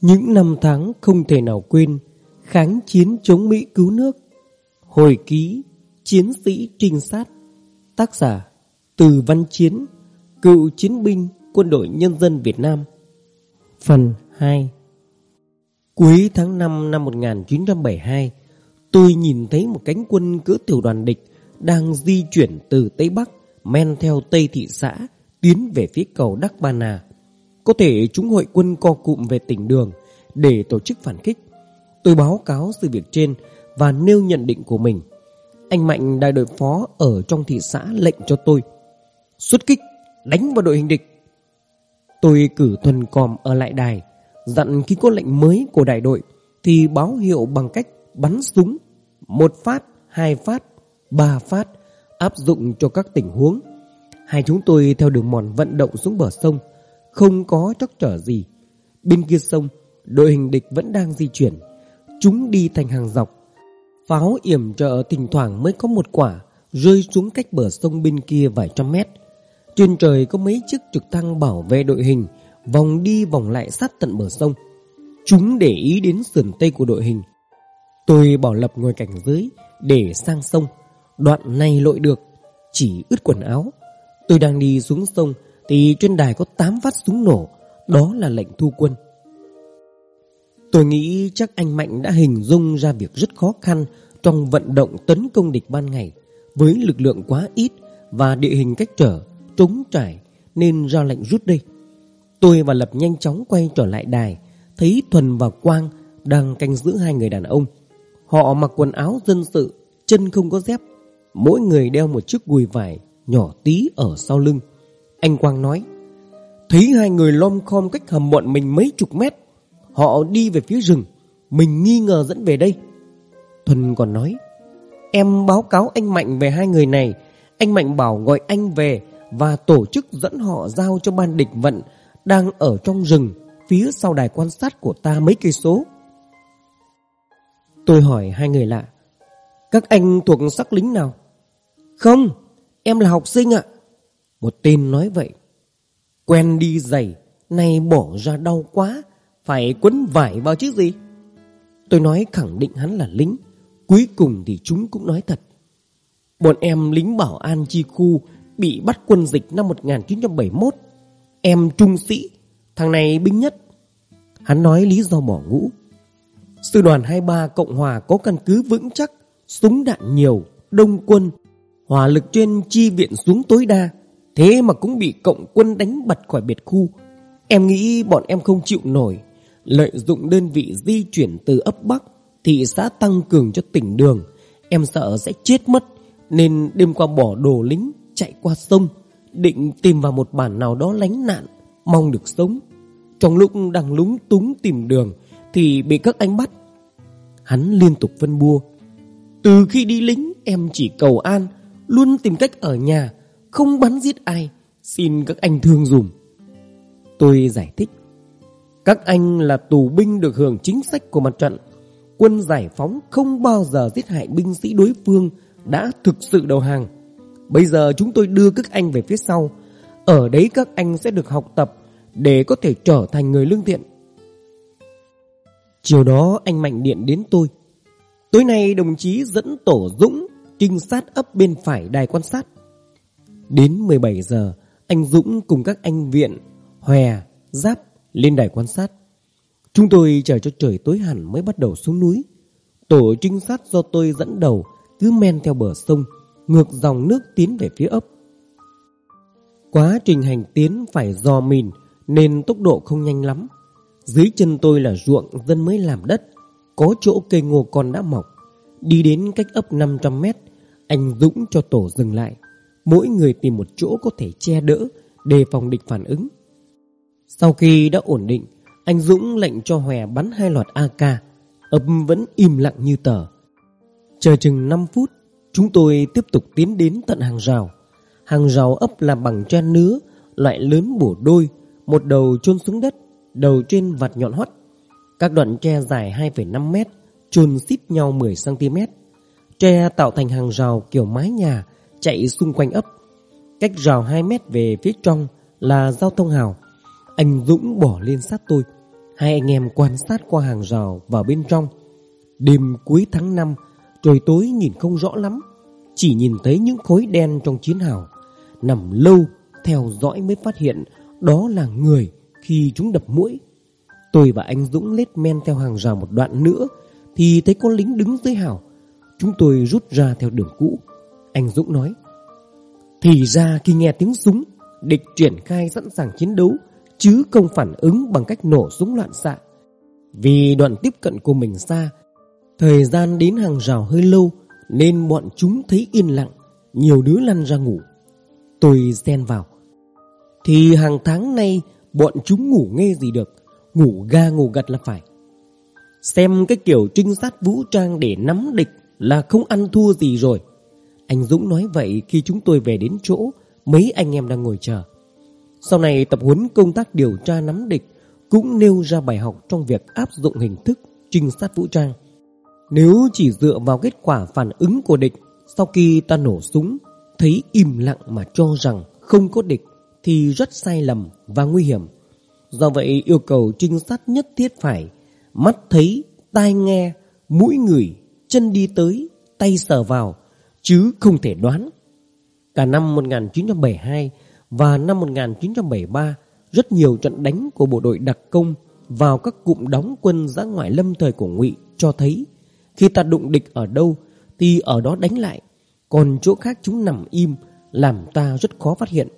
Những năm tháng không thể nào quên, Kháng chiến chống Mỹ cứu nước. Hồi ký, Chiến sĩ trinh sát, Tác giả Từ Văn Chiến, Cựu chiến binh Quân đội Nhân dân Việt Nam. Phần 2 Cuối tháng 5 năm 1972 Tôi nhìn thấy một cánh quân cỡ tiểu đoàn địch Đang di chuyển từ Tây Bắc, Men theo Tây thị xã, Tiến về phía cầu Đắc Ba Nà. Có thể chúng hội quân co cụm về tỉnh đường Để tổ chức phản kích. Tôi báo cáo sự việc trên Và nêu nhận định của mình. Anh Mạnh đại đội phó ở trong thị xã lệnh cho tôi. Xuất kích Đánh vào đội hình địch. Tôi cử thuần còm ở lại đài Dặn khi có lệnh mới của đại đội Thì báo hiệu bằng cách bắn súng Một phát, hai phát, ba phát Áp dụng cho các tình huống. Hai chúng tôi theo đường mòn vận động xuống bờ sông. Không có trắc trở gì. Bên kia sông, Đội hình địch vẫn đang di chuyển. Chúng đi thành hàng dọc. Pháo yểm trợ thỉnh thoảng mới có một quả Rơi xuống cách bờ sông bên kia vài trăm mét. Trên trời có mấy chiếc trực thăng bảo vệ đội hình, Vòng đi vòng lại sát tận bờ sông. Chúng để ý đến sườn tây của đội hình. Tôi bảo lập ngồi cảnh dưới Để sang sông. Đoạn này lội được, Chỉ ướt quần áo. Tôi đang đi xuống sông thì trên đài có 8 phát súng nổ, Đó là lệnh thu quân. Tôi nghĩ chắc anh Mạnh đã hình dung ra việc rất khó khăn Trong vận động tấn công địch ban ngày Với lực lượng quá ít Và địa hình cách trở, Trống trải Nên ra lệnh rút đi. Tôi và Lập nhanh chóng quay trở lại đài, Thấy Thuần và Quang Đang canh giữ hai người đàn ông. Họ mặc quần áo dân sự, Chân không có dép, Mỗi người đeo một chiếc gùi vải Nhỏ tí ở sau lưng. Anh Quang nói. Thấy hai người lom khom cách hầm bọn mình mấy chục mét, Họ đi về phía rừng. Mình nghi ngờ dẫn về đây. Thuần còn nói, Em báo cáo anh Mạnh về hai người này. Anh Mạnh bảo gọi anh về Và tổ chức dẫn họ giao cho ban địch vận Đang ở trong rừng Phía sau đài quan sát của ta mấy cây số. Tôi hỏi hai người lạ, Các anh thuộc sắc lính nào? Không, Em là học sinh ạ. Một tên nói vậy, Quen đi giày, Nay bỏ ra đau quá, Phải quấn vải vào chứ gì? Tôi nói khẳng định hắn là lính, Cuối cùng thì chúng cũng nói thật. Bọn em lính bảo an chi khu Bị bắt quân dịch năm 1971 Em trung sĩ, Thằng này binh nhất. Hắn nói lý do bỏ ngũ. Sư đoàn 23 Cộng Hòa có căn cứ vững chắc, Súng đạn nhiều, Đông quân, Hỏa lực trên chi viện xuống tối đa Thế mà cũng bị cộng quân đánh bật khỏi biệt khu. Em nghĩ bọn em không chịu nổi. Lợi dụng đơn vị di chuyển từ ấp Bắc, Thị xã tăng cường cho tỉnh đường. Em sợ sẽ chết mất, Nên đêm qua bỏ đồ lính, Chạy qua sông, Định tìm vào một bản nào đó lánh nạn, Mong được sống. Trong lúc đang lúng túng tìm đường, Thì bị các anh bắt. Hắn liên tục phân bua. Từ khi đi lính, em chỉ cầu an, Luôn tìm cách ở nhà không bắn giết ai. Xin các anh thương dùm. Tôi giải thích. Các anh là tù binh được hưởng chính sách của mặt trận. Quân giải phóng không bao giờ giết hại binh sĩ đối phương Đã thực sự đầu hàng. Bây giờ chúng tôi đưa các anh về phía sau. Ở đấy các anh sẽ được học tập Để có thể trở thành người lương thiện. Chiều đó anh Mạnh điện đến tôi. Tối nay đồng chí dẫn Tổ Dũng Trinh sát ấp bên phải đài quan sát. Đến 17 giờ Anh Dũng cùng các anh Viện Hòe, Giáp lên đài quan sát. Chúng tôi chờ cho trời tối hẳn mới bắt đầu xuống núi. Tổ trinh sát do tôi dẫn đầu Cứ men theo bờ sông Ngược dòng nước tiến về phía ấp. Quá trình hành tiến phải dò mìn Nên tốc độ không nhanh lắm. Dưới chân tôi là ruộng dân mới làm đất Có chỗ cây ngô con đã mọc. Đi đến cách ấp 500 mét Anh Dũng cho tổ dừng lại. Mỗi người tìm một chỗ có thể che đỡ Đề phòng địch phản ứng. Sau khi đã ổn định Anh Dũng lệnh cho Hòe bắn hai loạt AK Ấp vẫn im lặng như tờ. Chờ chừng 5 phút Chúng tôi tiếp tục tiến đến tận hàng rào. Hàng rào ấp làm bằng tre nứa Loại lớn bổ đôi Một đầu chôn xuống đất Đầu trên vạt nhọn hoắt. Các đoạn tre dài 2,5 mét Chôn xít nhau 10cm Tre tạo thành hàng rào kiểu mái nhà Chạy xung quanh ấp Cách rào 2 mét về phía trong Là giao thông hào Anh Dũng bỏ lên sát tôi Hai anh em quan sát qua hàng rào vào bên trong. Đêm cuối tháng 5, trời tối nhìn không rõ lắm, chỉ nhìn thấy những khối đen trong chiến hào. Nằm lâu, theo dõi mới phát hiện đó là người khi chúng đập mũi. Tôi và anh Dũng lết men theo hàng rào một đoạn nữa thì thấy có lính đứng dưới hào. Chúng tôi rút ra theo đường cũ. Anh Dũng nói, thì ra khi nghe tiếng súng, địch triển khai sẵn sàng chiến đấu, chứ không phản ứng bằng cách nổ súng loạn xạ. Vì đoạn tiếp cận của mình xa, thời gian đến hàng rào hơi lâu, nên bọn chúng thấy yên lặng, nhiều đứa lăn ra ngủ. Tôi xen vào. Thì hàng tháng nay, bọn chúng ngủ nghe gì được, ngủ ga ngủ gật là phải. Xem cái kiểu trinh sát vũ trang để nắm địch là không ăn thua gì rồi. Anh Dũng nói vậy khi chúng tôi về đến chỗ Mấy anh em đang ngồi chờ. Sau này tập huấn công tác điều tra nắm địch Cũng nêu ra bài học trong việc áp dụng hình thức trinh sát vũ trang. Nếu chỉ dựa vào kết quả phản ứng của địch Sau khi ta nổ súng Thấy im lặng mà cho rằng không có địch Thì rất sai lầm và nguy hiểm. Do vậy yêu cầu trinh sát nhất thiết phải Mắt thấy, tai nghe, mũi ngửi, chân đi tới, tay sờ vào chứ không thể đoán. Cả năm 1972 và năm 1973, rất nhiều trận đánh của bộ đội đặc công vào các cụm đóng quân giã ngoại lâm thời của Ngụy cho thấy khi ta đụng địch ở đâu thì ở đó đánh lại, còn chỗ khác chúng nằm im làm ta rất khó phát hiện.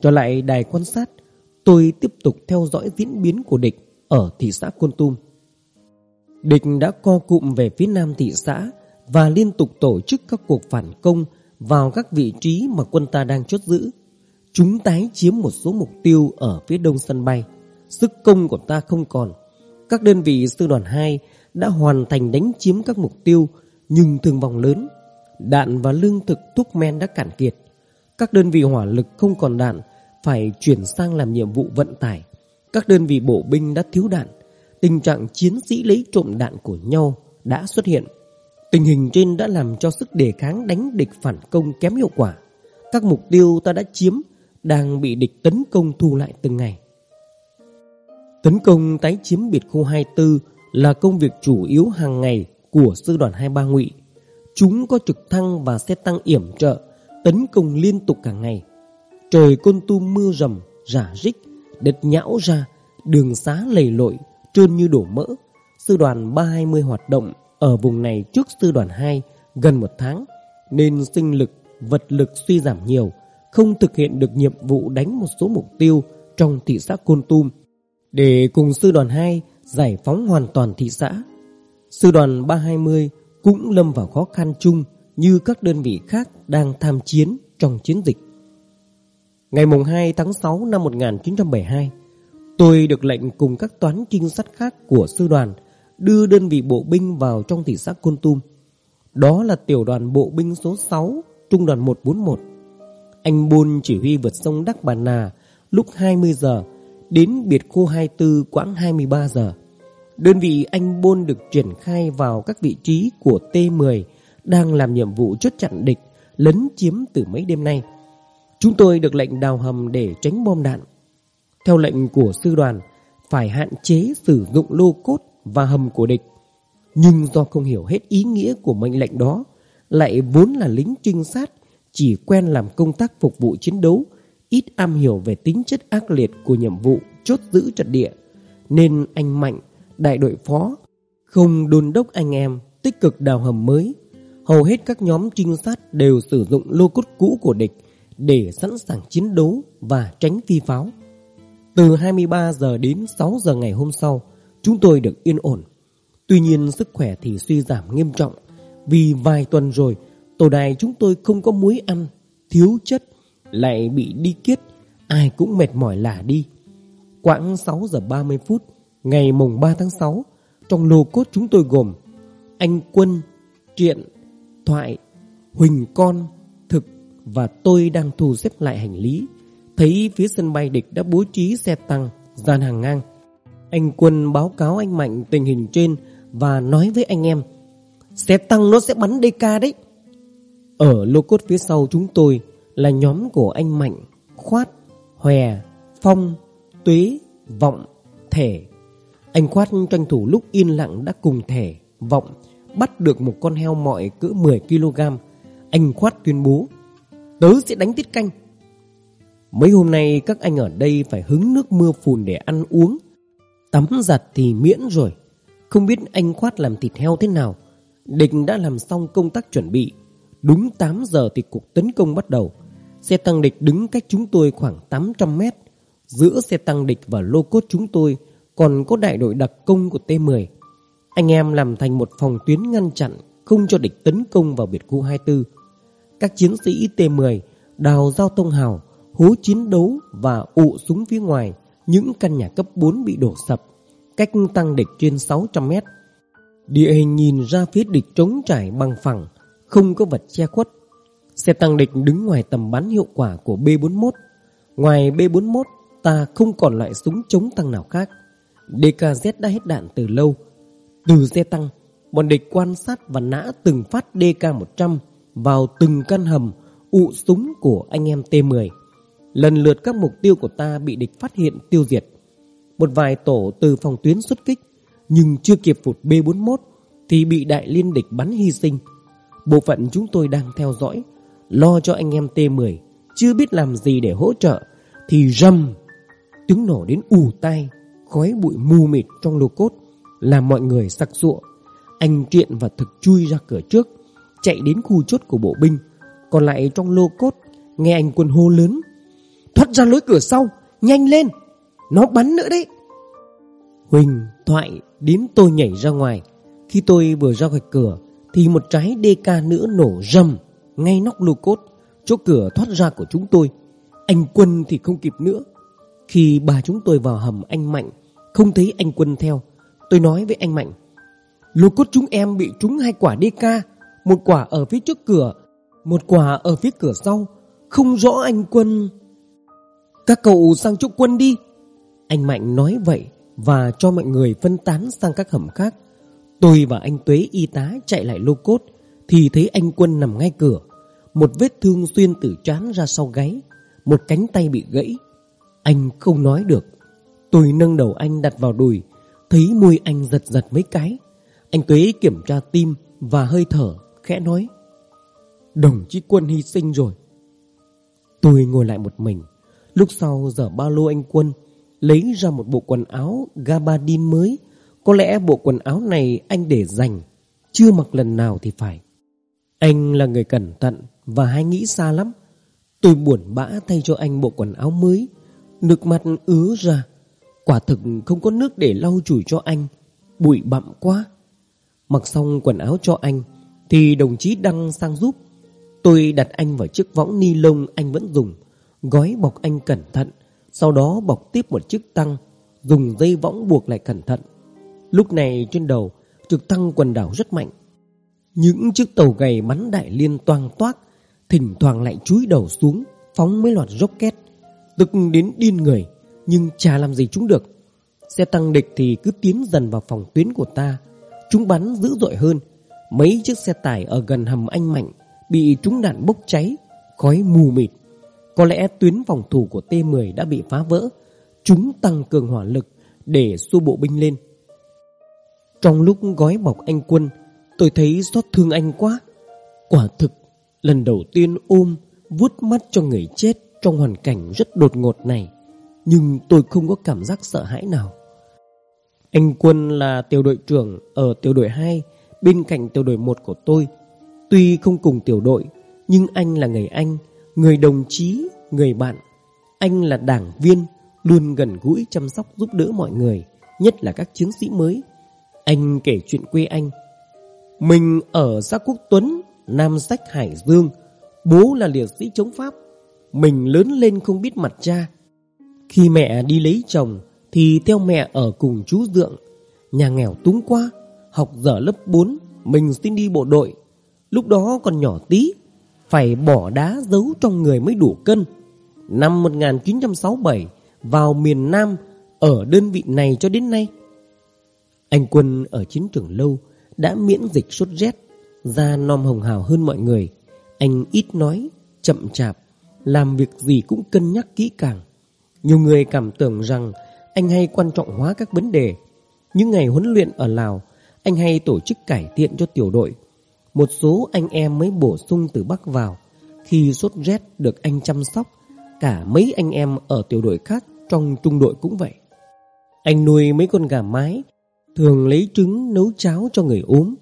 Trở lại đài quan sát, tôi tiếp tục theo dõi diễn biến của địch ở thị xã Côn Tum. Địch đã co cụm về phía nam thị xã và liên tục tổ chức các cuộc phản công vào các vị trí mà quân ta đang chốt giữ. Chúng tái chiếm một số mục tiêu ở phía đông sân bay. Sức công của ta không còn. Các đơn vị sư đoàn 2 đã hoàn thành đánh chiếm các mục tiêu, nhưng thương vong lớn. Đạn và lương thực thuốc men đã cạn kiệt. Các đơn vị hỏa lực không còn đạn, phải chuyển sang làm nhiệm vụ vận tải. Các đơn vị bộ binh đã thiếu đạn. Tình trạng chiến sĩ lấy trộm đạn của nhau đã xuất hiện. Tình hình trên đã làm cho sức đề kháng đánh địch phản công kém hiệu quả. Các mục tiêu ta đã chiếm đang bị địch tấn công thu lại từng ngày. Tấn công tái chiếm biệt khu 24 là công việc chủ yếu hàng ngày của sư đoàn 23 ngụy. Chúng có trực thăng và xe tăng yểm trợ tấn công liên tục cả ngày. Trời côn tu mưa rầm, rả rích, đất nhão ra, đường xá lầy lội, trơn như đổ mỡ. Sư đoàn 320 hoạt động ở vùng này trước sư đoàn 2 gần một tháng nên sinh lực, vật lực suy giảm nhiều, không thực hiện được nhiệm vụ đánh một số mục tiêu trong thị xã Côn Tum để cùng sư đoàn 2 giải phóng hoàn toàn thị xã. Sư đoàn 320 cũng lâm vào khó khăn chung như các đơn vị khác đang tham chiến trong chiến dịch. Ngày mùng 2 tháng 6 năm 1972, tôi được lệnh cùng các toán trinh sát khác của sư đoàn đưa đơn vị bộ binh vào trong thị xã Côn Tum. Đó là tiểu đoàn bộ binh số 6, trung đoàn 141. Anh Bôn chỉ huy vượt sông Đắc Bà Nà lúc 20 giờ, đến biệt khu 24 quãng 23 giờ. Đơn vị anh Bôn được triển khai vào các vị trí của T-10 đang làm nhiệm vụ chốt chặn địch, lấn chiếm từ mấy đêm nay. Chúng tôi được lệnh đào hầm để tránh bom đạn. Theo lệnh của sư đoàn, phải hạn chế sử dụng lô cốt và hầm của địch. Nhưng do không hiểu hết ý nghĩa của mệnh lệnh đó, lại vốn là lính trinh sát, chỉ quen làm công tác phục vụ chiến đấu, ít am hiểu về tính chất ác liệt của nhiệm vụ chốt giữ trận địa. Nên anh Mạnh, đại đội phó, không đôn đốc anh em tích cực đào hầm mới. Hầu hết các nhóm trinh sát đều sử dụng lô cốt cũ của địch để sẵn sàng chiến đấu và tránh phi pháo. Từ 23 giờ đến 6 giờ ngày hôm sau, Chúng tôi được yên ổn. Tuy nhiên sức khỏe thì suy giảm nghiêm trọng. Vì vài tuần rồi Tổ đài chúng tôi không có muối ăn Thiếu chất Lại bị đi kiết. Ai cũng mệt mỏi lả đi. Quãng 6 giờ 30 phút Ngày mùng 3 tháng 6 Trong lô cốt chúng tôi gồm Anh Quân, Triện, Thoại, Huỳnh Con, Thực Và tôi đang thu xếp lại hành lý. Thấy phía sân bay địch đã bố trí xe tăng Gian hàng ngang anh Quân báo cáo anh Mạnh tình hình trên và nói với anh em Xe tăng nó sẽ bắn DK đấy Ở lô cốt phía sau chúng tôi là nhóm của anh Mạnh, Khoát, Hòe, Phong, Tuế, Vọng, Thể Anh Khoát tranh thủ lúc yên lặng đã cùng thể, vọng, bắt được một con heo mọi cỡ 10kg. Anh Khoát tuyên bố, tớ sẽ đánh tiết canh. Mấy hôm nay các anh ở đây phải hứng nước mưa phùn để ăn uống. Tắm giặt thì miễn rồi. Không biết anh Khoát làm thịt heo thế nào. Địch đã làm xong công tác chuẩn bị. Đúng 8 giờ thì cuộc tấn công bắt đầu. Xe tăng địch đứng cách chúng tôi khoảng 800 mét. Giữa xe tăng địch và lô cốt chúng tôi còn có đại đội đặc công của T-10. Anh em làm thành một phòng tuyến ngăn chặn không cho địch tấn công vào biệt khu 24. Các chiến sĩ T-10 đào giao thông hào, hố chiến đấu và ụ súng phía ngoài những căn nhà cấp 4 bị đổ sập, cách tăng địch trên 600 mét. Địa hình nhìn ra phía địch trống trải bằng phẳng, không có vật che khuất. Xe tăng địch đứng ngoài tầm bắn hiệu quả của B-41. Ngoài B-41, ta không còn loại súng chống tăng nào khác. DKZ đã hết đạn từ lâu. Từ xe tăng, bọn địch quan sát và nã từng phát DK-100 vào từng căn hầm ụ súng của anh em T-10. Lần lượt các mục tiêu của ta bị địch phát hiện tiêu diệt. Một vài tổ từ phòng tuyến xuất kích, nhưng chưa kịp phụt B-41 thì bị đại liên địch bắn hy sinh. Bộ phận chúng tôi đang theo dõi, lo cho anh em T-10, chưa biết làm gì để hỗ trợ, thì rầm, tiếng nổ đến ù tai, khói bụi mù mịt trong lô cốt, làm mọi người sặc sụa. Anh Triện và Thực chui ra cửa trước, chạy đến khu chốt của bộ binh, còn lại trong lô cốt, nghe anh quân hô lớn. Thoát ra lối cửa sau, nhanh lên, nó bắn nữa đấy. Huỳnh, Thoại đến tôi nhảy ra ngoài. Khi tôi vừa ra khỏi cửa, thì một trái DK nữa nổ rầm ngay nóc lô cốt, chỗ cửa thoát ra của chúng tôi. Anh quân thì không kịp nữa. Khi bà chúng tôi vào hầm anh Mạnh, không thấy anh quân theo. Tôi nói với anh Mạnh, lô cốt chúng em bị trúng hai quả DK, một quả ở phía trước cửa, một quả ở phía cửa sau. Không rõ anh quân... Các cậu sang chỗ quân đi. Anh Mạnh nói vậy và cho mọi người phân tán sang các hầm khác. Tôi và anh Tuế y tá chạy lại lô cốt thì thấy anh Quân nằm ngay cửa. Một vết thương xuyên từ trán ra sau gáy, một cánh tay bị gãy. Anh không nói được. Tôi nâng đầu anh đặt vào đùi, thấy môi anh giật giật mấy cái. Anh Tuế kiểm tra tim và hơi thở, khẽ nói. Đồng chí Quân hy sinh rồi. Tôi ngồi lại một mình. Lúc sau dở ba lô anh Quân, lấy ra một bộ quần áo gabardine mới. Có lẽ bộ quần áo này anh để dành Chưa mặc lần nào thì phải. Anh là người cẩn thận Và hay nghĩ xa lắm. Tôi buồn bã thay cho anh bộ quần áo mới. Nước mặt ứa ra. Quả thực không có nước để lau chùi cho anh. Bụi bặm quá. Mặc xong quần áo cho anh Thì đồng chí Đăng sang giúp. Tôi đặt anh vào chiếc võng ni lông anh vẫn dùng. Gói bọc anh cẩn thận Sau đó bọc tiếp một chiếc tăng Dùng dây võng buộc lại cẩn thận Lúc này trên đầu trực tăng quần đảo rất mạnh. Những chiếc tàu gầy bắn đại liên toang toác, thỉnh thoảng lại chúi đầu xuống, phóng mấy loạt rocket, tức đến điên người, nhưng chả làm gì chúng được. Xe tăng địch thì cứ tiến dần vào phòng tuyến của ta, chúng bắn dữ dội hơn. Mấy chiếc xe tải ở gần hầm anh Mạnh bị trúng đạn bốc cháy, khói mù mịt. Có lẽ tuyến phòng thủ của T-10 đã bị phá vỡ, chúng tăng cường hỏa lực để xua bộ binh lên. Trong lúc gói bọc anh Quân Tôi thấy xót thương anh quá. Quả thực Lần đầu tiên ôm vuốt mắt cho người chết Trong hoàn cảnh rất đột ngột này. Nhưng tôi không có cảm giác sợ hãi nào. Anh Quân là tiểu đội trưởng Ở tiểu đội 2 Bên cạnh tiểu đội 1 của tôi. Tuy không cùng tiểu đội Nhưng anh là người anh Người đồng chí, người bạn Anh là đảng viên Luôn gần gũi chăm sóc giúp đỡ mọi người Nhất là các chiến sĩ mới. Anh kể chuyện quê anh. Mình ở xã Quốc Tuấn Nam Sách Hải Dương. Bố là liệt sĩ chống Pháp. Mình lớn lên không biết mặt cha. Khi mẹ đi lấy chồng Thì theo mẹ ở cùng chú Dượng. Nhà nghèo túng quá Học dở lớp 4 Mình xin đi bộ đội. Lúc đó còn nhỏ tí phải bỏ đá giấu trong người mới đủ cân Năm 1967 Vào miền Nam Ở đơn vị này cho đến nay anh Quân ở chiến trường lâu đã miễn dịch sốt rét, da non hồng hào hơn mọi người. Anh ít nói, chậm chạp, làm việc gì cũng cân nhắc kỹ càng. Nhiều người cảm tưởng rằng anh hay quan trọng hóa các vấn đề. những ngày huấn luyện ở Lào, anh hay tổ chức cải thiện cho tiểu đội. Một số anh em mới bổ sung từ Bắc vào. Khi sốt rét được anh chăm sóc, cả mấy anh em ở tiểu đội khác trong trung đội cũng vậy. Anh nuôi mấy con gà mái, thường lấy trứng nấu cháo cho người ốm.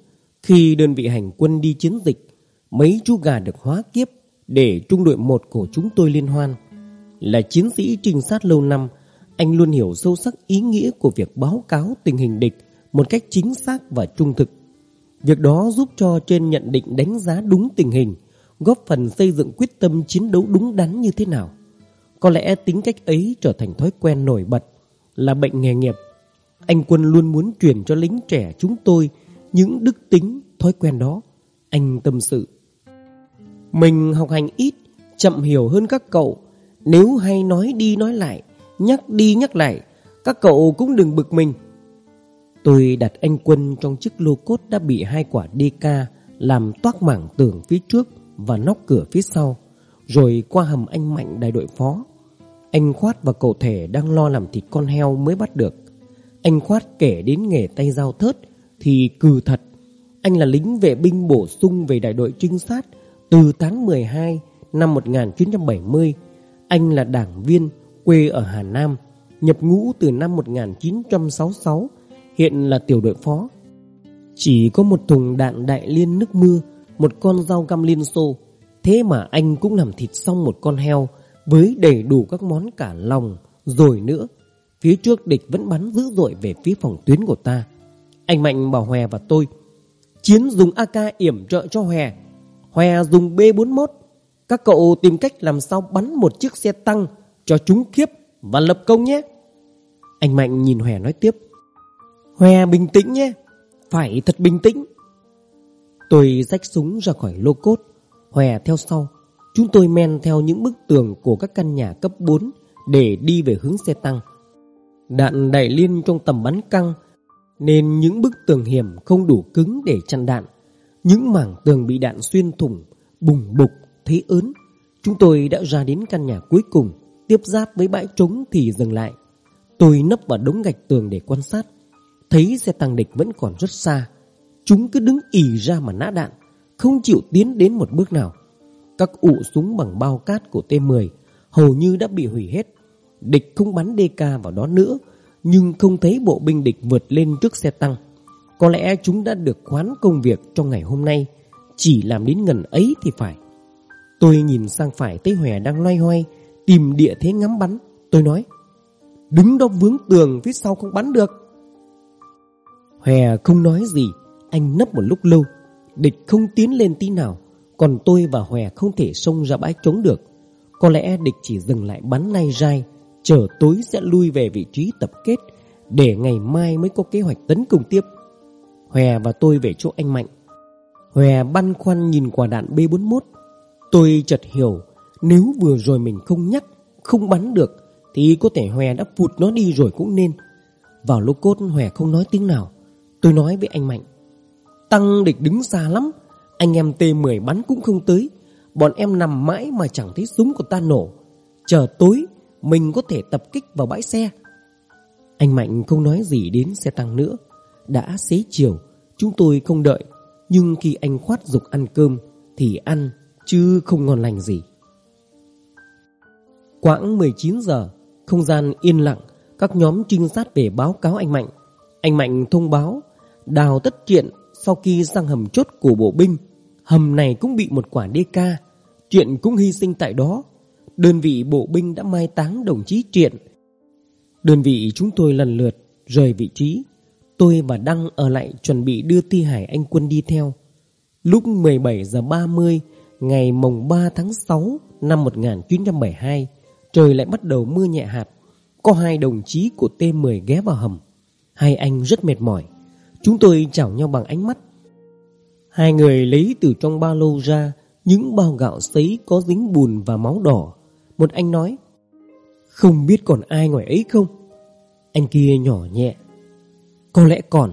Khi đơn vị hành quân đi chiến dịch, mấy chú gà được hóa kiếp để trung đội một của chúng tôi liên hoan. Là chiến sĩ trinh sát lâu năm, anh luôn hiểu sâu sắc ý nghĩa của việc báo cáo tình hình địch một cách chính xác và trung thực. Việc đó giúp cho trên nhận định đánh giá đúng tình hình, góp phần xây dựng quyết tâm chiến đấu đúng đắn như thế nào. Có lẽ tính cách ấy trở thành thói quen nổi bật, là bệnh nghề nghiệp. Anh Quân luôn muốn truyền cho lính trẻ chúng tôi những đức tính, thói quen đó. Anh tâm sự. Mình học hành ít, chậm hiểu hơn các cậu. Nếu hay nói đi nói lại, nhắc đi nhắc lại, các cậu cũng đừng bực mình. Tôi đặt anh Quân trong chiếc lô cốt đã bị hai quả DK làm toác mảng tường phía trước và nóc cửa phía sau, rồi qua hầm anh Mạnh đại đội phó. Anh Khoát và cậu thể đang lo làm thịt con heo mới bắt được. Anh Khoát kể đến nghề tay dao thớt thì cừ thật. Anh là lính vệ binh bổ sung về đại đội trinh sát từ tháng 12 năm 1970. Anh là đảng viên quê ở Hà Nam, nhập ngũ từ năm 1966, hiện là tiểu đội phó. Chỉ có một thùng đạn đại liên nước mưa, một con dao găm liên xô, thế mà anh cũng làm thịt xong một con heo với đầy đủ các món cả lòng, rồi nữa. Phía trước địch vẫn bắn dữ dội về phía phòng tuyến của ta. Anh Mạnh bảo Hòe và tôi, Chiến dùng AK yểm trợ cho Hòe, Hòe dùng B41. Các cậu tìm cách làm sao bắn một chiếc xe tăng cho chúng khiếp và lập công nhé. Anh Mạnh nhìn Hòe nói tiếp, Hòe bình tĩnh nhé, phải thật bình tĩnh. Tôi rách súng ra khỏi lô cốt, Hòe theo sau. Chúng tôi men theo những bức tường của các căn nhà cấp 4 để đi về hướng xe tăng. Đạn đại liên trong tầm bắn căng nên những bức tường hiểm không đủ cứng để chặn đạn. Những mảng tường bị đạn xuyên thủng, bùng bục, thế ớn. Chúng tôi đã ra đến căn nhà cuối cùng, tiếp giáp với bãi trống thì dừng lại. Tôi nấp vào đống gạch tường để quan sát. Thấy xe tăng địch vẫn còn rất xa. Chúng cứ đứng ỉ ra mà nã đạn, không chịu tiến đến một bước nào. Các ụ súng bằng bao cát của T-10 hầu như đã bị hủy hết. Địch không bắn DK vào đó nữa, nhưng không thấy bộ binh địch vượt lên trước xe tăng. Có lẽ chúng đã được khoán công việc trong ngày hôm nay, chỉ làm đến ngần ấy thì phải. Tôi nhìn sang phải thấy Hòe đang loay hoay, tìm địa thế ngắm bắn. Tôi nói, đứng đó vướng tường phía sau không bắn được. Hòe không nói gì, anh nấp một lúc lâu, địch không tiến lên tí nào. Còn tôi và Hòe không thể xông ra bãi trống được. Có lẽ địch chỉ dừng lại bắn nay rai Chờ tối sẽ lui về vị trí tập kết Để ngày mai mới có kế hoạch tấn công tiếp. Hòe và tôi về chỗ anh Mạnh. Hòe băn khoăn nhìn quả đạn B41 Tôi chợt hiểu Nếu vừa rồi mình không nhắc Không bắn được Thì có thể Hòe đã phụt nó đi rồi cũng nên. Vào lô cốt Hòe không nói tiếng nào. Tôi nói với anh Mạnh, Tăng địch đứng xa lắm, anh em T10 bắn cũng không tới, Bọn em nằm mãi mà chẳng thấy súng của ta nổ. Chờ tối, Mình có thể tập kích vào bãi xe. Anh Mạnh không nói gì đến xe tăng nữa. Đã xế chiều, Chúng tôi không đợi, Nhưng khi anh khoát dục ăn cơm Thì ăn chứ không ngon lành gì. Quãng 19 giờ, Không gian yên lặng, Các nhóm trinh sát về báo cáo anh Mạnh. Anh Mạnh thông báo Đào tất triện sau khi sang hầm chốt của bộ binh. Hầm này cũng bị một quả DK Triện cũng hy sinh tại đó. Đơn vị bộ binh đã mai táng đồng chí Triện. Đơn vị chúng tôi lần lượt rời vị trí. Tôi và Đăng ở lại chuẩn bị đưa ti hải anh quân đi theo. Lúc 17 giờ 30 Ngày mồng 3 tháng 6 năm 1972 Trời lại bắt đầu mưa nhẹ hạt. Có hai đồng chí của T10 ghé vào hầm. Hai anh rất mệt mỏi. Chúng tôi chào nhau bằng ánh mắt Hai người lấy từ trong ba lô ra những bao gạo sấy có dính bùn và máu đỏ. Một anh nói, không biết còn ai ngoài ấy không? Anh kia nhỏ nhẹ, có lẽ còn,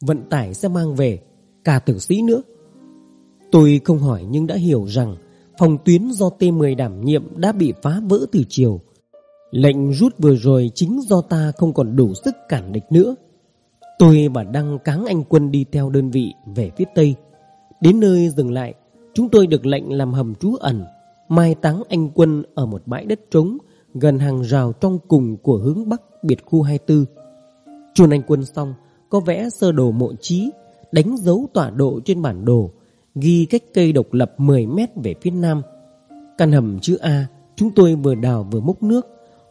vận tải sẽ mang về, cả tử sĩ nữa. Tôi không hỏi nhưng đã hiểu rằng phòng tuyến do T10 đảm nhiệm đã bị phá vỡ từ chiều. Lệnh rút vừa rồi chính do ta không còn đủ sức cản địch nữa. Tôi và Đăng cáng anh quân đi theo đơn vị về phía Tây. Đến nơi dừng lại, chúng tôi được lệnh làm hầm trú ẩn, mai táng anh quân ở một bãi đất trống gần hàng rào trong cùng của hướng Bắc biệt khu 24. Chôn anh quân xong, có vẽ sơ đồ mộ trí, đánh dấu tọa độ trên bản đồ, ghi cách cây độc lập 10 mét về phía nam. Căn hầm chữ A, chúng tôi vừa đào vừa múc nước,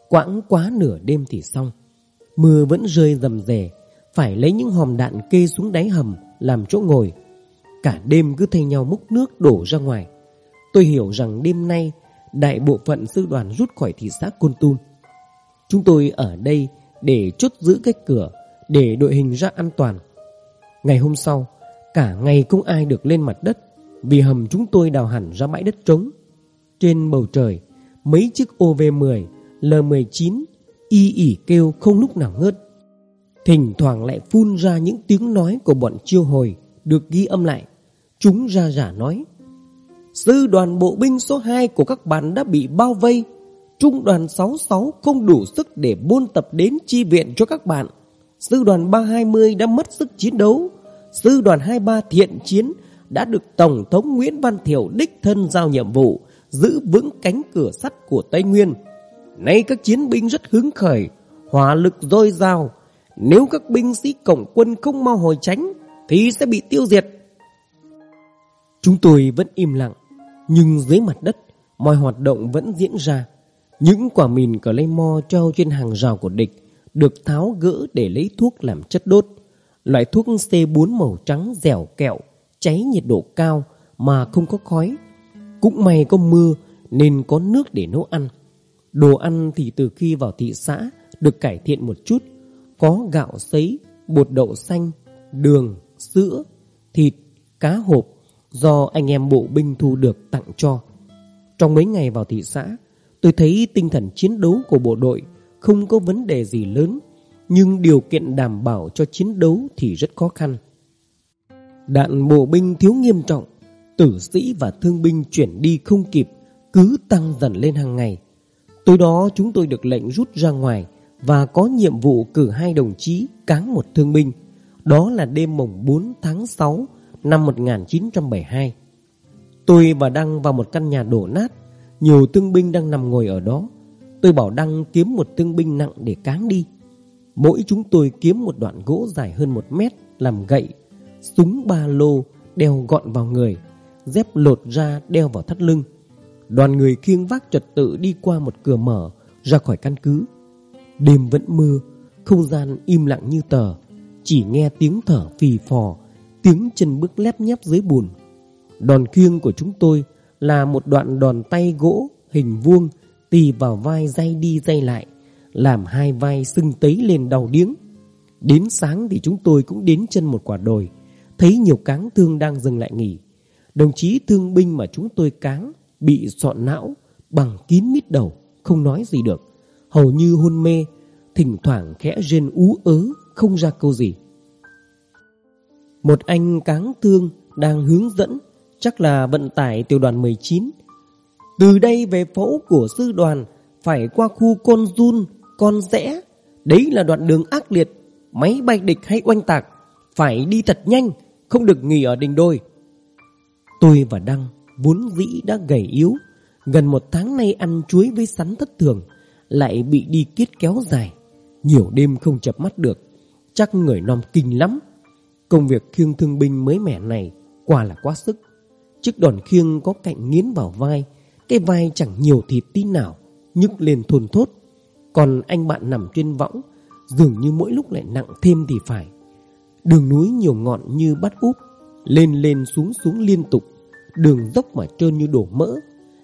quãng quá nửa đêm thì xong. Mưa vẫn rơi rầm rề, phải lấy những hòm đạn kê xuống đáy hầm làm chỗ ngồi. Cả đêm cứ thay nhau múc nước đổ ra ngoài. Tôi hiểu rằng đêm nay đại bộ phận sư đoàn rút khỏi thị xã Côn Tum. Chúng tôi ở đây để chốt giữ cách cửa, để đội hình ra an toàn. Ngày hôm sau, cả ngày không ai được lên mặt đất vì hầm chúng tôi đào hẳn ra bãi đất trống. Trên bầu trời, mấy chiếc OV-10, L-19 y ỉ kêu không lúc nào ngớt. Thỉnh thoảng lại phun ra những tiếng nói của bọn chiêu hồi được ghi âm lại. Chúng ra giả nói Sư đoàn bộ binh số 2 của các bạn đã bị bao vây Trung đoàn 66 không đủ sức để buôn tập đến chi viện cho các bạn Sư đoàn 320 đã mất sức chiến đấu Sư đoàn 23 thiện chiến đã được Tổng thống Nguyễn Văn Thiểu đích thân giao nhiệm vụ giữ vững cánh cửa sắt của Tây Nguyên. Nay các chiến binh rất hứng khởi, hỏa lực dôi dào. Nếu các binh sĩ cổng quân không mau hồi tránh thì sẽ bị tiêu diệt. Chúng tôi vẫn im lặng, nhưng dưới mặt đất mọi hoạt động vẫn diễn ra. Những quả mìn cờ lây mo treo trên hàng rào của địch được tháo gỡ để lấy thuốc làm chất đốt. Loại thuốc C4 màu trắng dẻo kẹo, cháy nhiệt độ cao mà không có khói. Cũng may có mưa nên có nước để nấu ăn. Đồ ăn thì từ khi vào thị xã được cải thiện một chút. Có gạo sấy, bột đậu xanh, đường, sữa, thịt, cá hộp do anh em bộ binh thu được tặng cho. Trong mấy ngày vào thị xã, tôi thấy tinh thần chiến đấu của bộ đội không có vấn đề gì lớn, nhưng điều kiện đảm bảo cho chiến đấu thì rất khó khăn. Đạn bộ binh thiếu nghiêm trọng, tử sĩ và thương binh chuyển đi không kịp, cứ tăng dần lên hàng ngày. Tối đó chúng tôi được lệnh rút ra ngoài và có nhiệm vụ cử hai đồng chí cáng một thương binh. Đó là đêm mùng 4 tháng 6 năm 1972. Tôi và Đăng vào một căn nhà đổ nát, nhiều thương binh đang nằm ngồi ở đó. Tôi bảo Đăng kiếm một thương binh nặng để cáng đi. Mỗi chúng tôi kiếm một đoạn gỗ dài hơn một mét làm gậy, súng ba lô đeo gọn vào người, dép lột ra đeo vào thắt lưng. Đoàn người khiêng vác trật tự đi qua một cửa mở ra khỏi căn cứ. Đêm vẫn mưa, không gian im lặng như tờ, chỉ nghe tiếng thở phì phò, tiếng chân bước lép nhép dưới bùn. Đòn khiêng của chúng tôi là một đoạn đòn tay gỗ hình vuông tì vào vai day đi day lại, làm hai vai sưng tấy lên đau điếng. Đến sáng thì chúng tôi cũng đến chân một quả đồi, thấy nhiều cáng thương đang dừng lại nghỉ. Đồng chí thương binh mà chúng tôi cáng bị sọn não bằng kín mít đầu, không nói gì được, hầu như hôn mê, thỉnh thoảng khẽ rên ú ớ, không ra câu gì. Một anh cáng thương đang hướng dẫn, chắc là vận tải tiểu đoàn 19. Từ đây về phố của sư đoàn phải qua khu Con run, Con Rẽ. Đấy là đoạn đường ác liệt, máy bay địch hay oanh tạc, phải đi thật nhanh, không được nghỉ ở đình đôi. Tôi và Đăng vốn dĩ đã gầy yếu, gần một tháng nay ăn chuối với sắn thất thường, lại bị đi kiết kéo dài. Nhiều đêm không chập mắt được, chắc người non kinh lắm. Công việc khiêng thương binh mới mẻ này quả là quá sức. Chiếc đòn khiêng có cạnh nghiến vào vai, cái vai chẳng nhiều thịt tí nào, nhức lên thồn thốt. Còn anh bạn nằm trên võng, dường như mỗi lúc lại nặng thêm thì phải. Đường núi nhiều ngọn như bắt úp, lên lên xuống xuống liên tục, đường dốc mà trơn như đổ mỡ,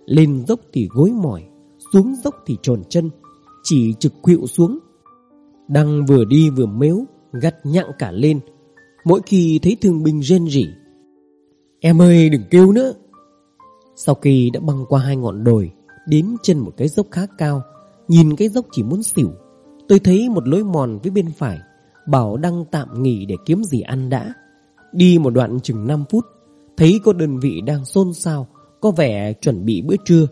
lên dốc thì gối mỏi, xuống dốc thì tròn chân, chỉ trực khuỵu xuống. Đang vừa đi vừa mếu, gắt nhặng cả lên, mỗi khi thấy thương binh rên rỉ. Em ơi đừng kêu nữa. Sau khi đã băng qua hai ngọn đồi, đến chân một cái dốc khá cao, nhìn cái dốc chỉ muốn xỉu. Tôi thấy một lối mòn phía bên phải, bảo đang tạm nghỉ để kiếm gì ăn đã. Đi một đoạn chừng 5 phút, thấy có đơn vị đang xôn xao, có vẻ chuẩn bị bữa trưa.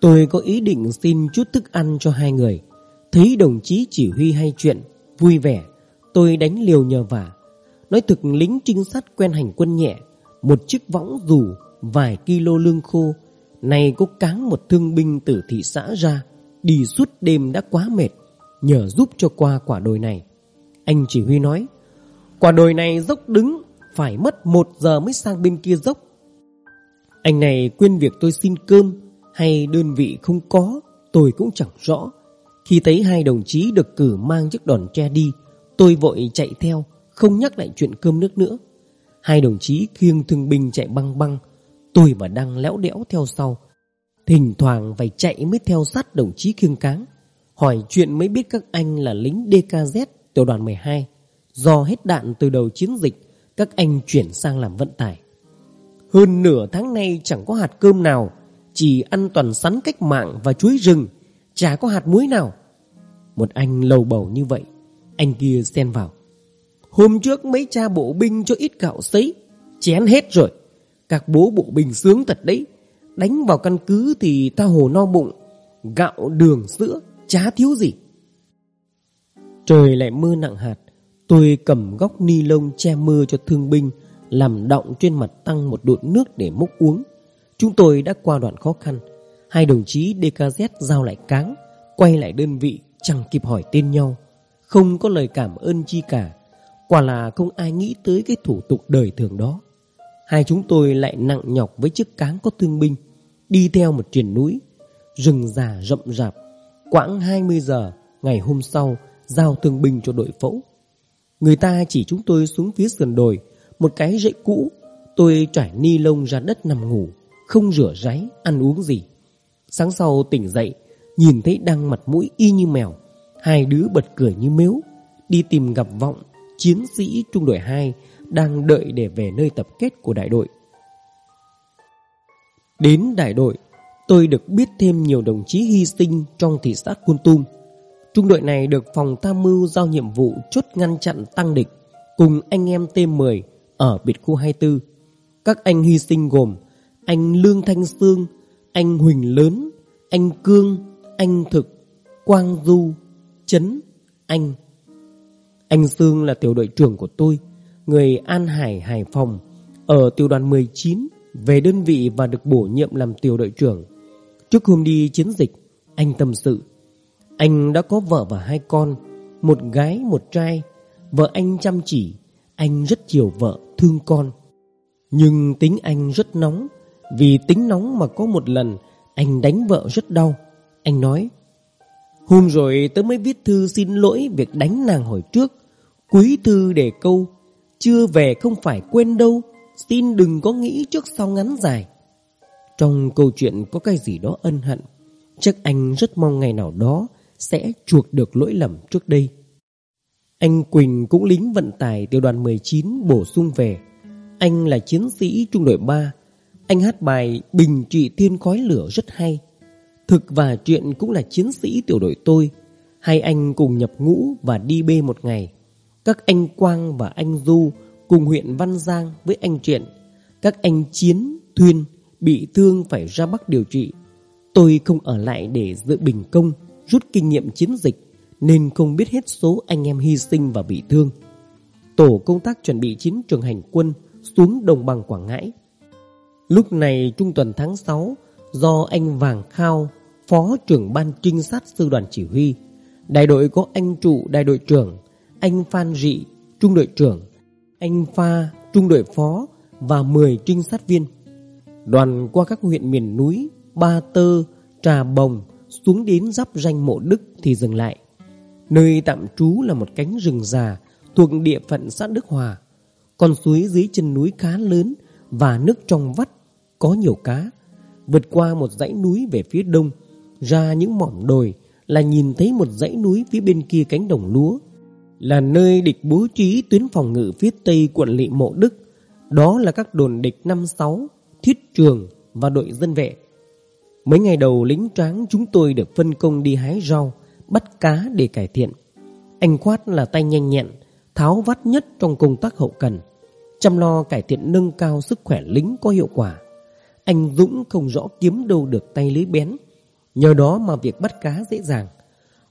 Tôi có ý định xin chút thức ăn cho hai người. Thấy đồng chí chỉ huy hay chuyện, vui vẻ, Tôi đánh liều nhờ vả. Nói thực lính trinh sát quen hành quân nhẹ Một chiếc võng dù Vài kilo lương khô Này có cáng một thương binh từ thị xã ra Đi suốt đêm đã quá mệt Nhờ giúp cho qua quả đồi này. Anh chỉ huy nói Quả đồi này dốc đứng Phải mất một giờ mới sang bên kia dốc. Anh này quên việc tôi xin cơm hay đơn vị không có, Tôi cũng chẳng rõ. Khi thấy hai đồng chí được cử mang chiếc đòn tre đi, Tôi vội chạy theo, Không nhắc lại chuyện cơm nước nữa. Hai đồng chí khiêng thương binh chạy băng băng, Tôi và đang léo đẽo theo sau. Thỉnh thoảng phải chạy mới theo sát đồng chí khiêng cáng, Hỏi chuyện mới biết các anh là lính DKZ tiểu đoàn 12 Do hết đạn từ đầu chiến dịch, Các anh chuyển sang làm vận tải. Hơn nửa tháng nay chẳng có hạt cơm nào chỉ ăn toàn sắn cách mạng và chuối rừng Chả có hạt muối nào. Một anh lầu bầu như vậy Anh kia xen vào. Hôm trước mấy cha bộ binh cho ít gạo sấy Chén hết rồi. Các bố bộ binh sướng thật đấy. Đánh vào căn cứ thì ta hồ no bụng Gạo, đường, sữa Chả thiếu gì. Trời lại mưa nặng hạt Tôi cầm góc ni lông che mưa cho thương binh Làm động trên mặt tăng một đụn nước để múc uống. Chúng tôi đã qua đoạn khó khăn. Hai đồng chí DKZ giao lại cáng, Quay lại đơn vị, chẳng kịp hỏi tên nhau. Không có lời cảm ơn chi cả, Quả là không ai nghĩ tới cái thủ tục đời thường đó. Hai chúng tôi lại nặng nhọc với chiếc cáng có thương binh, Đi theo một triển núi, Rừng già rậm rạp. Quãng 20 giờ, Ngày hôm sau, Giao thương binh cho đội phẫu. Người ta chỉ chúng tôi xuống phía sườn đồi, Một cái rễ cũ, Tôi trải ni lông ra đất nằm ngủ. Không rửa ráy, ăn uống gì. Sáng sau tỉnh dậy, Nhìn thấy đang mặt mũi y như mèo, Hai đứa bật cười như mếu Đi tìm gặp vọng Chiến sĩ trung đội 2 Đang đợi để về nơi tập kết của đại đội. Đến đại đội, Tôi được biết thêm nhiều đồng chí hy sinh Trong thị xã Quân Tum. Trung đội này được phòng tham mưu giao nhiệm vụ chốt ngăn chặn tăng địch cùng anh em T10 ở biệt khu 24. Các anh hy sinh gồm anh Lương Thanh Sương, anh Huỳnh Lớn, anh Cương, anh Thực, Quang Du, chấn anh. Anh Sương là tiểu đội trưởng của tôi, người An Hải, Hải Phòng, ở tiểu đoàn 19, về đơn vị và được bổ nhiệm làm tiểu đội trưởng. Trước hôm đi chiến dịch, anh tâm sự anh đã có vợ và hai con Một gái một trai Vợ anh chăm chỉ Anh rất chiều vợ thương con Nhưng tính anh rất nóng vì tính nóng mà có một lần, Anh đánh vợ rất đau Anh nói, Hôm rồi tớ mới viết thư xin lỗi Việc đánh nàng hồi trước Quý thư để câu, Chưa về không phải quên đâu, Xin đừng có nghĩ trước sau ngắn dài Trong câu chuyện có cái gì đó ân hận, Chắc anh rất mong ngày nào đó sẽ chuộc được lỗi lầm trước đây. Anh Quỳnh cũng lính vận tải tiểu đoàn 19 bổ sung về. Anh là chiến sĩ trung đội 3. Anh hát bài Bình trị thiên khói lửa rất hay. Thực và chuyện cũng là chiến sĩ tiểu đội tôi. Hai anh cùng nhập ngũ và đi bê một ngày. Các anh Quang và anh Du cùng huyện Văn Giang với anh Triện. Các anh Chiến, Thuyên bị thương phải ra Bắc điều trị. Tôi không ở lại để giữ bình công rút kinh nghiệm chiến dịch nên không biết hết số anh em hy sinh và bị thương. Tổ công tác chuẩn bị chiến trường hành quân xuống đồng bằng Quảng Ngãi. Lúc này trung tuần tháng 6 do anh Vàng Khao, phó trưởng ban trinh sát sư đoàn chỉ huy, đại đội có anh trụ đại đội trưởng, anh Phan Dị, trung đội trưởng, anh Pha, trung đội phó và 10 trinh sát viên. Đoàn qua các huyện miền núi Ba Tơ, Trà Bồng, xuống đến giáp danh mộ Đức thì dừng lại. Nơi tạm trú là một cánh rừng già thuộc địa phận xã Đức Hòa. Con suối dưới chân núi khá lớn và nước trong vắt có nhiều cá. Vượt qua một dãy núi về phía đông, ra những mỏm đồi là nhìn thấy một dãy núi phía bên kia cánh đồng lúa. Là nơi địch bố trí tuyến phòng ngự phía tây quận lỵ mộ Đức. Đó là các đồn địch 56, thiết trường và đội dân vệ. Mấy ngày đầu lính tráng chúng tôi được phân công đi hái rau, bắt cá để cải thiện. Anh Khoát là tay nhanh nhẹn, tháo vắt nhất trong công tác hậu cần, chăm lo cải thiện nâng cao sức khỏe lính có hiệu quả. Anh Dũng không rõ kiếm đâu được tay lưới bén, nhờ đó mà việc bắt cá dễ dàng.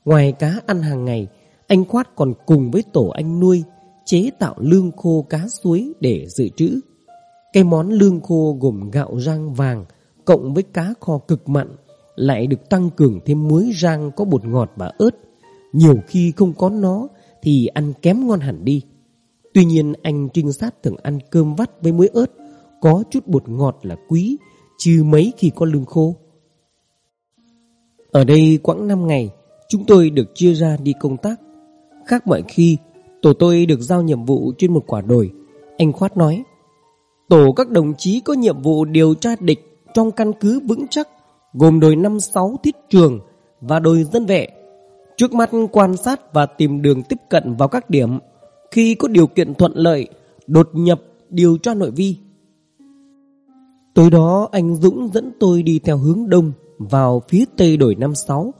Ngoài cá ăn hàng ngày, Anh Khoát còn cùng với tổ anh nuôi chế tạo lương khô cá suối để dự trữ. Cái món lương khô gồm gạo rang vàng cộng với cá kho cực mặn lại được tăng cường thêm muối rang có bột ngọt và ớt. Nhiều khi không có nó thì ăn kém ngon hẳn đi. Tuy nhiên anh trinh sát thường ăn cơm vắt với muối ớt, có chút bột ngọt là quý, chứ mấy khi có lương khô. Ở đây quãng 5 ngày, chúng tôi được chia ra đi công tác. Khác mọi khi, tổ tôi được giao nhiệm vụ trên một quả đồi. Anh Khoát nói, Tổ các đồng chí có nhiệm vụ điều tra địch trong căn cứ vững chắc, gồm đồi 56 thiết trường và đồi dân vệ. Trước mắt quan sát và tìm đường tiếp cận vào các điểm. Khi có điều kiện thuận lợi, đột nhập điều tra nội vi. Tối đó anh Dũng dẫn tôi đi theo hướng đông vào phía tây đồi 56.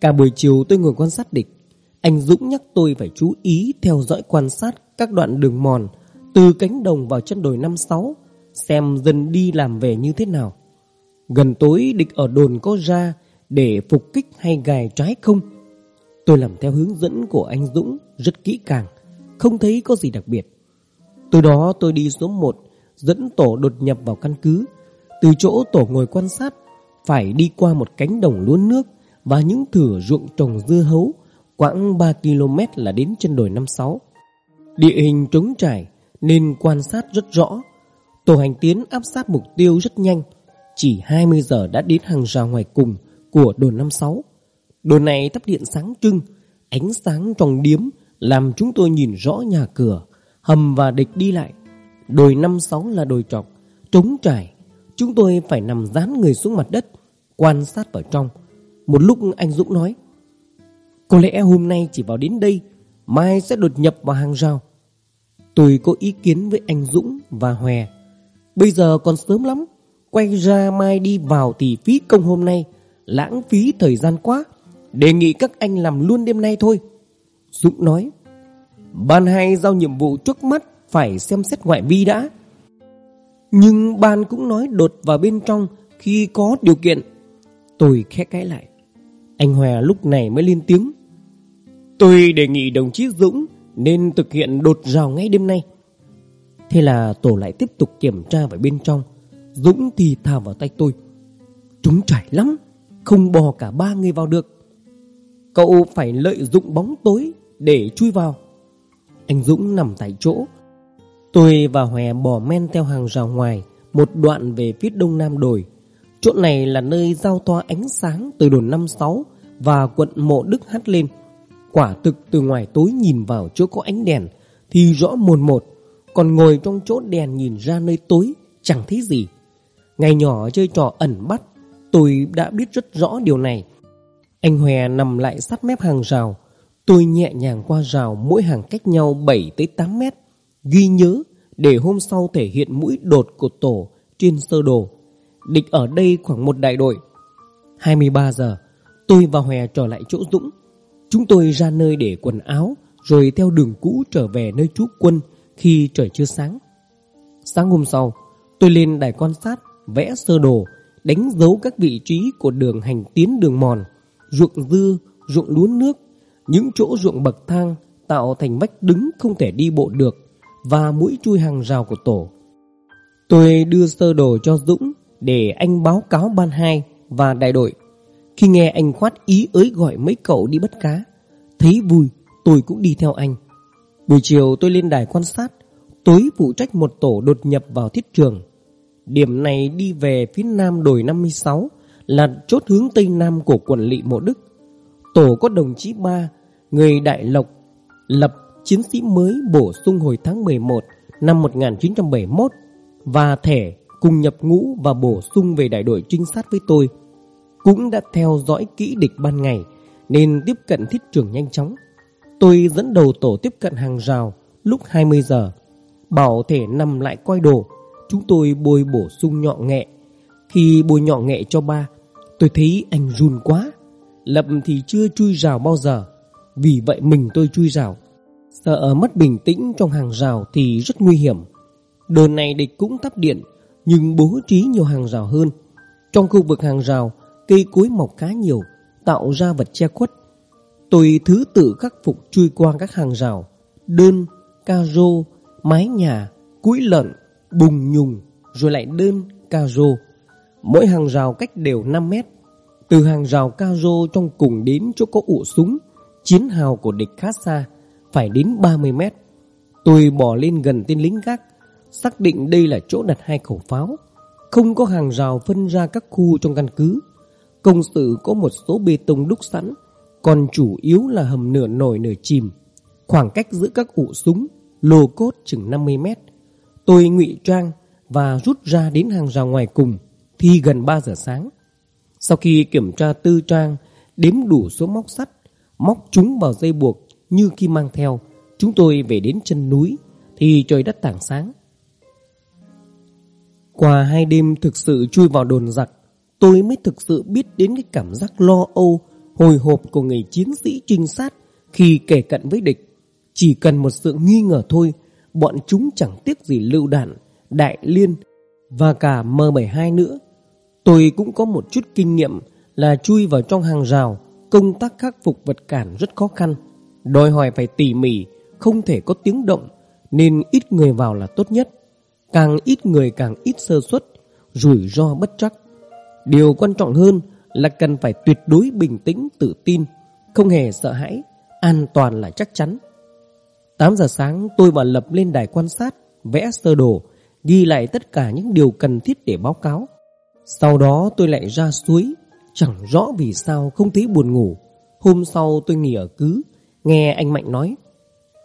Cả buổi chiều tôi ngồi quan sát địch. Anh Dũng nhắc tôi phải chú ý theo dõi quan sát các đoạn đường mòn từ cánh đồng vào chân đồi 56 xem dân đi làm về như thế nào. Gần tối địch ở đồn có ra để phục kích hay gài trái không? Tôi làm theo hướng dẫn của anh Dũng rất kỹ càng, không thấy có gì đặc biệt. Từ đó tôi đi số 1 dẫn tổ đột nhập vào căn cứ. Từ chỗ tổ ngồi quan sát phải đi qua một cánh đồng lúa nước và những thửa ruộng trồng dưa hấu quãng 3 km là đến chân đồi 56. Địa hình trống trải nên quan sát rất rõ. Tổ hành tiến áp sát mục tiêu rất nhanh, chỉ 20 giờ đã đến hàng rào ngoài cùng của đồn 56. Đồn này thắp điện sáng trưng, ánh sáng trong điếm làm chúng tôi nhìn rõ nhà cửa, hầm và địch đi lại. Đồi 56 là đồi trọc, trống trải. Chúng tôi phải nằm dán người xuống mặt đất, quan sát vào trong. Một lúc anh Dũng nói, có lẽ hôm nay chỉ vào đến đây, mai sẽ đột nhập vào hàng rào. Tôi có ý kiến với anh Dũng và Hòe. Bây giờ còn sớm lắm, quay ra mai đi vào thì phí công hôm nay, lãng phí thời gian quá. Đề nghị các anh làm luôn đêm nay thôi. Dũng nói, ban hai giao nhiệm vụ trước mắt phải xem xét ngoại vi đã. Nhưng ban cũng nói đột vào bên trong khi có điều kiện. Tôi khẽ cãi lại. Anh Hòa lúc này mới lên tiếng. Tôi đề nghị đồng chí Dũng nên thực hiện đột rào ngay đêm nay. Thế là tổ lại tiếp tục kiểm tra vào bên trong. Dũng thì thào vào tay tôi. Chúng trải lắm, không bò cả ba người vào được. Cậu phải lợi dụng bóng tối để chui vào. Anh Dũng nằm tại chỗ. Tôi và Hòe bò men theo hàng rào ngoài, một đoạn về phía đông nam đồi. Chỗ này là nơi giao toa ánh sáng từ đồn 56 và quận Mộ Đức hát lên. Quả thực từ ngoài tối nhìn vào chỗ có ánh đèn thì rõ mồn một, còn ngồi trong chỗ đèn nhìn ra nơi tối chẳng thấy gì. Ngày nhỏ chơi trò ẩn bắt, tôi đã biết rất rõ điều này. Anh Hòe nằm lại sát mép hàng rào, tôi nhẹ nhàng qua rào mỗi hàng cách nhau 7 tới 8 mét, ghi nhớ để hôm sau thể hiện mũi đột của tổ trên sơ đồ. Địch ở đây khoảng một đại đội. 23 giờ, tôi và Hòe trở lại chỗ Dũng. Chúng tôi ra nơi để quần áo Rồi theo đường cũ trở về nơi trú quân Khi trời chưa sáng Sáng hôm sau Tôi lên đài quan sát Vẽ sơ đồ Đánh dấu các vị trí của đường hành tiến đường mòn Ruộng dưa, ruộng lúa nước Những chỗ ruộng bậc thang Tạo thành vách đứng không thể đi bộ được và mũi chui hàng rào của tổ. Tôi đưa sơ đồ cho Dũng Để anh báo cáo ban hai Và đại đội. Khi nghe anh khoát ý ới gọi mấy cậu đi bắt cá, Thấy vui, tôi cũng đi theo anh. Buổi chiều tôi lên đài quan sát Tối phụ trách một tổ đột nhập vào thiết trường. Điểm này đi về phía nam đồi 56 Là chốt hướng tây nam của quận lỵ Mộ Đức. Tổ có đồng chí ba, Người Đại Lộc, Lập chiến sĩ mới bổ sung hồi tháng 11 năm 1971 Và thẻ cùng nhập ngũ và bổ sung về đại đội trinh sát với tôi cũng đã theo dõi kỹ địch ban ngày nên tiếp cận thiết trường nhanh chóng. Tôi dẫn đầu tổ tiếp cận hàng rào lúc 20 giờ. Bảo thể nằm lại coi đồ, chúng tôi bôi bổ sung nhọ nghệ. Khi bôi nhọ nghệ cho ba, tôi thấy anh run quá. Lập thì chưa chui rào bao giờ, vì vậy mình tôi chui rào. Sợ mất bình tĩnh trong hàng rào thì rất nguy hiểm. Đợt này địch cũng tắp điện, nhưng bố trí nhiều hàng rào hơn. Trong khu vực hàng rào, cây cối mọc khá nhiều, tạo ra vật che khuất. Tôi thứ tự khắc phục chui qua các hàng rào, đơn, ca rô, mái nhà, cũi lợn, bùng nhùng, rồi lại đơn, ca rô. Mỗi hàng rào cách đều 5 mét. Từ hàng rào ca rô trong cùng đến chỗ có ụ súng, chiến hào của địch khá xa, phải đến 30 mét. Tôi bỏ lên gần tên lính gác, xác định đây là chỗ đặt hai khẩu pháo. Không có hàng rào phân ra các khu trong căn cứ. Công sự có một số bê tông đúc sẵn, còn chủ yếu là hầm nửa nổi nửa chìm. Khoảng cách giữa các ụ súng, lô cốt chừng 50 mét. Tôi ngụy trang và rút ra đến hàng rào ngoài cùng thì gần 3 giờ sáng. Sau khi kiểm tra tư trang, đếm đủ số móc sắt, móc chúng vào dây buộc như khi mang theo, chúng tôi về đến chân núi thì trời đất tảng sáng. Qua hai đêm thực sự chui vào đồn giặc, tôi mới thực sự biết đến cái cảm giác lo âu, hồi hộp của người chiến sĩ trinh sát khi kể cận với địch. Chỉ cần một sự nghi ngờ thôi, bọn chúng chẳng tiếc gì lựu đạn, đại liên và cả M72 nữa. Tôi cũng có một chút kinh nghiệm là chui vào trong hàng rào, công tác khắc phục vật cản rất khó khăn. Đòi hỏi phải tỉ mỉ, không thể có tiếng động, nên ít người vào là tốt nhất. Càng ít người càng ít sơ suất, rủi ro bất chắc. Điều quan trọng hơn là cần phải tuyệt đối bình tĩnh, tự tin, không hề sợ hãi, an toàn là chắc chắn. 8 giờ sáng tôi và Lập lên đài quan sát, vẽ sơ đồ, ghi lại tất cả những điều cần thiết để báo cáo. Sau đó tôi lại ra suối, chẳng rõ vì sao không thấy buồn ngủ. Hôm sau tôi nghỉ ở cứ, nghe anh Mạnh nói.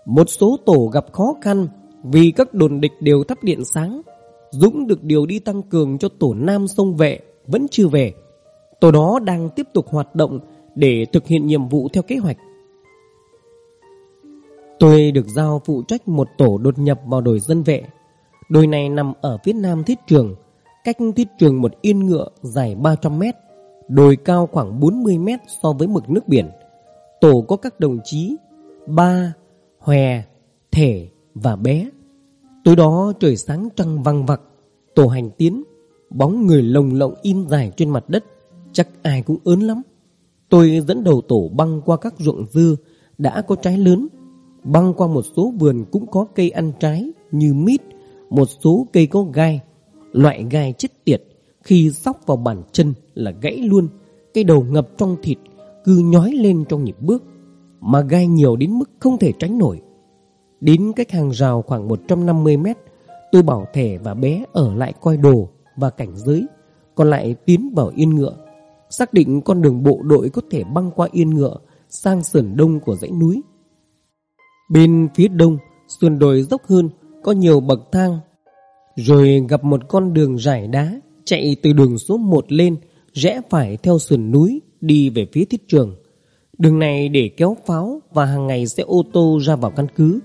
Một số tổ gặp khó khăn vì các đồn địch đều thắp điện sáng. Dũng được điều đi tăng cường cho tổ Nam sông vệ vẫn chưa về. Tổ đó đang tiếp tục hoạt động để thực hiện nhiệm vụ theo kế hoạch. Tôi được giao phụ trách một tổ đột nhập vào đồi dân vệ. Đồi này nằm ở phía nam thiết trường, cách thiết trường một yên ngựa dài 300 mét, đồi cao khoảng 40 mét so với mực nước biển. Tổ có các đồng chí Ba, Hòe, Thể và Bé. Tối đó trời sáng trăng văng vặc, tổ hành tiến, bóng người lồng lộng in dài trên mặt đất, chắc ai cũng ớn lắm. Tôi dẫn đầu tổ băng qua các ruộng dưa đã có trái lớn, băng qua một số vườn cũng có cây ăn trái như mít, một số cây có gai, loại gai chết tiệt khi sóc vào bàn chân là gãy luôn, cây đầu ngập trong thịt cứ nhói lên trong nhịp bước, mà gai nhiều đến mức không thể tránh nổi. Đến cách hàng rào khoảng 150 mét, tôi bảo thẻ và bé ở lại coi đồ và cảnh giới, còn lại tiến vào yên ngựa. Xác định con đường bộ đội có thể băng qua yên ngựa sang sườn đông của dãy núi. Bên phía đông, sườn đồi dốc hơn, có nhiều bậc thang. Rồi gặp một con đường rải đá, chạy từ đường số 1 lên, rẽ phải theo sườn núi, đi về phía thiết trường. Đường này để kéo pháo và hàng ngày xe ô tô ra vào căn cứ.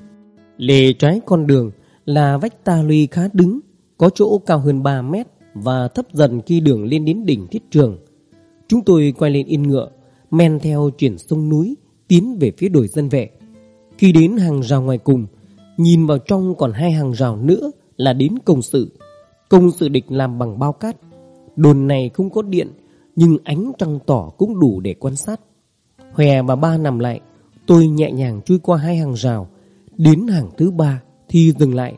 Lề trái con đường là vách ta luy khá đứng, có chỗ cao hơn 3 mét và thấp dần khi đường lên đến đỉnh thiết trường. Chúng tôi quay lên yên ngựa, men theo chuyển sông núi, tiến về phía đồi dân vệ. Khi đến hàng rào ngoài cùng, nhìn vào trong còn hai hàng rào nữa là đến công sự. Công sự địch làm bằng bao cát. Đồn này không có điện, nhưng ánh trăng tỏ cũng đủ để quan sát. Hòe và ba nằm lại, tôi nhẹ nhàng chui qua hai hàng rào, đến hàng thứ ba thì dừng lại.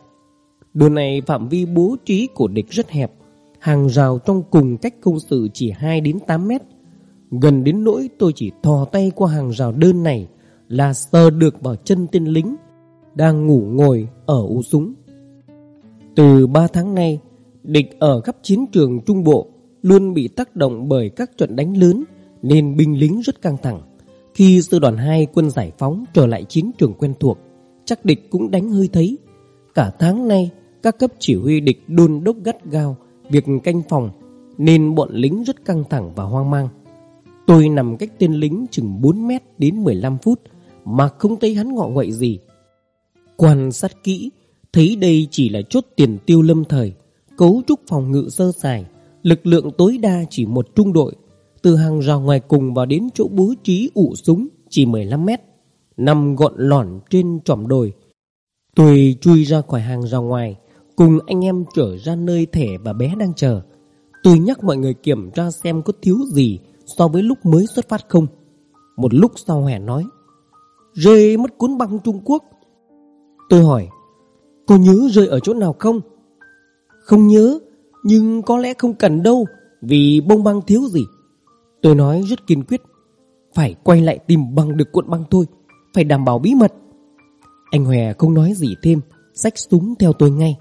Đồn này phạm vi bố trí của địch rất hẹp, hàng rào trong cùng cách công sự chỉ 2 đến 8 mét. Gần đến nỗi tôi chỉ thò tay qua hàng rào đơn này là sờ được vào chân tên lính đang ngủ ngồi ở ụ súng. Từ 3 tháng nay, địch ở khắp chiến trường Trung Bộ luôn bị tác động bởi các trận đánh lớn nên binh lính rất căng thẳng. Khi sư đoàn 2 quân giải phóng trở lại chiến trường quen thuộc, chắc địch cũng đánh hơi thấy. Cả tháng nay, các cấp chỉ huy địch đôn đốc gắt gao việc canh phòng nên bọn lính rất căng thẳng và hoang mang. Tôi nằm cách tên lính chừng 4 mét đến 15 phút mà không thấy hắn ngọ nguậy gì. Quan sát kỹ, thấy đây chỉ là chốt tiền tiêu lâm thời, cấu trúc phòng ngự sơ sài, lực lượng tối đa chỉ một trung đội, từ hàng rào ngoài cùng vào đến chỗ bố trí ụ súng chỉ 15 mét, nằm gọn lỏn trên tròm đồi. Tôi chui ra khỏi hàng rào ngoài, cùng anh em trở ra nơi thẻ và bé đang chờ. Tôi nhắc mọi người kiểm tra xem có thiếu gì so với lúc mới xuất phát không. Một lúc sau hẻ nói Rơi mất cuốn băng Trung Quốc Tôi hỏi Cô nhớ rơi ở chỗ nào không Không nhớ nhưng có lẽ không cần đâu, Vì bông băng thiếu gì. Tôi nói rất kiên quyết, Phải quay lại tìm bằng được cuộn băng thôi, Phải đảm bảo bí mật. Anh Hòe không nói gì thêm Xách súng theo tôi ngay.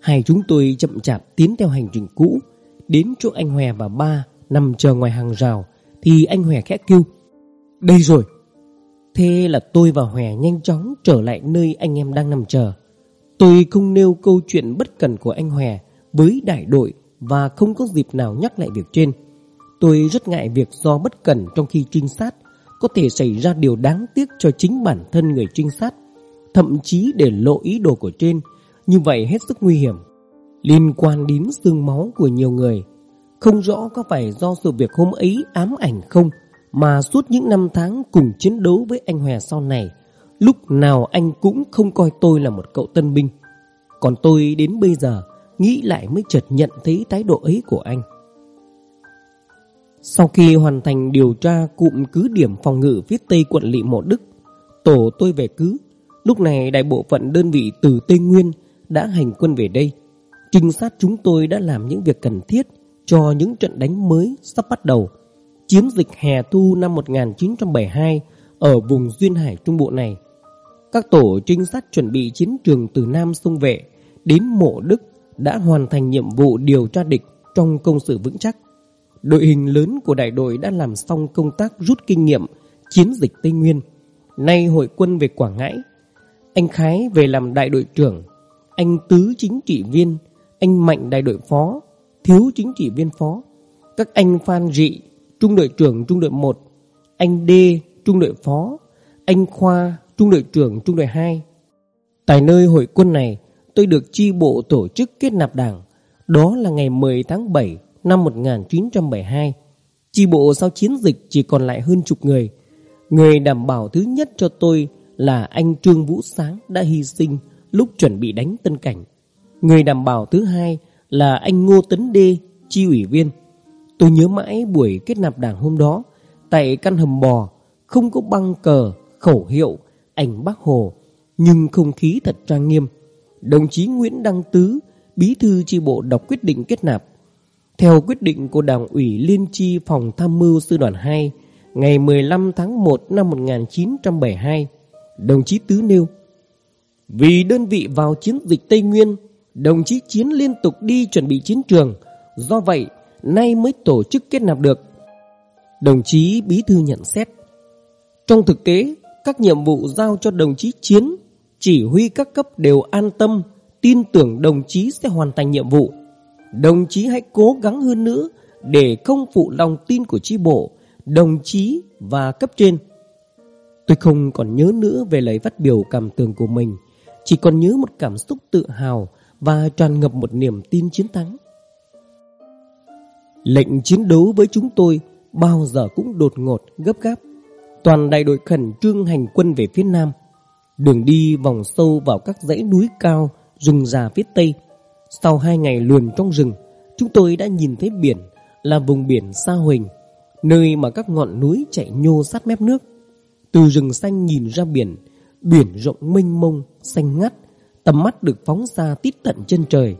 Hai chúng tôi chậm chạp tiến theo hành trình cũ, Đến chỗ anh Hòe và ba Nằm chờ ngoài hàng rào, Thì anh Hòe khẽ kêu, Đây rồi. Thế là tôi và Hòe nhanh chóng trở lại nơi anh em đang nằm chờ. Tôi không nêu câu chuyện bất cần của anh Hòe với đại đội Và không có dịp nào nhắc lại việc trên, Tôi rất ngại việc do bất cẩn trong khi trinh sát Có thể xảy ra điều đáng tiếc cho chính bản thân người trinh sát, Thậm chí để lộ ý đồ của trên. Như vậy hết sức nguy hiểm. Liên quan đến xương máu của nhiều người, Không rõ có phải do sự việc hôm ấy ám ảnh không, Mà suốt những năm tháng cùng chiến đấu với anh Hòe sau này, Lúc nào anh cũng không coi tôi là một cậu tân binh. Còn tôi đến bây giờ Nghĩ lại mới chợt nhận thấy thái độ ấy của anh. Sau khi hoàn thành điều tra cụm cứ điểm phòng ngự phía tây quận lỵ Mộ Đức, Tổ tôi về cứ. Lúc này đại bộ phận đơn vị từ Tây Nguyên đã hành quân về đây. Trinh sát chúng tôi đã làm những việc cần thiết cho những trận đánh mới sắp bắt đầu. Chiến dịch hè thu năm 1972 ở vùng Duyên Hải Trung Bộ này. Các tổ trinh sát chuẩn bị chiến trường từ Nam sông Vệ đến Mộ Đức đã hoàn thành nhiệm vụ điều tra địch trong công sự vững chắc. Đội hình lớn của đại đội đã làm xong công tác rút kinh nghiệm chiến dịch Tây Nguyên. Nay hội quân về Quảng Ngãi. Anh Khái về làm đại đội trưởng, anh Tứ chính trị viên, anh Mạnh đại đội phó, Thiếu chính trị viên phó, các anh Phan Dị, trung đội trưởng trung đội 1, anh D, trung đội phó, anh Khoa, trung đội trưởng trung đội 2. Tại nơi hội quân này, tôi được chi bộ tổ chức kết nạp đảng. Đó là ngày 10 tháng 7 năm 1972. Chi bộ sau chiến dịch chỉ còn lại hơn chục người. Người đảm bảo thứ nhất cho tôi là anh Trương Vũ Sáng đã hy sinh lúc chuẩn bị đánh Tân Cảnh. Người đảm bảo thứ hai là anh Ngô Tấn Đê, chi ủy viên. Tôi nhớ mãi buổi kết nạp đảng hôm đó, tại căn hầm bò, không có băng cờ, khẩu hiệu ảnh bác Hồ, nhưng không khí thật trang nghiêm. Đồng chí Nguyễn Đăng Tứ, bí thư chi bộ đọc quyết định kết nạp. Theo quyết định của Đảng ủy Liên chi Phòng Tham mưu Sư đoàn 2, ngày 15 tháng 1 năm 1972, đồng chí Tứ nêu Vì đơn vị vào chiến dịch Tây Nguyên, đồng chí Chiến liên tục đi chuẩn bị chiến trường, do vậy nay mới tổ chức kết nạp được. Đồng chí Bí thư nhận xét Trong thực tế, các nhiệm vụ giao cho đồng chí Chiến, chỉ huy các cấp đều an tâm, tin tưởng đồng chí sẽ hoàn thành nhiệm vụ. Đồng chí hãy cố gắng hơn nữa để không phụ lòng tin của chi bộ, đồng chí và cấp trên. Tôi không còn nhớ nữa về lời phát biểu cảm tưởng của mình, chỉ còn nhớ một cảm xúc tự hào và tràn ngập một niềm tin chiến thắng. Lệnh chiến đấu với chúng tôi bao giờ cũng đột ngột, gấp gáp toàn đại đội khẩn trương hành quân về phía nam. Đường đi vòng sâu vào các dãy núi cao, rừng già phía tây. Sau hai ngày luồn trong rừng, chúng tôi đã nhìn thấy biển là vùng biển Sa Huỳnh, nơi mà các ngọn núi chạy nhô sát mép nước. Từ rừng xanh nhìn ra biển, biển rộng mênh mông, xanh ngắt, tầm mắt được phóng ra tít tận chân trời,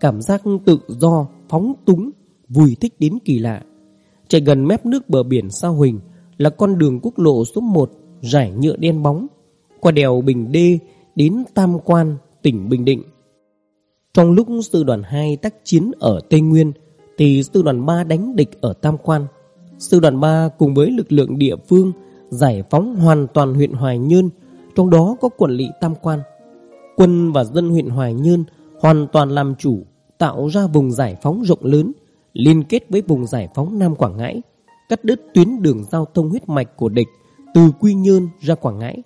cảm giác tự do, phóng túng, vui thích đến kỳ lạ. Chạy gần mép nước bờ biển Sa Huỳnh, là con đường quốc lộ số 1 rải nhựa đen bóng qua đèo Bình Đê đến Tam Quan, tỉnh Bình Định. Trong lúc sư đoàn 2 tác chiến ở Tây Nguyên thì sư đoàn 3 đánh địch ở Tam Quan. Sư đoàn 3 cùng với lực lượng địa phương giải phóng hoàn toàn huyện Hoài Nhơn, trong đó có quận lỵ Tam Quan. Quân và dân huyện Hoài Nhơn hoàn toàn làm chủ, tạo ra vùng giải phóng rộng lớn, liên kết với vùng giải phóng Nam Quảng Ngãi cắt đứt tuyến đường giao thông huyết mạch của địch từ Quy Nhơn ra Quảng Ngãi.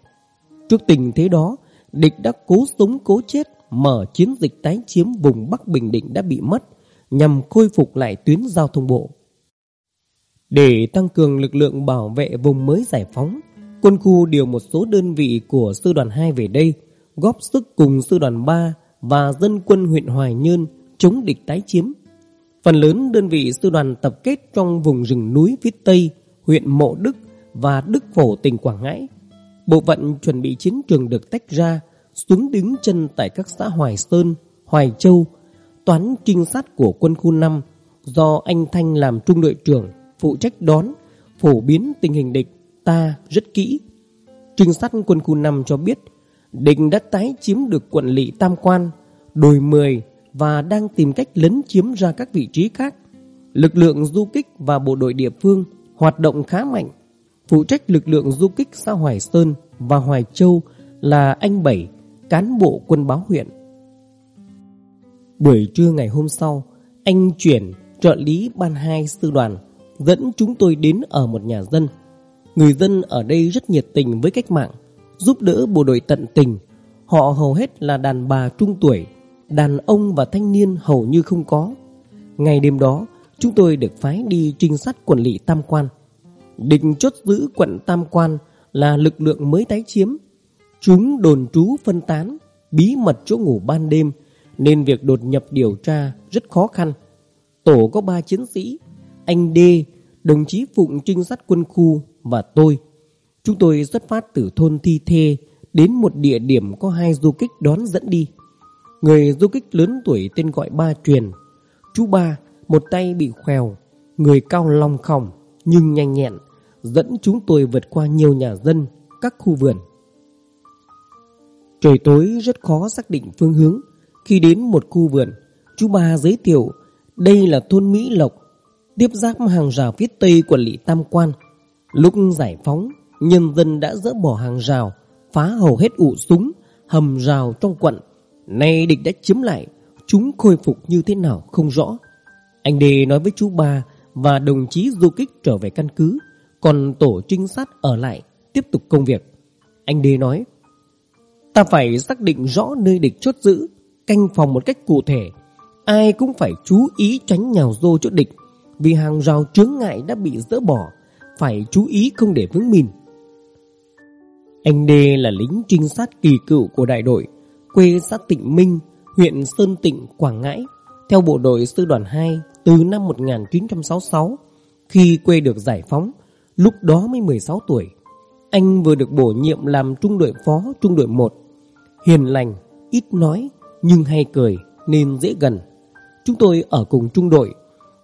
Trước tình thế đó, địch đã cố sống cố chết mở chiến dịch tái chiếm vùng Bắc Bình Định đã bị mất nhằm khôi phục lại tuyến giao thông bộ. Để tăng cường lực lượng bảo vệ vùng mới giải phóng, quân khu điều một số đơn vị của sư đoàn 2 về đây góp sức cùng sư đoàn 3 và dân quân huyện Hoài Nhơn chống địch tái chiếm. Phần lớn đơn vị sư đoàn tập kết trong vùng rừng núi phía Tây, huyện Mộ Đức và Đức Phổ tỉnh Quảng Ngãi. Bộ phận chuẩn bị chiến trường được tách ra, xuống đứng chân tại các xã Hoài Sơn, Hoài Châu, toán trinh sát của quân khu 5 do anh Thanh làm trung đội trưởng, phụ trách đón, phổ biến tình hình địch ta rất kỹ. Trinh sát quân khu 5 cho biết địch đã tái chiếm được quận lỵ Tam Quan, đồi 10 và đang tìm cách lấn chiếm ra các vị trí khác. Lực lượng du kích và bộ đội địa phương hoạt động khá mạnh. Phụ trách lực lượng du kích xã Hoài Sơn và Hoài Châu là anh Bảy, cán bộ quân báo huyện. Buổi trưa ngày hôm sau, anh chuyển trợ lý ban hai sư đoàn dẫn chúng tôi đến ở một nhà dân. Người dân ở đây rất nhiệt tình với cách mạng, giúp đỡ bộ đội tận tình. Họ hầu hết là đàn bà trung tuổi, đàn ông và thanh niên hầu như không có. Ngày đêm đó, chúng tôi được phái đi trinh sát quần lị Tam Quan. Định chốt giữ quận Tam Quan là lực lượng mới tái chiếm. Chúng đồn trú phân tán, bí mật chỗ ngủ ban đêm, nên việc đột nhập điều tra rất khó khăn. Tổ có ba chiến sĩ, anh D, đồng chí Phụng trinh sát quân khu và tôi. Chúng tôi xuất phát từ thôn Thi Thê đến một địa điểm có hai du kích đón dẫn đi. Người du kích lớn tuổi tên gọi Ba Truyền. Chú Ba, một tay bị khèo, người cao long khổng nhưng nhanh nhẹn, dẫn chúng tôi vượt qua nhiều nhà dân, các khu vườn. Trời tối rất khó xác định phương hướng. Khi đến một khu vườn, chú Ba giới thiệu đây là thôn Mỹ Lộc, tiếp giáp hàng rào phía tây của lỵ Tam Quan. Lúc giải phóng, nhân dân đã dỡ bỏ hàng rào, phá hầu hết ụ súng, hầm rào trong quận. Nay địch đã chiếm lại, chúng khôi phục như thế nào không rõ. Anh Đề nói với chú ba và đồng chí du kích trở về căn cứ, còn tổ trinh sát ở lại tiếp tục công việc. Anh đê nói, ta phải xác định rõ nơi địch chốt giữ, canh phòng một cách cụ thể. Ai cũng phải chú ý tránh nhào rô chỗ địch, vì hàng rào chướng ngại đã bị dỡ bỏ, phải chú ý không để vướng mìn. Anh Đê là lính trinh sát kỳ cựu của đại đội, quê xã Tịnh Minh, huyện Sơn Tịnh, Quảng Ngãi, theo bộ đội sư đoàn 2 từ năm 1966, khi quê được giải phóng, lúc đó mới 16 tuổi. Anh vừa được bổ nhiệm làm trung đội phó trung đội 1. Hiền lành, ít nói, nhưng hay cười nên dễ gần. Chúng tôi ở cùng trung đội.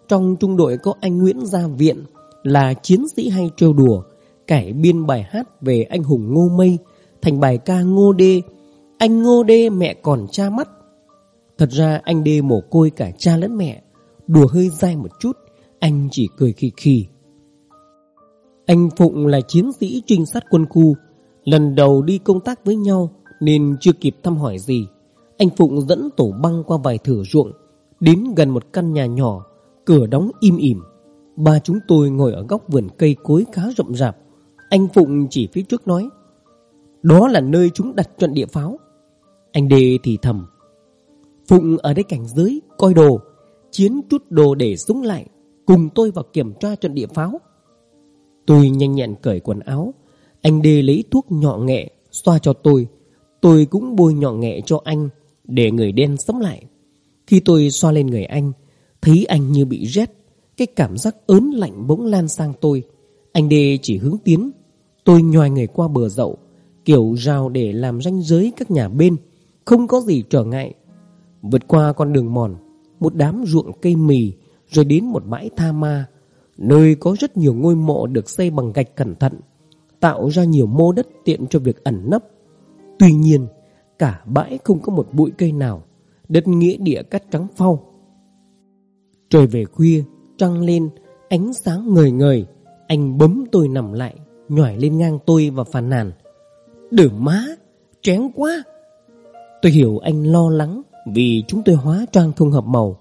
Trong trung đội có anh Nguyễn Gia Viện là chiến sĩ hay trêu đùa, cải biên bài hát về anh hùng Ngô Mây thành bài ca Ngô Đê. Anh Ngô Đê mẹ còn cha mắt. Thật ra anh Đê mồ côi cả cha lẫn mẹ. Đùa hơi dai một chút, anh chỉ cười khì khì. Anh Phụng là chiến sĩ trinh sát quân khu, lần đầu đi công tác với nhau nên chưa kịp thăm hỏi gì. Anh Phụng dẫn tổ băng qua vài thửa ruộng, đến gần một căn nhà nhỏ, cửa đóng im ỉm. Ba chúng tôi ngồi ở góc vườn cây cối khá rộng rạp. Anh Phụng chỉ phía trước nói, đó là nơi chúng đặt trận địa pháo. Anh Đê thì thầm, Phụng ở đây cảnh giới, coi đồ, chiến chút đồ để súng lại, cùng tôi vào kiểm tra trận địa pháo. Tôi nhanh nhẹn cởi quần áo, anh Đê lấy thuốc nhọ nghệ, xoa cho tôi. Tôi cũng bôi nhọ nghệ cho anh, để người đen sống lại. Khi tôi xoa lên người anh, thấy anh như bị rét, cái cảm giác ớn lạnh bỗng lan sang tôi. Anh Đê chỉ hướng tiến, tôi nhòi người qua bờ dậu, kiểu rào để làm ranh giới các nhà bên, không có gì trở ngại. Vượt qua con đường mòn, một đám ruộng cây mì, rồi đến một bãi tha ma, nơi có rất nhiều ngôi mộ được xây bằng gạch cẩn thận, tạo ra nhiều mô đất tiện cho việc ẩn nấp. Tuy nhiên, cả bãi không có một bụi cây nào, đất nghĩa địa cắt trắng phau. Trời về khuya, trăng lên, ánh sáng ngời ngời, anh bấm tôi nằm lại, nhỏi lên ngang tôi và phàn nàn. Đỡ má, chén quá. Tôi hiểu anh lo lắng vì chúng tôi hóa trang không hợp màu.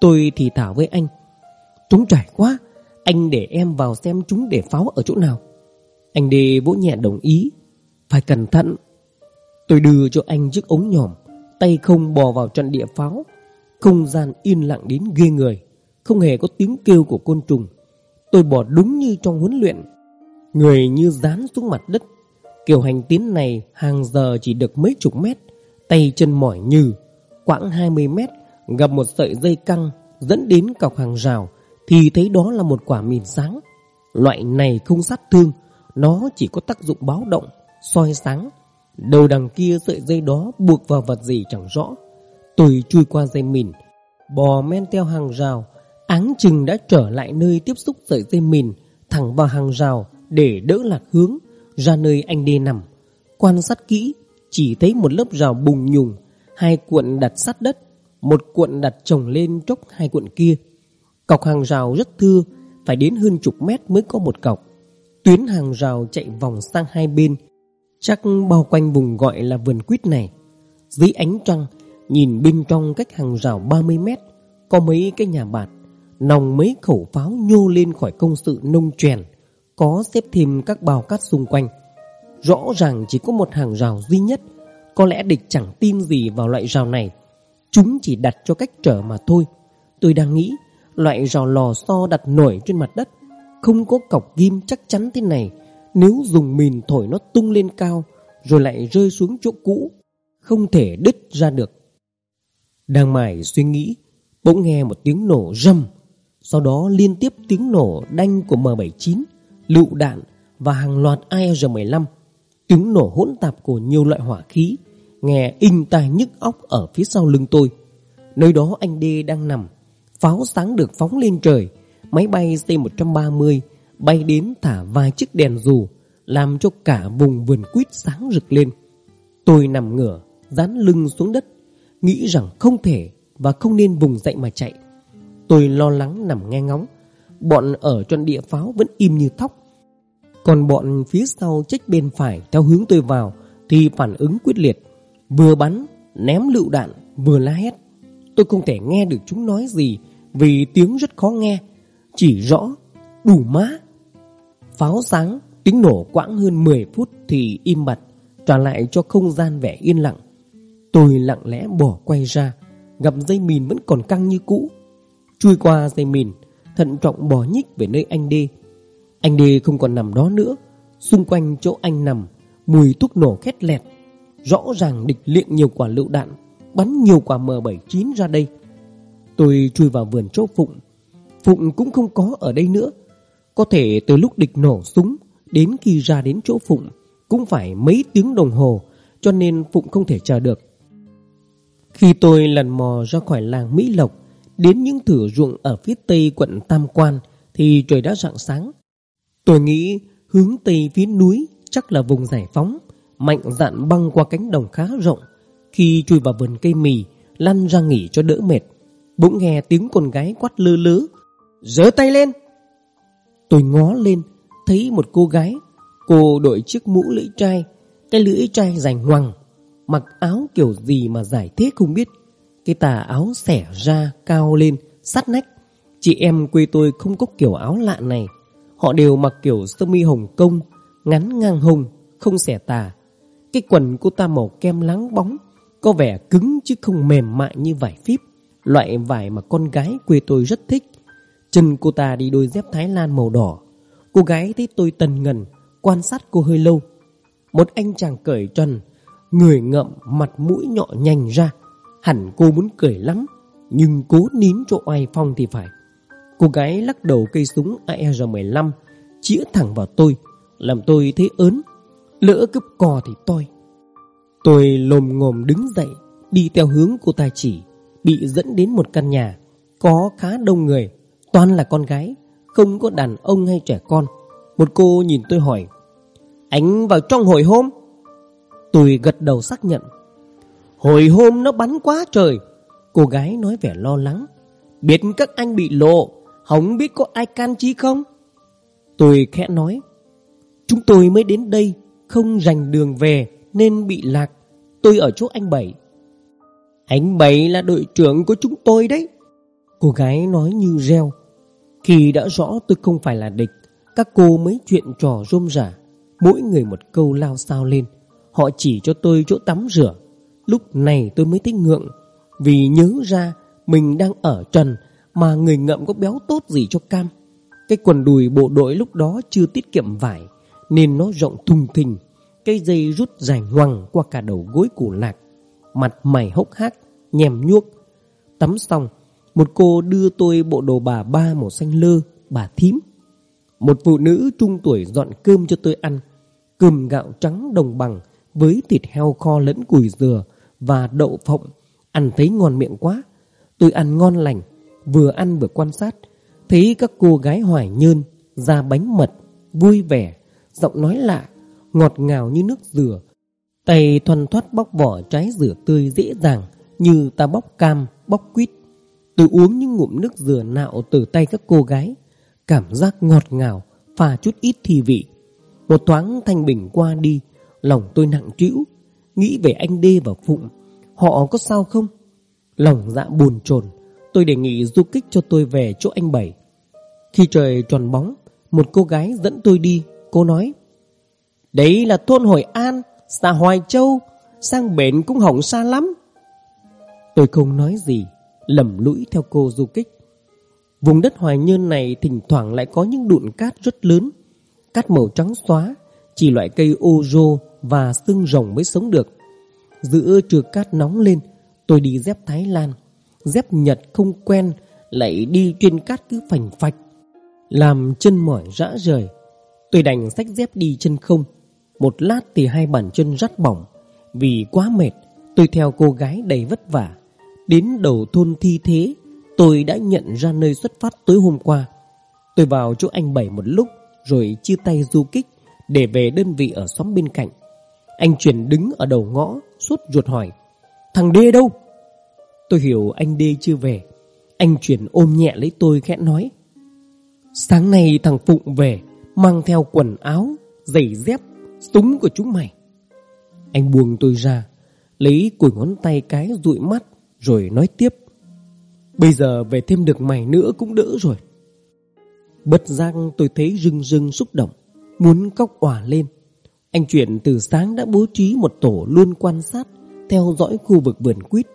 Tôi thì thảo với anh. Chúng trải quá, anh để em vào xem chúng để pháo ở chỗ nào. Anh đi vỗ nhẹ đồng ý. Phải cẩn thận. Tôi đưa cho anh chiếc ống nhòm, tay không bò vào trận địa pháo. Không gian yên lặng đến ghê người, không hề có tiếng kêu của côn trùng. Tôi bò đúng như trong huấn luyện. Người như dán xuống mặt đất. Kiểu hành tiến này hàng giờ chỉ được mấy chục mét, tay chân mỏi như Quãng 20 mét gặp một sợi dây căng dẫn đến cọc hàng rào thì thấy đó là một quả mìn sáng. Loại này không sát thương, Nó chỉ có tác dụng báo động soi sáng. Đầu đằng kia sợi dây đó buộc vào vật gì chẳng rõ. Tôi chui qua dây mìn Bò men theo hàng rào. Áng chừng đã trở lại nơi tiếp xúc sợi dây mìn Thẳng vào hàng rào Để đỡ lạc hướng Ra nơi anh đê nằm. Quan sát kỹ Chỉ thấy một lớp rào bùng nhùng Hai cuộn đặt sát đất Một cuộn đặt chồng lên chốc hai cuộn kia. Cọc hàng rào rất thưa, Phải đến hơn chục mét mới có một cọc. Tuyến hàng rào chạy vòng sang hai bên, Chắc bao quanh vùng gọi là vườn quýt này. Dưới ánh trăng, Nhìn bên trong cách hàng rào 30 mét, Có mấy cái nhà bạt, Nòng mấy khẩu pháo nhô lên khỏi công sự nông trèn Có xếp thêm các bao cát xung quanh. Rõ ràng chỉ có một hàng rào duy nhất, Có lẽ địch chẳng tin gì vào loại rào này. Chúng chỉ đặt cho cách trở mà thôi. Tôi đang nghĩ Loại rào lò xo đặt nổi trên mặt đất. Không có cọc ghim chắc chắn thế này. Nếu dùng mìn thổi nó tung lên cao, Rồi lại rơi xuống chỗ cũ, Không thể đứt ra được. Đang mải suy nghĩ, Bỗng nghe một tiếng nổ râm Sau đó liên tiếp tiếng nổ đanh của M79 Lựu đạn Và hàng loạt AR-15 Tiếng nổ hỗn tạp của nhiều loại hỏa khí, Nghe in tai nhức óc ở phía sau lưng tôi. Nơi đó anh D đang nằm. Pháo sáng được phóng lên trời Máy bay C-130 bay đến thả vài chiếc đèn dù, làm cho cả vùng vườn quýt sáng rực lên. Tôi nằm ngửa, dán lưng xuống đất, nghĩ rằng không thể và không nên vùng dậy mà chạy. Tôi lo lắng nằm nghe ngóng, bọn ở trên địa pháo vẫn im như thóc. Còn bọn phía sau trách bên phải theo hướng tôi vào thì phản ứng quyết liệt, vừa bắn, ném lựu đạn, vừa la hét. Tôi không thể nghe được chúng nói gì vì tiếng rất khó nghe, chỉ rõ đủ má Pháo sáng, tiếng nổ quãng hơn 10 phút thì im bặt, trả lại cho không gian vẻ yên lặng. Tôi lặng lẽ bỏ quay ra, gặp dây mìn vẫn còn căng như cũ. Chui qua dây mìn, thận trọng bò nhích về nơi anh đê. Anh đê không còn nằm đó nữa, xung quanh chỗ anh nằm, mùi thuốc nổ khét lẹt. Rõ ràng địch liệng nhiều quả lựu đạn, bắn nhiều quả M79 ra đây. Tôi chui vào vườn chỗ Phụng. Phụng cũng không có ở đây nữa. Có thể từ lúc địch nổ súng đến khi ra đến chỗ Phụng cũng phải mấy tiếng đồng hồ cho nên Phụng không thể chờ được. Khi tôi lần mò ra khỏi làng Mỹ Lộc đến những thửa ruộng ở phía tây quận Tam Quan thì trời đã rạng sáng. Tôi nghĩ hướng tây phía núi chắc là vùng giải phóng, mạnh dạn băng qua cánh đồng khá rộng. Khi chui vào vườn cây mì, lăn ra nghỉ cho đỡ mệt. Bỗng nghe tiếng con gái quát lơ lớ. Giơ tay lên! Tôi ngó lên, Thấy một cô gái. Cô đội chiếc mũ lưỡi trai. Cái lưỡi trai dài ngoằng. Mặc áo kiểu gì mà giải thế không biết. Cái tà áo xẻ ra, cao lên, Sát nách. Chị em quê tôi không có kiểu áo lạ này. Họ đều mặc kiểu sơ mi hồng công Ngắn ngang hông, Không xẻ tà. Cái quần cô ta màu kem láng bóng, Có vẻ cứng chứ không mềm mại như vải phíp. Loại vải mà con gái quê tôi rất thích. Chân cô ta đi đôi dép Thái Lan màu đỏ. Cô gái thấy tôi tần ngần, Quan sát cô hơi lâu. Một anh chàng cởi trần, Người ngậm mặt mũi nhọ nhanh ra. Hẳn cô muốn cười lắm, Nhưng cố nín chỗ oai phong thì phải. Cô gái lắc đầu cây súng AR-15 Chĩa thẳng vào tôi, Làm tôi thấy ớn. Lỡ cướp cò thì toi. Tôi lồm ngồm đứng dậy, Đi theo hướng cô ta chỉ. Bị dẫn đến một căn nhà, Có khá đông người, Toàn là con gái, Không có đàn ông hay trẻ con. Một cô nhìn tôi hỏi Anh vào trong hồi hôm? Tôi gật đầu xác nhận, Hồi hôm nó bắn quá trời. Cô gái nói vẻ lo lắng, Biết các anh bị lộ, Không biết có ai can chi không? Tôi khẽ nói, Chúng tôi mới đến đây, Không rành đường về, Nên bị lạc. Tôi ở chỗ anh Bảy. Anh Bảy là đội trưởng của chúng tôi đấy. Cô gái nói như reo. Khi đã rõ tôi không phải là địch, Các cô mới chuyện trò rôm rả. Mỗi người một câu lao sao lên. Họ chỉ cho tôi chỗ tắm rửa. Lúc này tôi mới thích ngượng, Vì nhớ ra Mình đang ở trần Mà người ngậm có béo tốt gì cho cam. Cái quần đùi bộ đội lúc đó chưa tiết kiệm vải, Nên nó rộng thùng thình. Cây dây rút dài ngoằng qua cả đầu gối củ lạc. Mặt mày hốc hác Nhèm nhuốc Tắm xong một cô đưa tôi bộ đồ bà ba màu xanh lơ, bà thím. Một phụ nữ trung tuổi dọn cơm cho tôi ăn. Cơm gạo trắng đồng bằng với thịt heo kho lẫn củi dừa và đậu phộng. Ăn thấy ngon miệng quá. Tôi ăn ngon lành, vừa ăn vừa quan sát. Thấy các cô gái hoài nhơn, da bánh mật, vui vẻ, giọng nói lạ, ngọt ngào như nước dừa. Tay thuần thoát bóc vỏ trái dừa tươi dễ dàng như ta bóc cam, bóc quýt. Tôi uống những ngụm nước dừa nạo từ tay các cô gái. Cảm giác ngọt ngào, pha chút ít thi vị. Một thoáng thanh bình qua đi, lòng tôi nặng trĩu, nghĩ về anh Đê và Phụng. Họ có sao không? Lòng dạ buồn chồn tôi đề nghị du kích cho tôi về chỗ anh Bảy. Khi trời tròn bóng, một cô gái dẫn tôi đi, cô nói Đấy là thôn Hội An, xa Hoài Châu, sang bến cũng hỏng xa lắm. Tôi không nói gì, lầm lũi theo cô du kích. Vùng đất hoài nhơn này thỉnh thoảng lại có những đụn cát rất lớn. Cát màu trắng xóa, chỉ loại cây ô rô và xương rồng mới sống được. Giữa trưa cát nóng lên, tôi đi dép Thái Lan. Dép Nhật không quen, lại đi trên cát cứ phành phạch. Làm chân mỏi rã rời. Tôi đành sách dép đi chân không. Một lát thì hai bàn chân rắt bỏng. Vì quá mệt, tôi theo cô gái đầy vất vả. Đến đầu thôn thi thế Tôi đã nhận ra nơi xuất phát tối hôm qua Tôi vào chỗ anh Bảy một lúc Rồi chia tay du kích Để về đơn vị ở xóm bên cạnh Anh chuyển đứng ở đầu ngõ Suốt ruột hỏi Thằng Đê đâu Tôi hiểu anh Đê chưa về Anh chuyển ôm nhẹ lấy tôi khẽ nói Sáng nay thằng Phụng về Mang theo quần áo Giày dép Súng của chúng mày. Anh buông tôi ra, Lấy cùi ngón tay cái dụi mắt, rồi nói tiếp. Bây giờ về thêm được mày nữa cũng đỡ rồi. Bất giác tôi thấy rưng rưng xúc động, Muốn cóc òa lên. Anh chuyển từ sáng đã bố trí một tổ luôn quan sát, Theo dõi khu vực vườn quýt,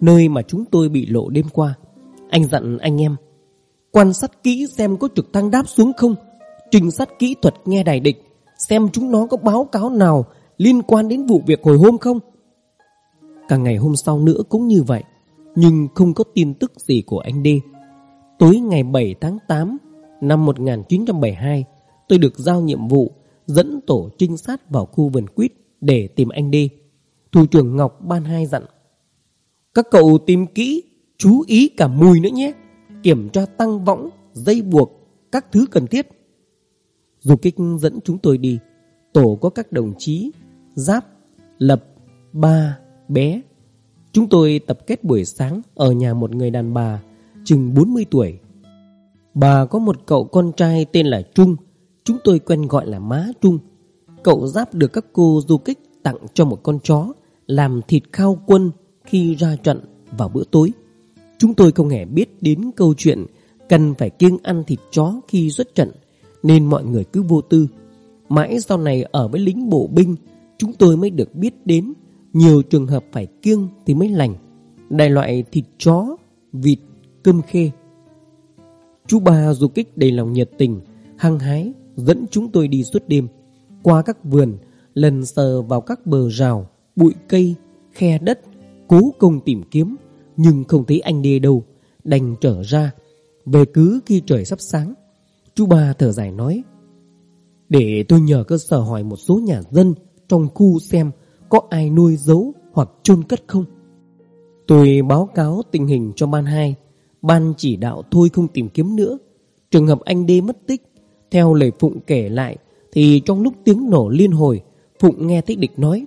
Nơi mà chúng tôi bị lộ đêm qua. Anh dặn anh em, Quan sát kỹ xem có trực thăng đáp xuống không Trình sát kỹ thuật nghe đài địch. Xem chúng nó có báo cáo nào Liên quan đến vụ việc hồi hôm không? Cả ngày hôm sau nữa cũng như vậy Nhưng không có tin tức gì của anh D. Tối ngày 7 tháng 8 Năm 1972 Tôi được giao nhiệm vụ Dẫn tổ trinh sát vào khu vườn quýt Để tìm anh D. Thủ trưởng Ngọc ban hai dặn Các cậu tìm kỹ Chú ý cả mùi nữa nhé. Kiểm tra tăng võng, dây buộc Các thứ cần thiết. Du kích dẫn chúng tôi đi Tổ có các đồng chí Giáp, Lập, Ba, bé. Chúng tôi tập kết buổi sáng ở nhà một người đàn bà, chừng 40 tuổi. Bà có một cậu con trai tên là Trung, chúng tôi quen gọi là má Trung. Cậu giáp được các cô du kích tặng cho một con chó làm thịt khao quân khi ra trận vào bữa tối. Chúng tôi không hề biết đến câu chuyện cần phải kiêng ăn thịt chó khi xuất trận, nên mọi người cứ vô tư. Mãi sau này ở với lính bộ binh, chúng tôi mới được biết đến nhiều trường hợp phải kiêng thì mới lành. Đại loại thịt chó, vịt, cơm khê. Chú ba du kích đầy lòng nhiệt tình Hăng hái dẫn chúng tôi đi suốt đêm. Qua các vườn Lần sờ vào các bờ rào Bụi cây, khe đất Cố công tìm kiếm Nhưng không thấy anh đê đâu Đành trở ra. Về cứ khi trời sắp sáng Chú ba thở dài nói, Để tôi nhờ cơ sở hỏi một số nhà dân Trong khu xem có ai nuôi giấu hoặc chôn cất không? Tôi báo cáo tình hình cho ban hai, Ban chỉ đạo thôi không tìm kiếm nữa. Trường hợp anh D mất tích, Theo lời Phụng kể lại, Thì trong lúc tiếng nổ liên hồi, Phụng nghe thấy địch nói,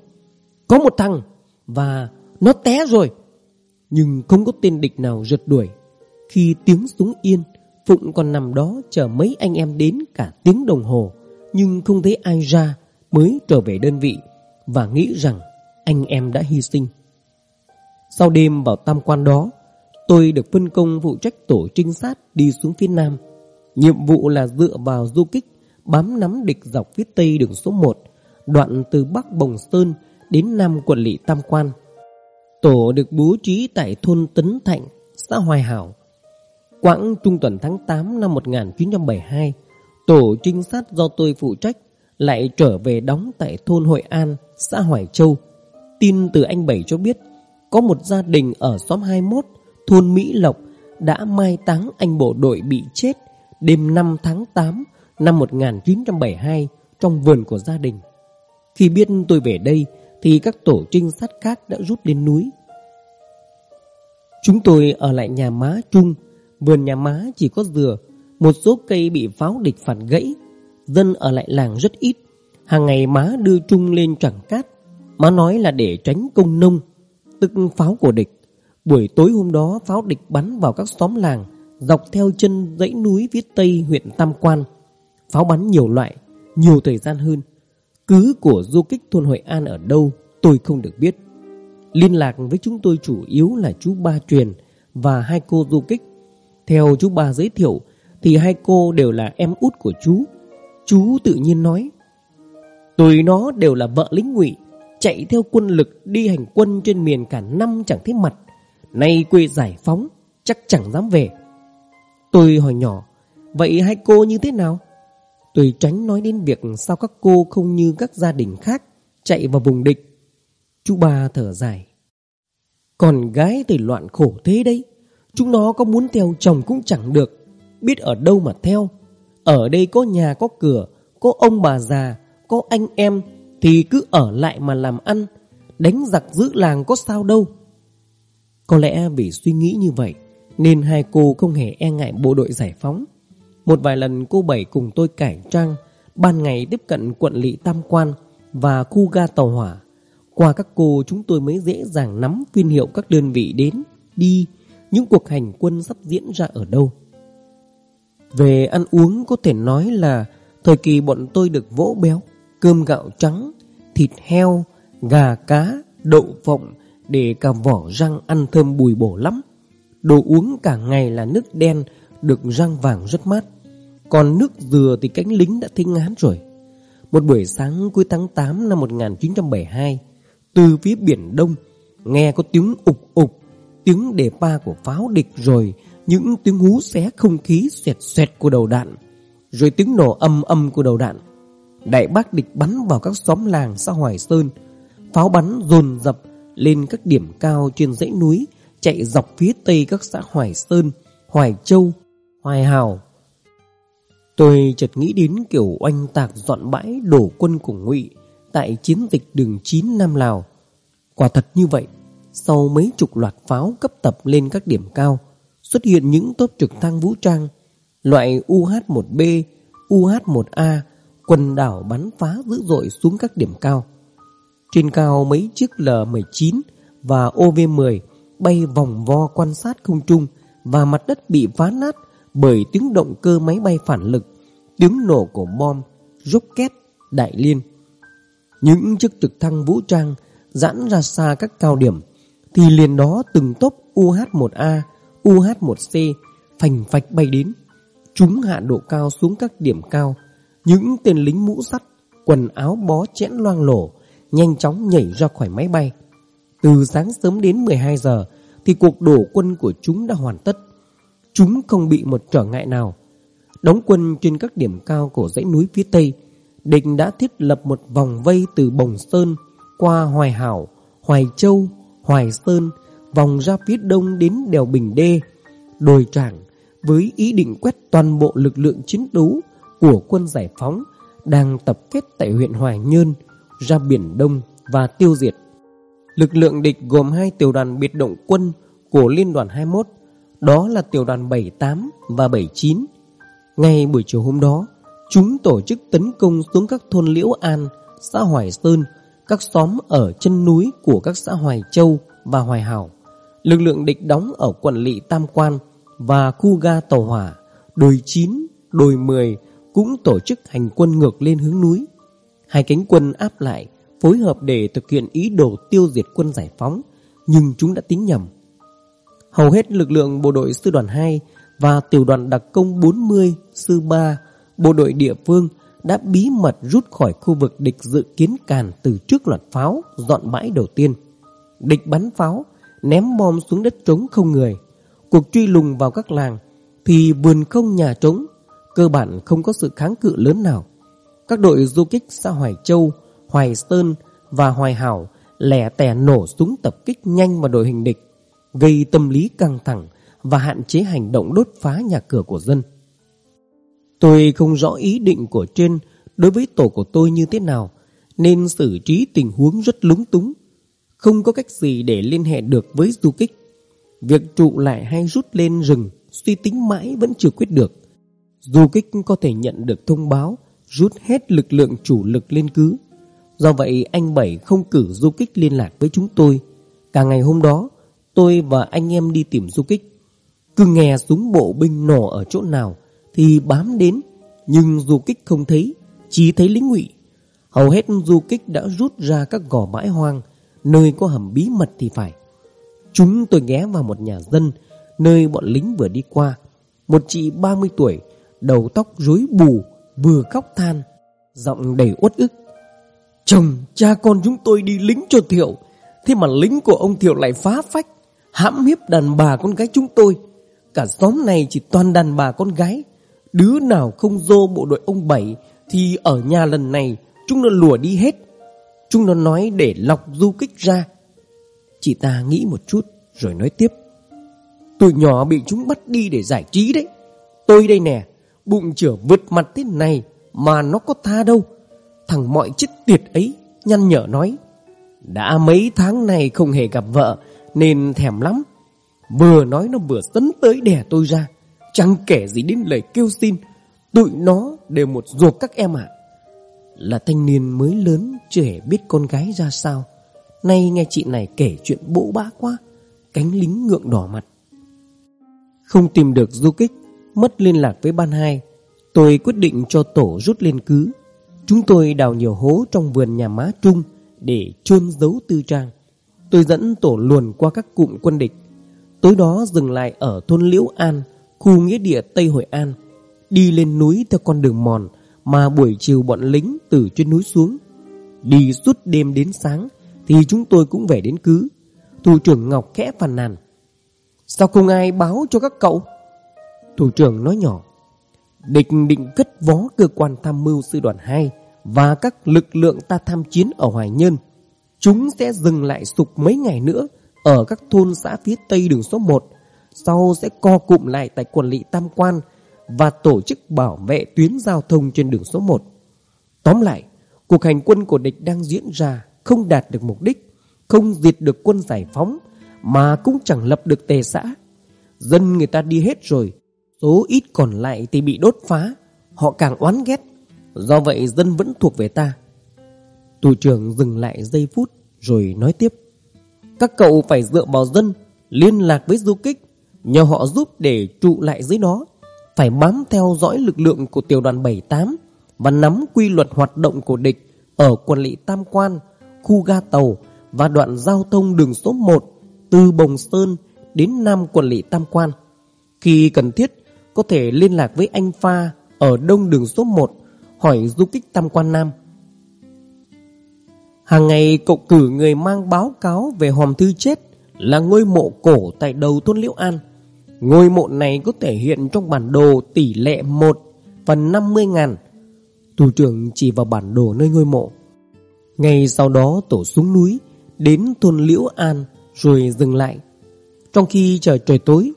Có một thằng Và nó té rồi. Nhưng không có tên địch nào rượt đuổi. Khi tiếng súng yên Phụng còn nằm đó chờ mấy anh em đến cả tiếng đồng hồ Nhưng không thấy ai ra Mới trở về đơn vị và nghĩ rằng anh em đã hy sinh. Sau đêm vào tam quan đó, tôi được phân công phụ trách tổ trinh sát đi xuống phía Nam. Nhiệm vụ là dựa vào du kích bám nắm địch dọc phía Tây đường số 1, đoạn từ Bắc Bồng Sơn đến Nam quận lỵ Tam Quan. Tổ được bố trí tại thôn Tấn Thạnh, xã Hoài Hảo. Quãng trung tuần tháng 8 năm 1972, tổ trinh sát do tôi phụ trách lại trở về đóng tại thôn Hội An, xã Hoài Châu. Tin từ anh Bảy cho biết, có một gia đình ở xóm 21, thôn Mỹ Lộc đã mai táng anh bộ đội bị chết đêm 5 tháng 8 năm 1972 trong vườn của gia đình. Khi biết tôi về đây thì các tổ trinh sát khác đã rút lên núi. Chúng tôi ở lại nhà má Trung vườn nhà má chỉ có dừa, một số cây bị pháo địch phản gãy. Dân ở lại làng rất ít, hàng ngày má đưa chung lên chẳng cát. Má nói là để tránh công nông, tức pháo của địch. Buổi tối hôm đó pháo địch bắn vào các xóm làng, dọc theo chân dãy núi phía tây huyện Tam Quan. Pháo bắn nhiều loại, nhiều thời gian hơn. Cứ của du kích thôn Hội An ở đâu tôi không được biết. Liên lạc với chúng tôi chủ yếu là chú Ba Truyền và hai cô du kích. Theo chú bà giới thiệu, thì hai cô đều là em út của chú. Chú tự nhiên nói, Tụi nó đều là vợ lính ngụy, Chạy theo quân lực đi hành quân trên miền cả năm chẳng thấy mặt Nay quê giải phóng, Chắc chẳng dám về Tôi hỏi nhỏ, Vậy hai cô như thế nào? Tôi tránh nói đến việc sao các cô không như các gia đình khác Chạy vào vùng địch Chú ba thở dài Còn gái thì loạn khổ thế đấy Chúng nó có muốn theo chồng cũng chẳng được. Biết ở đâu mà theo. Ở đây có nhà, có cửa, Có ông bà già, Có anh em, Thì cứ ở lại mà làm ăn. Đánh giặc giữ làng có sao đâu. Có lẽ vì suy nghĩ như vậy, Nên hai cô không hề e ngại bộ đội giải phóng. Một vài lần cô Bảy cùng tôi cải trang, Ban ngày tiếp cận quận lỵ Tam Quan Và khu ga tàu hỏa. Qua các cô, chúng tôi mới dễ dàng nắm phiên hiệu các đơn vị đến, Đi những cuộc hành quân sắp diễn ra ở đâu? Về ăn uống có thể nói là Thời kỳ bọn tôi được vỗ béo, Cơm gạo trắng, Thịt heo, Gà cá, Đậu phộng Để cả vỏ răng ăn thơm bùi bổ lắm. Đồ uống cả ngày là nước đen, Được răng vàng rất mát. Còn nước dừa thì cánh lính đã thinh ngán rồi. Một buổi sáng cuối tháng 8 năm 1972 Từ phía biển đông, Nghe có tiếng ục ục. Tiếng đề pa của pháo địch rồi Những tiếng hú xé không khí xoẹt xoẹt của đầu đạn Rồi tiếng nổ âm âm của đầu đạn. Đại bác địch bắn vào các xóm làng xã Hoài Sơn Pháo bắn dồn dập lên các điểm cao trên dãy núi Chạy dọc phía tây các xã Hoài Sơn, Hoài Châu, Hoài Hào. Tôi chợt nghĩ đến kiểu oanh tạc dọn bãi đổ quân của ngụy Tại chiến dịch đường 9 Nam Lào. Quả thật như vậy sau mấy chục loạt pháo cấp tập lên các điểm cao Xuất hiện những tốp trực thăng vũ trang Loại UH-1B, UH-1A Quần đảo bắn phá dữ dội xuống các điểm cao. Trên cao mấy chiếc L-19 và OV-10 Bay vòng vo quan sát không trung Và mặt đất bị phá nát Bởi tiếng động cơ máy bay phản lực Tiếng nổ của bom Rocket, đại liên. Những chiếc trực thăng vũ trang Giãn ra xa các cao điểm thì liền đó từng tốp UH-1A UH-1C Phành phạch bay đến Chúng hạ độ cao xuống các điểm cao. Những tên lính mũ sắt Quần áo bó chẽn loang lổ Nhanh chóng nhảy ra khỏi máy bay. Từ sáng sớm đến 12 giờ Thì cuộc đổ quân của chúng đã hoàn tất. Chúng không bị một trở ngại nào. Đóng quân trên các điểm cao của dãy núi phía Tây Địch đã thiết lập một vòng vây từ Bồng Sơn Qua Hoài Hảo, Hoài Châu, Hoài Sơn Vòng ra phía đông đến đèo Bình Đê Đồi Trảng Với ý định quét toàn bộ lực lượng chiến đấu của quân giải phóng đang tập kết tại huyện Hoài Nhơn ra Biển Đông và tiêu diệt. Lực lượng địch gồm hai tiểu đoàn biệt động quân của Liên đoàn 21, đó là tiểu đoàn 78 và 79. Ngay buổi chiều hôm đó, chúng tổ chức tấn công xuống các thôn Liễu An, xã Hoài Sơn, các xóm ở chân núi của các xã Hoài Châu và Hoài Hảo. Lực lượng địch đóng ở quận lỵ Tam Quan và khu ga tàu hỏa, đồi 9, đồi 10 cũng tổ chức hành quân ngược lên hướng núi. Hai cánh quân áp lại, phối hợp để thực hiện ý đồ tiêu diệt quân giải phóng, nhưng chúng đã tính nhầm. Hầu hết lực lượng bộ đội sư đoàn 2 và tiểu đoàn đặc công 40 sư 3, bộ đội địa phương đã bí mật rút khỏi khu vực địch dự kiến càn từ trước loạt pháo dọn bãi đầu tiên. Địch bắn pháo, ném bom xuống đất trống không người. Cuộc truy lùng vào các làng thì vườn không nhà trống cơ bản không có sự kháng cự lớn nào. Các đội du kích xã Hoài Châu, Hoài Sơn và Hoài Hảo lẻ tẻ nổ súng tập kích nhanh vào đội hình địch, gây tâm lý căng thẳng và hạn chế hành động đốt phá nhà cửa của dân. Tôi không rõ ý định của trên đối với tổ của tôi như thế nào, nên xử trí tình huống rất lúng túng. Không có cách gì để liên hệ được với du kích. Việc trụ lại hay rút lên rừng suy tính mãi vẫn chưa quyết được. Du kích có thể nhận được thông báo rút hết lực lượng chủ lực lên cứ. Do vậy anh Bảy không cử du kích liên lạc với chúng tôi. Cả ngày hôm đó, tôi và anh em đi tìm du kích. Cứ nghe súng bộ binh nổ ở chỗ nào thì bám đến, nhưng du kích không thấy, chỉ thấy lính ngụy. Hầu hết du kích đã rút ra các gò bãi hoang, nơi có hầm bí mật thì phải. Chúng tôi ghé vào một nhà dân, nơi bọn lính vừa đi qua. Một chị 30 tuổi, đầu tóc rối bù, vừa khóc than, giọng đầy uất ức. Chồng, cha con chúng tôi đi lính cho Thiệu, thế mà lính của ông Thiệu lại phá phách, hãm hiếp đàn bà con gái chúng tôi. Cả xóm này chỉ toàn đàn bà con gái, đứa nào không dô bộ đội ông Bảy thì ở nhà lần này chúng nó lùa đi hết. Chúng nó nói để lọc du kích ra. Chị ta nghĩ một chút rồi nói tiếp. Tụi nhỏ bị chúng bắt đi để giải trí đấy. Tôi đây nè, bụng chửa vượt mặt thế này mà nó có tha đâu. Thằng mọi chết tiệt ấy nhăn nhở nói. Đã mấy tháng này không hề gặp vợ nên thèm lắm. Vừa nói nó vừa sấn tới đẻ tôi ra. Chẳng kể gì đến lời kêu xin. Tụi nó đều một ruột các em ạ. Là thanh niên mới lớn chưa hề biết con gái ra sao. Nay nghe chị này kể chuyện bỗ bã quá. Cánh lính ngượng đỏ mặt. Không tìm được du kích, Mất liên lạc với ban hai Tôi quyết định cho tổ rút lên cứ Chúng tôi đào nhiều hố trong vườn nhà má Trung Để chôn giấu tư trang Tôi dẫn tổ luồn qua các cụm quân địch Tối đó dừng lại ở thôn Liễu An Khu nghĩa địa Tây Hội An, Đi lên núi theo con đường mòn Mà buổi chiều bọn lính từ trên núi xuống. Đi suốt đêm đến sáng Thì chúng tôi cũng về đến cứ. Thủ trưởng Ngọc khẽ phàn nàn. Sao không ai báo cho các cậu? Thủ trưởng nói nhỏ. Địch định cất vó cơ quan tham mưu sư đoàn 2 Và các lực lượng ta tham chiến ở Hoài Nhơn, Chúng sẽ dừng lại sục mấy ngày nữa Ở các thôn xã phía tây đường số 1 sau sẽ co cụm lại tại quần lị Tam Quan Và tổ chức bảo vệ tuyến giao thông trên đường số 1 Tóm lại, Cuộc hành quân của địch đang diễn ra Không đạt được mục đích, Không diệt được quân giải phóng Mà cũng chẳng lập được tề xã. Dân người ta đi hết rồi, Số ít còn lại thì bị đốt phá, Họ càng oán ghét. Do vậy dân vẫn thuộc về ta. Tù trưởng dừng lại giây phút Rồi nói tiếp. Các cậu phải dựa vào dân, Liên lạc với du kích Nhờ họ giúp để trụ lại dưới đó, Phải bám theo dõi lực lượng của tiểu đoàn 78 Và nắm quy luật hoạt động của địch Ở quần lỵ Tam Quan, Khu ga tàu Và đoạn giao thông đường số 1 Từ Bồng Sơn đến Nam quần lỵ Tam Quan Khi cần thiết, có thể liên lạc với anh Pha ở đông đường số 1 hỏi du kích Tam Quan Nam. Hàng ngày, cậu cử người mang báo cáo về hòm thư chết là ngôi mộ cổ tại đầu thôn Liễu An. Ngôi mộ này có thể hiện trong bản đồ tỷ lệ 1 phần 50 ngàn. Thủ trưởng chỉ vào bản đồ nơi ngôi mộ. Ngày sau đó tổ xuống núi đến thôn Liễu An rồi dừng lại. Trong khi trời trời tối,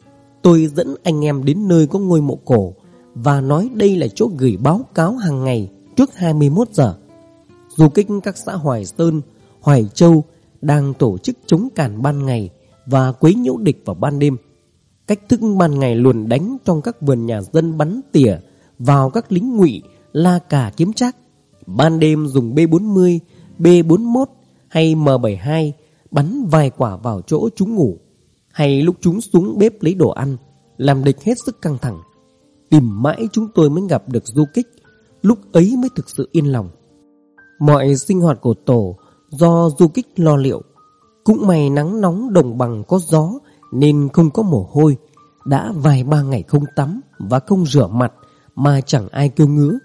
Tôi dẫn anh em đến nơi có ngôi mộ cổ và nói đây là chỗ gửi báo cáo hàng ngày trước 21 giờ. dù kích các xã Hoài Sơn, Hoài Châu đang tổ chức chống cản ban ngày và quấy nhiễu địch vào ban đêm. Cách thức ban ngày luồn đánh trong các vườn nhà dân bắn tỉa vào các lính ngụy la cả kiếm chắc. Ban đêm dùng B40, B41 hay M72 bắn vài quả vào chỗ chúng ngủ hay lúc chúng xuống bếp lấy đồ ăn, làm địch hết sức căng thẳng. Tìm mãi chúng tôi mới gặp được du kích, lúc ấy mới thực sự yên lòng. Mọi sinh hoạt của tổ do du kích lo liệu. Cũng may nắng nóng đồng bằng có gió nên không có mồ hôi. Đã vài ba ngày không tắm và không rửa mặt mà chẳng ai kêu ngứa.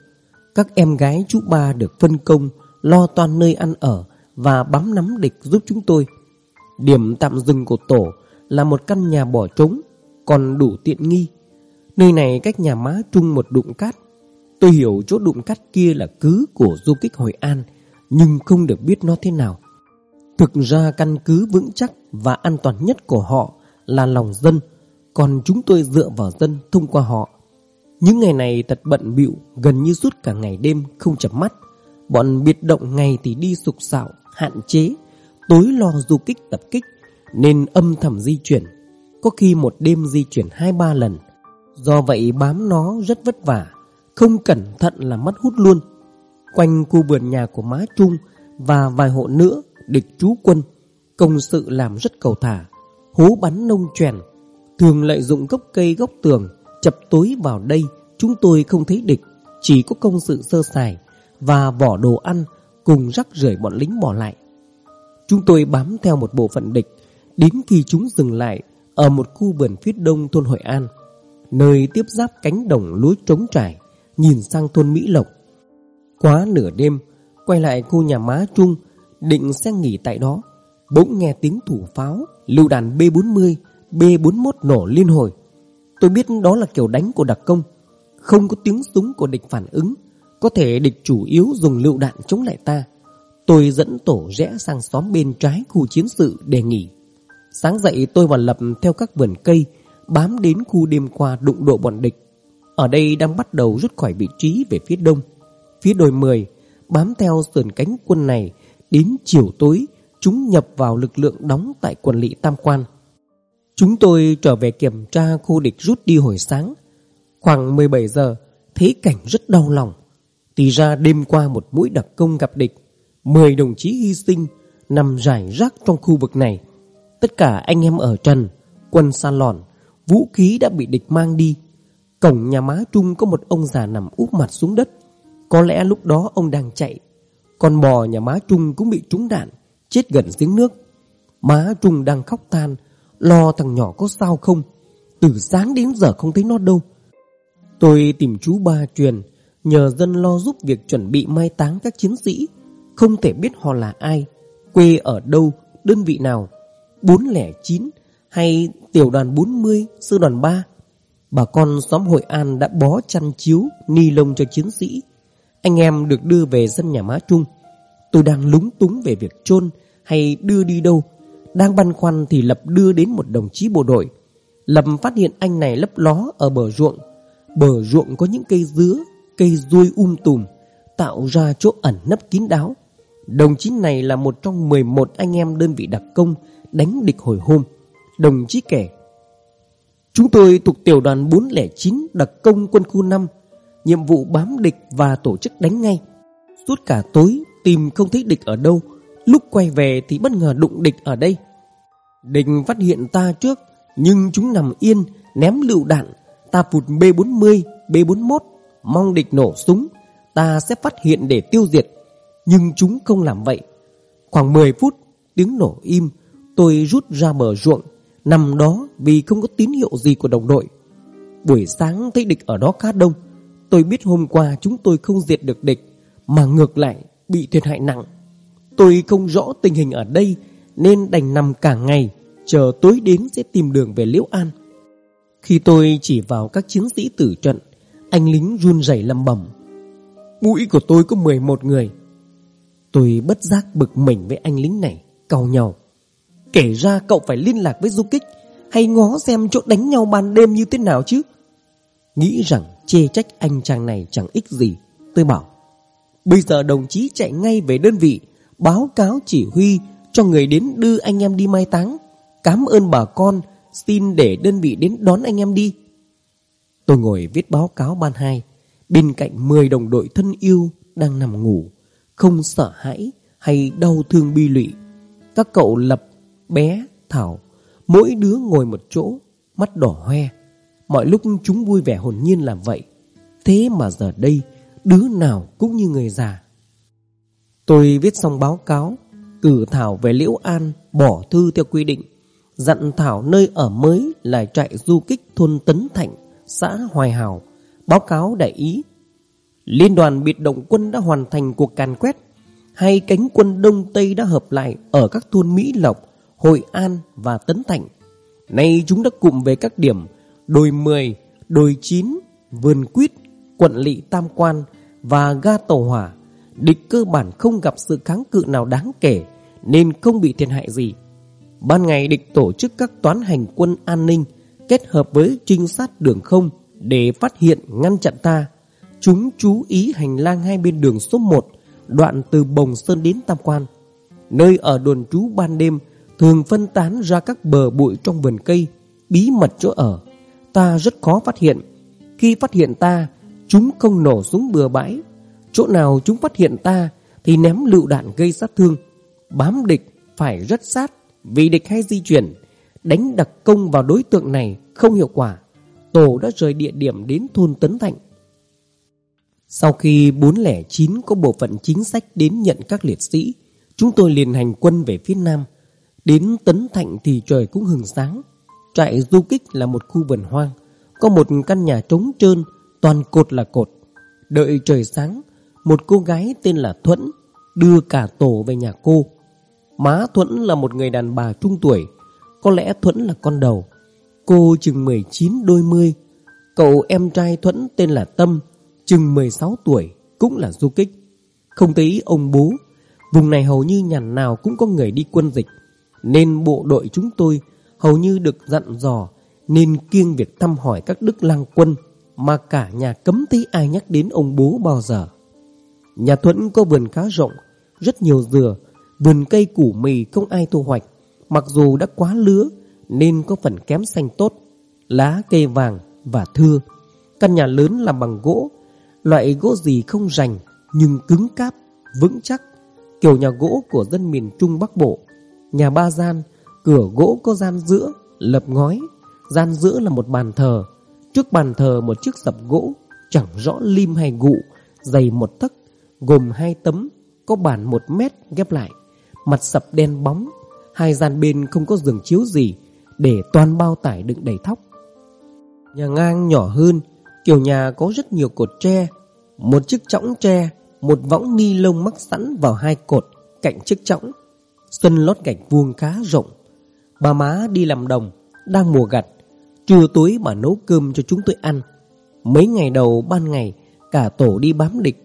Các em gái chú ba được phân công lo toàn nơi ăn ở và bám nắm địch giúp chúng tôi. Điểm tạm dừng của tổ là một căn nhà bỏ trống, còn đủ tiện nghi. Nơi này cách nhà má Trung một đụng cát. Tôi hiểu chỗ đụng cát kia là cứ của du kích Hội An, nhưng không được biết nó thế nào. Thực ra căn cứ vững chắc và an toàn nhất của họ là lòng dân, còn chúng tôi dựa vào dân thông qua họ. Những ngày này thật bận bịu gần như suốt cả ngày đêm không chập mắt. Bọn biệt động ngày thì đi sục sạo, hạn chế, tối lo du kích tập kích, nên âm thầm di chuyển. Có khi một đêm di chuyển hai ba lần. Do vậy bám nó rất vất vả, không cẩn thận là mất hút luôn. Quanh khu vườn nhà của má Trung và vài hộ nữa địch trú quân, công sự làm rất cầu thả, hố bắn nông chèn, thường lợi dụng gốc cây gốc tường, chập tối vào đây chúng tôi không thấy địch, chỉ có công sự sơ sài và vỏ đồ ăn cùng rắc rưởi bọn lính bỏ lại. Chúng tôi bám theo một bộ phận địch đến khi chúng dừng lại ở một khu vườn phía đông thôn Hội An, nơi tiếp giáp cánh đồng lúa trống trải, nhìn sang thôn Mỹ Lộc. Quá nửa đêm, quay lại khu nhà má Trung, định sẽ nghỉ tại đó. Bỗng nghe tiếng thủ pháo, lưu đàn B-40, B-41 nổ liên hồi. Tôi biết đó là kiểu đánh của đặc công. Không có tiếng súng của địch phản ứng. Có thể địch chủ yếu dùng lựu đạn chống lại ta. Tôi dẫn tổ rẽ sang xóm bên trái khu chiến sự để nghỉ. Sáng dậy tôi và lập theo các vườn cây, bám đến khu đêm qua đụng độ bọn địch. Ở đây đang bắt đầu rút khỏi vị trí về phía đông. Phía đồi 10, bám theo sườn cánh quân này, đến chiều tối, chúng nhập vào lực lượng đóng tại quần lỵ Tam Quan. Chúng tôi trở về kiểm tra khu địch rút đi hồi sáng. Khoảng 17 giờ, thấy cảnh rất đau lòng. Thì ra đêm qua một mũi đặc công gặp địch, 10 đồng chí hy sinh nằm rải rác trong khu vực này. Tất cả anh em ở trần, quân sa lòn, vũ khí đã bị địch mang đi. Cổng nhà má Trung có một ông già nằm úp mặt xuống đất. Có lẽ lúc đó ông đang chạy. Con bò nhà má Trung cũng bị trúng đạn, chết gần giếng nước. Má Trung đang khóc than, Lo thằng nhỏ có sao không? Từ sáng đến giờ không thấy nó đâu. Tôi tìm chú ba truyền Nhờ dân lo giúp việc chuẩn bị mai táng các chiến sĩ. Không thể biết họ là ai Quê ở đâu Đơn vị nào. 409 Hay tiểu đoàn 40 Sư đoàn 3 Bà con xóm Hội An đã bó chăn chiếu Ni lông cho chiến sĩ. Anh em được đưa về dân nhà má Trung. Tôi đang lúng túng về việc chôn Hay đưa đi đâu. Đang băn khoăn thì Lập đưa đến một đồng chí bộ đội. Lập phát hiện anh này lấp ló ở bờ ruộng. Bờ ruộng có những cây dứa, Cây ruôi um tùm, Tạo ra chỗ ẩn nấp kín đáo. Đồng chí này là một trong 11 anh em đơn vị đặc công Đánh địch hồi hôm. Đồng chí kể, Chúng tôi thuộc tiểu đoàn 409 đặc công quân khu 5 Nhiệm vụ bám địch và tổ chức đánh ngay. Suốt cả tối tìm không thấy địch ở đâu. Lúc quay về thì bất ngờ đụng địch ở đây. Địch phát hiện ta trước Nhưng chúng nằm yên Ném lựu đạn. Ta phụt B40, B41 Mong địch nổ súng. Ta sẽ phát hiện để tiêu diệt Nhưng chúng không làm vậy. Khoảng 10 phút Tiếng nổ im. Tôi rút ra bờ ruộng Nằm đó vì không có tín hiệu gì của đồng đội. Buổi sáng thấy địch ở đó khá đông. Tôi biết hôm qua chúng tôi không diệt được địch Mà ngược lại bị thiệt hại nặng. Tôi không rõ tình hình ở đây, Nên đành nằm cả ngày, Chờ tối đến sẽ tìm đường về Liễu An. Khi tôi chỉ vào các chiến sĩ tử trận, Anh lính run rẩy lầm bẩm. Mũi của tôi có 11 người. Tôi bất giác bực mình với anh lính này Cau nhau Kể ra cậu phải liên lạc với du kích, Hay ngó xem chỗ đánh nhau ban đêm như thế nào chứ? Nghĩ rằng chê trách anh chàng này chẳng ích gì, Tôi bảo. Bây giờ đồng chí chạy ngay về đơn vị báo cáo chỉ huy cho người đến đưa anh em đi mai táng. Cảm ơn bà con, xin để đơn vị đến đón anh em đi. Tôi ngồi viết báo cáo ban hai, bên cạnh 10 đồng đội thân yêu đang nằm ngủ, không sợ hãi hay đau thương bi lụy. Các cậu Lập, Bé, Thảo, mỗi đứa ngồi một chỗ, mắt đỏ hoe. Mọi lúc chúng vui vẻ hồn nhiên làm vậy. Thế mà giờ đây, đứa nào cũng như người già. Tôi viết xong báo cáo Cử Thảo về Liễu An Bỏ thư theo quy định Dặn Thảo nơi ở mới là trại du kích thôn Tấn Thạnh Xã Hoài Hảo Báo cáo đại ý. Liên đoàn biệt động quân đã hoàn thành cuộc càn quét Hai cánh quân Đông Tây đã hợp lại Ở các thôn Mỹ Lộc Hội An và Tấn Thạnh. Nay chúng đã cụm về các điểm Đồi 10, đồi 9, vườn quýt, quận lỵ Tam Quan và ga tàu hỏa, địch cơ bản không gặp sự kháng cự nào đáng kể nên không bị thiệt hại gì. Ban ngày địch tổ chức các toán hành quân an ninh kết hợp với trinh sát đường không Để phát hiện, ngăn chặn ta. Chúng chú ý hành lang hai bên đường số 1 Đoạn từ Bồng Sơn đến Tam Quan. Nơi ở đồn trú ban đêm Thường phân tán ra các bờ bụi trong vườn cây Bí mật chỗ ở. Ta rất khó phát hiện. Khi phát hiện ta Chúng không nổ súng bừa bãi. Chỗ nào chúng phát hiện ta Thì ném lựu đạn gây sát thương. Bám địch phải rất sát, Vì địch hay di chuyển. Đánh đặc công vào đối tượng này không hiệu quả. Tổ đã rời địa điểm đến thôn Tấn Thạnh. Sau khi 409 có bộ phận chính sách đến nhận các liệt sĩ, Chúng tôi liền hành quân về phía Nam. Đến Tấn Thạnh thì trời cũng hừng sáng. Trại du kích là một khu vườn hoang, Có một căn nhà trống trơn Toàn cột là cột. Đợi trời sáng, Một cô gái tên là Thuẫn Đưa cả tổ về nhà cô. Má Thuẫn là một người đàn bà trung tuổi, Có lẽ Thuẫn là con đầu. Cô chừng 19 đôi mươi. Cậu em trai Thuẫn tên là Tâm, Chừng 16 tuổi, Cũng là du kích. Không thấy ông bố, Vùng này hầu như nhàn nào cũng có người đi quân dịch. Nên bộ đội chúng tôi Hầu như được dặn dò Nên kiêng việc thăm hỏi các đức lang quân. Mà cả nhà cấm tí ai nhắc đến ông bố bao giờ. Nhà Thuẫn có vườn khá rộng Rất nhiều dừa Vườn cây củ mì không ai thu hoạch. Mặc dù đã quá lứa Nên có phần kém xanh tốt Lá cây vàng và thưa. Căn nhà lớn làm bằng gỗ Loại gỗ gì không rành Nhưng cứng cáp, vững chắc. Kiểu nhà gỗ của dân miền Trung Bắc Bộ Nhà ba gian Cửa gỗ có gian giữa Lập ngói. Gian giữa là một bàn thờ Trước bàn thờ một chiếc sập gỗ Chẳng rõ lim hay gụ, Dày một tấc, Gồm hai tấm, Có bản một mét ghép lại, Mặt sập đen bóng, Hai gian bên không có giường chiếu gì Để toàn bao tải đựng đầy thóc. Nhà ngang nhỏ hơn, Kiểu nhà có rất nhiều cột tre, Một chiếc chõng tre, Một võng ni lông mắc sẵn vào hai cột Cạnh chiếc chõng, Sân lót gạch vuông khá rộng. Bà má đi làm đồng, Đang mùa gặt Trưa tối bà nấu cơm cho chúng tôi ăn. Mấy ngày đầu ban ngày, Cả tổ đi bám địch.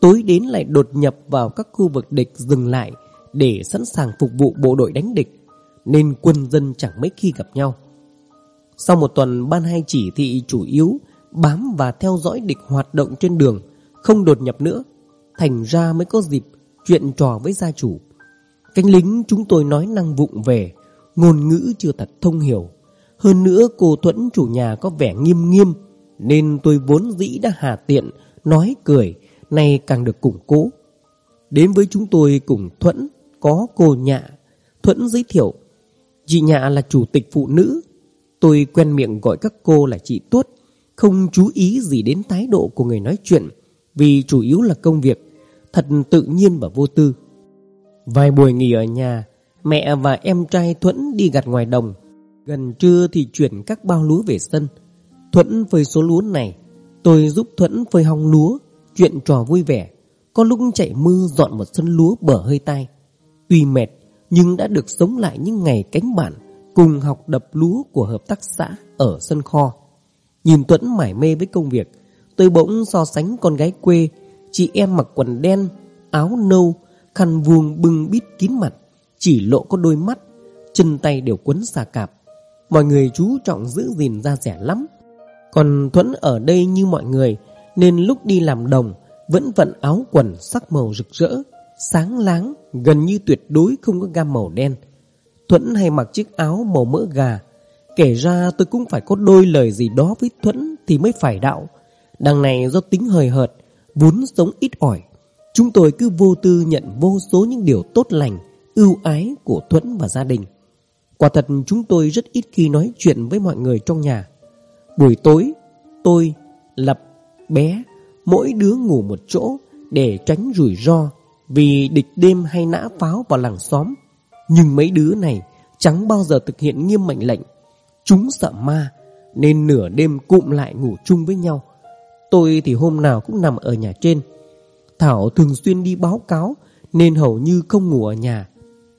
Tối đến lại đột nhập vào các khu vực địch dừng lại Để sẵn sàng phục vụ bộ đội đánh địch. Nên quân dân chẳng mấy khi gặp nhau. Sau một tuần, ban hai chỉ thị chủ yếu Bám và theo dõi địch hoạt động trên đường, Không đột nhập nữa. Thành ra mới có dịp chuyện trò với gia chủ. Cánh lính chúng tôi nói năng vụng về, Ngôn ngữ chưa thật thông hiểu. Hơn nữa cô Thuẫn chủ nhà có vẻ nghiêm nghiêm, Nên tôi vốn dĩ đã hà tiện, Nói cười, Nay càng được củng cố. Đến với chúng tôi cùng Thuẫn, Có cô Nhạ. Thuẫn giới thiệu, Chị Nhạ là chủ tịch phụ nữ. Tôi quen miệng gọi các cô là chị Tuốt Không chú ý gì đến thái độ của người nói chuyện, Vì chủ yếu là công việc, Thật tự nhiên và vô tư. Vài buổi nghỉ ở nhà, Mẹ và em trai Thuẫn đi gặt ngoài đồng. Gần trưa thì chuyển các bao lúa về sân. Thuẫn phơi số lúa này, Tôi giúp Thuẫn phơi hong lúa, Chuyện trò vui vẻ. Có lúc chạy mưa dọn một sân lúa bở hơi tai. Tuy mệt, Nhưng đã được sống lại những ngày cánh bản Cùng học đập lúa của hợp tác xã Ở sân kho. Nhìn Thuẫn mải mê với công việc, Tôi bỗng so sánh con gái quê, Chị em mặc quần đen, Áo nâu, Khăn vuông bưng bít kín mặt, Chỉ lộ có đôi mắt, Chân tay đều quấn xà cạp. Mọi người chú trọng giữ gìn da rẻ lắm. Còn Thuẫn ở đây như mọi người Nên lúc đi làm đồng Vẫn vận áo quần sắc màu rực rỡ Sáng láng Gần như tuyệt đối không có gam màu đen. Thuẫn hay mặc chiếc áo màu mỡ gà. Kể ra tôi cũng phải có đôi lời gì đó với Thuẫn Thì mới phải đạo. Đằng này do tính hời hợt Vốn sống ít ỏi. Chúng tôi cứ vô tư nhận vô số những điều tốt lành, ưu ái của Thuẫn và gia đình. Quả thật chúng tôi rất ít khi nói chuyện với mọi người trong nhà. Buổi tối, tôi, Lập, bé, mỗi đứa ngủ một chỗ để tránh rủi ro vì địch đêm hay nã pháo vào làng xóm. Nhưng mấy đứa này chẳng bao giờ thực hiện nghiêm mệnh lệnh. Chúng sợ ma nên nửa đêm cụm lại ngủ chung với nhau. Tôi thì hôm nào cũng nằm ở nhà trên Thảo thường xuyên đi báo cáo Nên hầu như không ngủ ở nhà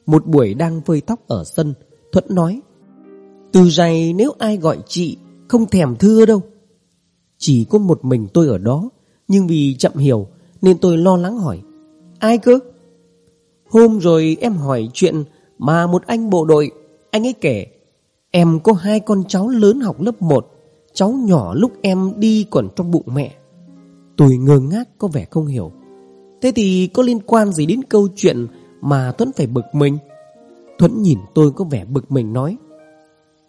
Một buổi đang phơi tóc ở sân Thuận nói, Từ giày nếu ai gọi chị Không thèm thưa đâu. Chỉ có một mình tôi ở đó, Nhưng vì chậm hiểu Nên tôi lo lắng hỏi, Ai cơ? Hôm rồi em hỏi chuyện Mà một anh bộ đội, Anh ấy kể, Em có hai con cháu lớn học lớp 1 Cháu nhỏ lúc em đi còn trong bụng mẹ. Tôi ngơ ngác có vẻ không hiểu. Thế thì có liên quan gì đến câu chuyện Mà Tuấn phải bực mình? Thuấn nhìn tôi có vẻ bực mình nói,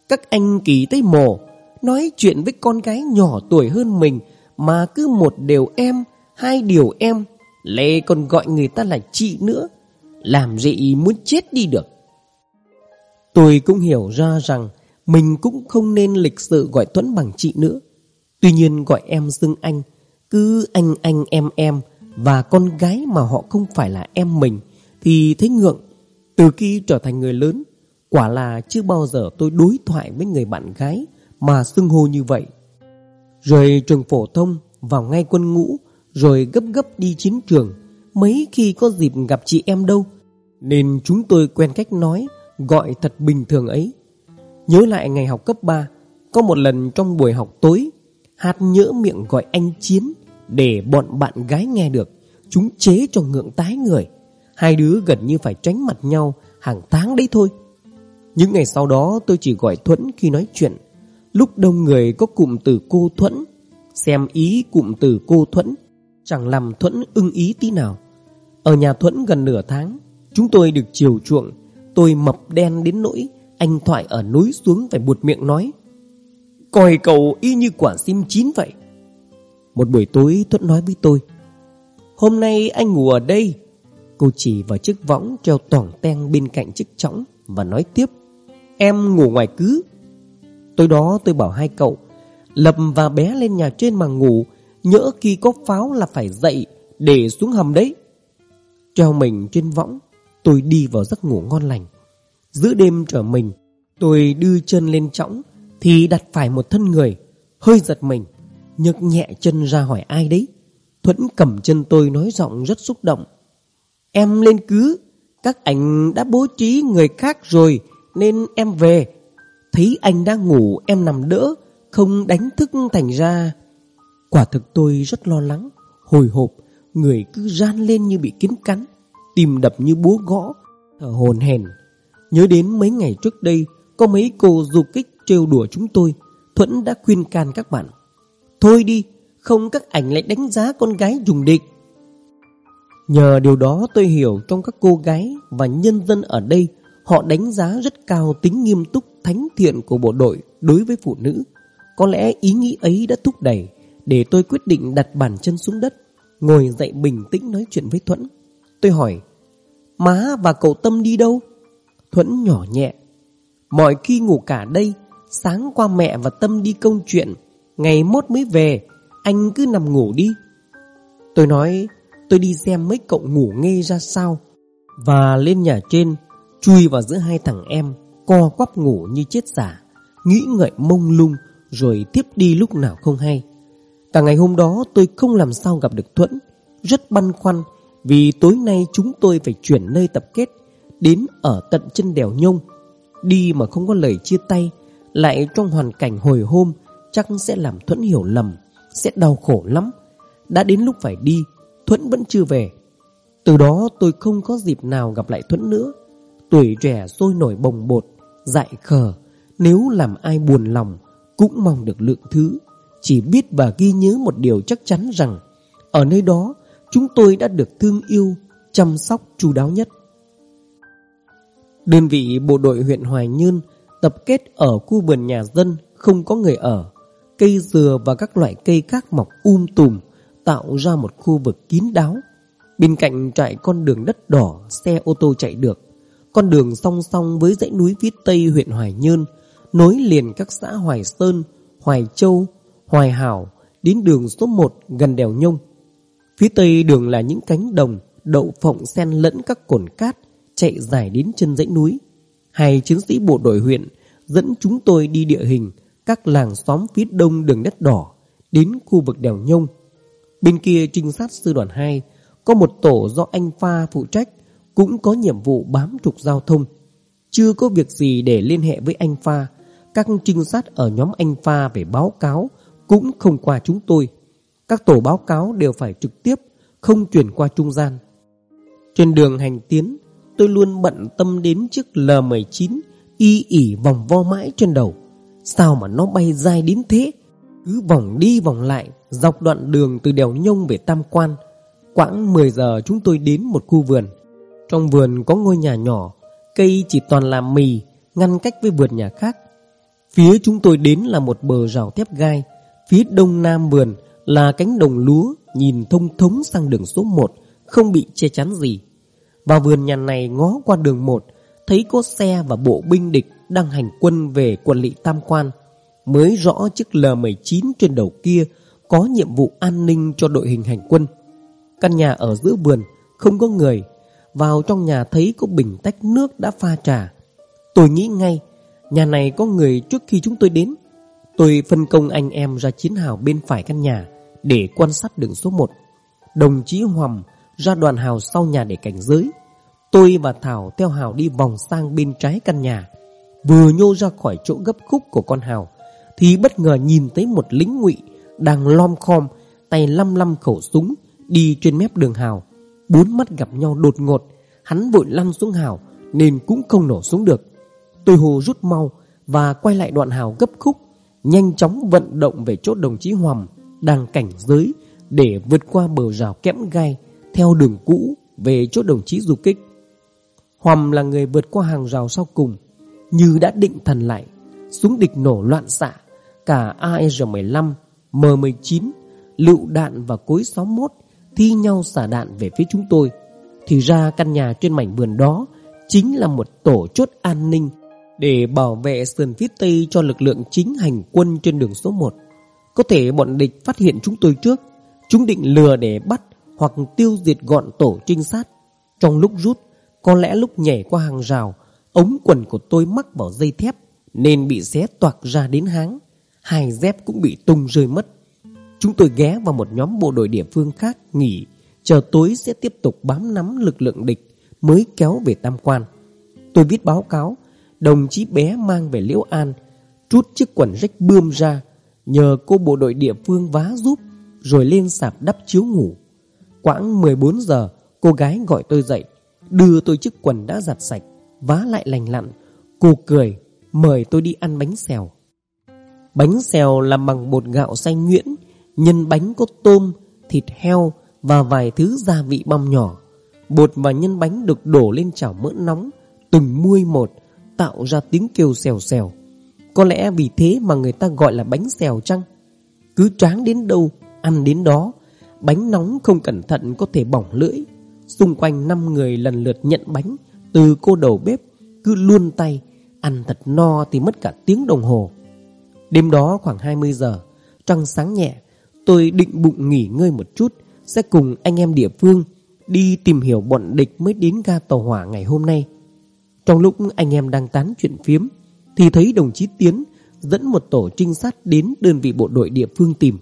Các anh kỳ tây mồ, Nói chuyện với con gái nhỏ tuổi hơn mình Mà cứ một điều em, Hai điều em, Lê còn gọi người ta là chị nữa, Làm gì muốn chết đi được? Tôi cũng hiểu ra rằng Mình cũng không nên lịch sự gọi Tuấn bằng chị nữa. Tuy nhiên gọi em xưng anh, Cứ anh anh em em Và con gái mà họ không phải là em mình Thì thấy ngượng từ khi trở thành người lớn, Quả là chưa bao giờ tôi đối thoại với người bạn gái Mà xưng hô như vậy. Rồi trường phổ thông Vào ngay quân ngũ, Rồi gấp gấp đi chiến trường, Mấy khi có dịp gặp chị em đâu, Nên chúng tôi quen cách nói, Gọi thật bình thường ấy. Nhớ lại ngày học cấp 3 Có một lần trong buổi học tối, Hạt nhỡ miệng gọi anh Chiến Để bọn bạn gái nghe được, Chúng chế cho ngượng tái người. Hai đứa gần như phải tránh mặt nhau, Hàng tháng đấy thôi. Những ngày sau đó tôi chỉ gọi Thuẫn khi nói chuyện. Lúc đông người có cụm từ cô Thuẫn, Xem ý cụm từ cô Thuẫn, Chẳng làm Thuẫn ưng ý tí nào. Ở nhà Thuẫn gần nửa tháng, Chúng tôi được chiều chuộng. Tôi mập đen đến nỗi Anh Thoại ở núi xuống phải buột miệng nói, Coi cậu y như quả sim chín vậy. Một buổi tối Thuẫn nói với tôi, Hôm nay anh ngủ ở đây Cô chỉ vào chiếc võng treo toàn ten bên cạnh chiếc chõng Và nói tiếp, Em ngủ ngoài cứ. Tối đó tôi bảo hai cậu, Lập và bé lên nhà trên mà ngủ, Nhỡ khi có pháo là phải dậy Để xuống hầm đấy. Treo mình trên võng, Tôi đi vào giấc ngủ ngon lành. Giữa đêm trở mình, Tôi đưa chân lên chõng Thì đặt phải một thân người, Hơi giật mình, nhấc nhẹ chân ra hỏi ai đấy. Thuẫn cầm chân tôi nói giọng rất xúc động. Em lên cứ. Các anh đã bố trí người khác rồi, Nên em về. Thấy anh đang ngủ, em nằm đỡ, Không đánh thức thành ra. Quả thực tôi rất lo lắng, Hồi hộp, Người cứ ran lên như bị kiến cắn, tìm đập như búa gõ, Thở hồn hèn Nhớ đến mấy ngày trước đây, Có mấy cô du kích trêu đùa chúng tôi, Thuẫn đã khuyên can các bạn, Thôi đi, Không các ảnh lại đánh giá con gái dùng địch. Nhờ điều đó tôi hiểu Trong các cô gái và nhân dân ở đây, Họ đánh giá rất cao tính nghiêm túc, Thánh thiện của bộ đội Đối với phụ nữ. Có lẽ ý nghĩ ấy đã thúc đẩy Để tôi quyết định đặt bàn chân xuống đất, Ngồi dậy bình tĩnh nói chuyện với Thuẫn. Tôi hỏi, Má và cậu Tâm đi đâu? Thuẫn nhỏ nhẹ, Mọi khi ngủ cả đây, Sáng qua mẹ và Tâm đi công chuyện, Ngày mốt mới về, Anh cứ nằm ngủ đi. Tôi nói tôi đi xem mấy cậu ngủ nghe ra sao. Và lên nhà trên, Chui vào giữa hai thằng em, Co quắp ngủ như chết giả, Nghĩ ngợi mông lung, Rồi tiếp đi lúc nào không hay. Cả ngày hôm đó tôi không làm sao gặp được Thuẫn, Rất băn khoăn, Vì tối nay chúng tôi phải chuyển nơi tập kết, Đến ở tận chân đèo nhông. Đi mà không có lời chia tay, Lại trong hoàn cảnh hồi hôm, Chắc sẽ làm Thuẫn hiểu lầm, Sẽ đau khổ lắm. Đã đến lúc phải đi Thuẫn vẫn chưa về. Từ đó tôi không có dịp nào gặp lại Thuẫn nữa. Tuổi trẻ sôi nổi bồng bột, Dại khờ. Nếu làm ai buồn lòng, Cũng mong được lượng thứ. Chỉ biết và ghi nhớ một điều chắc chắn rằng, Ở nơi đó, Chúng tôi đã được thương yêu, Chăm sóc chu đáo nhất. Đơn vị bộ đội huyện Hoài Nhơn Tập kết ở khu vườn nhà dân Không có người ở. Cây dừa và các loại cây khác mọc um tùm. Tạo ra một khu vực kín đáo. Bên cạnh trại con đường đất đỏ, Xe ô tô chạy được, Con đường song song với dãy núi phía tây huyện Hoài Nhơn, Nối liền các xã Hoài Sơn, Hoài Châu, Hoài Hảo Đến đường số 1 gần đèo Nhông. Phía tây đường là những cánh đồng, Đậu phộng xen lẫn các cồn cát Chạy dài đến chân dãy núi. Hai chiến sĩ bộ đội huyện Dẫn chúng tôi đi địa hình Các làng xóm phía đông đường đất đỏ Đến khu vực đèo Nhông. Bên kia trinh sát sư đoàn 2 Có một tổ do anh Pha phụ trách, Cũng có nhiệm vụ bám trục giao thông. Chưa có việc gì để liên hệ với anh Pha, Các trinh sát ở nhóm anh Pha về báo cáo Cũng không qua chúng tôi. Các tổ báo cáo đều phải trực tiếp, Không chuyển qua trung gian. Trên đường hành tiến, Tôi luôn bận tâm đến chiếc L-19 Y ỉ vòng vo mãi trên đầu. Sao mà nó bay dài đến thế? Cứ vòng đi vòng lại Dọc đoạn đường từ đèo nhông về Tam Quan, Quãng 10 giờ chúng tôi đến một khu vườn. Trong vườn có ngôi nhà nhỏ, Cây chỉ toàn là mì, Ngăn cách với vườn nhà khác. Phía chúng tôi đến là một bờ rào thép gai, Phía đông nam vườn là cánh đồng lúa Nhìn thông thống sang đường số 1 Không bị che chắn gì. Vào vườn nhà này ngó qua đường 1 Thấy có xe và bộ binh địch Đang hành quân về quận lỵ Tam Quan, Mới rõ chiếc L-19 trên đầu kia có nhiệm vụ an ninh cho đội hình hành quân. Căn nhà ở giữa vườn Không có người, Vào trong nhà thấy có bình tách nước đã pha trà. Tôi nghĩ ngay, Nhà này có người trước khi chúng tôi đến. Tôi phân công anh em ra chiến hào bên phải căn nhà Để quan sát đường số 1 Đồng chí Hoằm ra đoàn hào sau nhà để cảnh giới. Tôi và Thảo theo hào đi vòng sang bên trái căn nhà. Vừa nhô ra khỏi chỗ gấp khúc của con hào, Thì bất ngờ nhìn thấy một lính ngụy đang lom khom Tay lăm lăm khẩu súng Đi trên mép đường hào. Bốn mắt gặp nhau đột ngột Hắn vội lăn xuống hào Nên cũng không nổ súng được. Tôi hồ rút mau Và quay lại đoạn hào gấp khúc Nhanh chóng vận động về chốt đồng chí Hoằm Đang cảnh giới Để vượt qua bờ rào kẽm gai Theo đường cũ về chốt đồng chí du kích. Hoằm là người vượt qua hàng rào sau cùng Như đã định thần lại. Súng địch nổ loạn xạ Cả AR-15, M-19 Lựu đạn và cối 61 Thi nhau xả đạn về phía chúng tôi. Thì ra căn nhà trên mảnh vườn đó Chính là một tổ chốt an ninh Để bảo vệ sườn phía tây Cho lực lượng chính hành quân trên đường số 1 Có thể bọn địch phát hiện chúng tôi trước, Chúng định lừa để bắt Hoặc tiêu diệt gọn tổ trinh sát. Trong lúc rút, có lẽ lúc nhảy qua hàng rào, Ống quần của tôi mắc vào dây thép Nên bị xé toạc ra đến háng. Hai dép cũng bị tung rơi mất. Chúng tôi ghé vào một nhóm bộ đội địa phương khác nghỉ, Chờ tối sẽ tiếp tục bám nắm lực lượng địch Mới kéo về Tam Quan. Tôi viết báo cáo, Đồng chí bé mang về Liễu An Trút chiếc quần rách bươm ra, Nhờ cô bộ đội địa phương vá giúp, Rồi lên sạp đắp chiếu ngủ. Quãng 14 giờ, Cô gái gọi tôi dậy, Đưa tôi chiếc quần đã giặt sạch, Vá lại lành lặn. Cô cười, Mời tôi đi ăn bánh xèo. Bánh xèo làm bằng bột gạo xay nhuyễn, Nhân bánh có tôm, Thịt heo Và vài thứ gia vị băm nhỏ. Bột và nhân bánh được đổ lên chảo mỡ nóng, Từng muôi một, Tạo ra tiếng kêu xèo xèo. Có lẽ vì thế mà người ta gọi là bánh xèo chăng? Cứ tráng đến đâu, Ăn đến đó, Bánh nóng không cẩn thận có thể bỏng lưỡi. Xung quanh 5 người lần lượt nhận bánh, Từ cô đầu bếp Cứ luôn tay, Ăn thật no thì mất cả tiếng đồng hồ. Đêm đó khoảng 20 giờ, Trăng sáng nhẹ, Tôi định bụng nghỉ ngơi một chút, Sẽ cùng anh em địa phương Đi tìm hiểu bọn địch mới đến ga tàu hỏa ngày hôm nay Trong lúc anh em đang tán chuyện phiếm, Thì thấy đồng chí Tiến Dẫn một tổ trinh sát đến đơn vị bộ đội địa phương tìm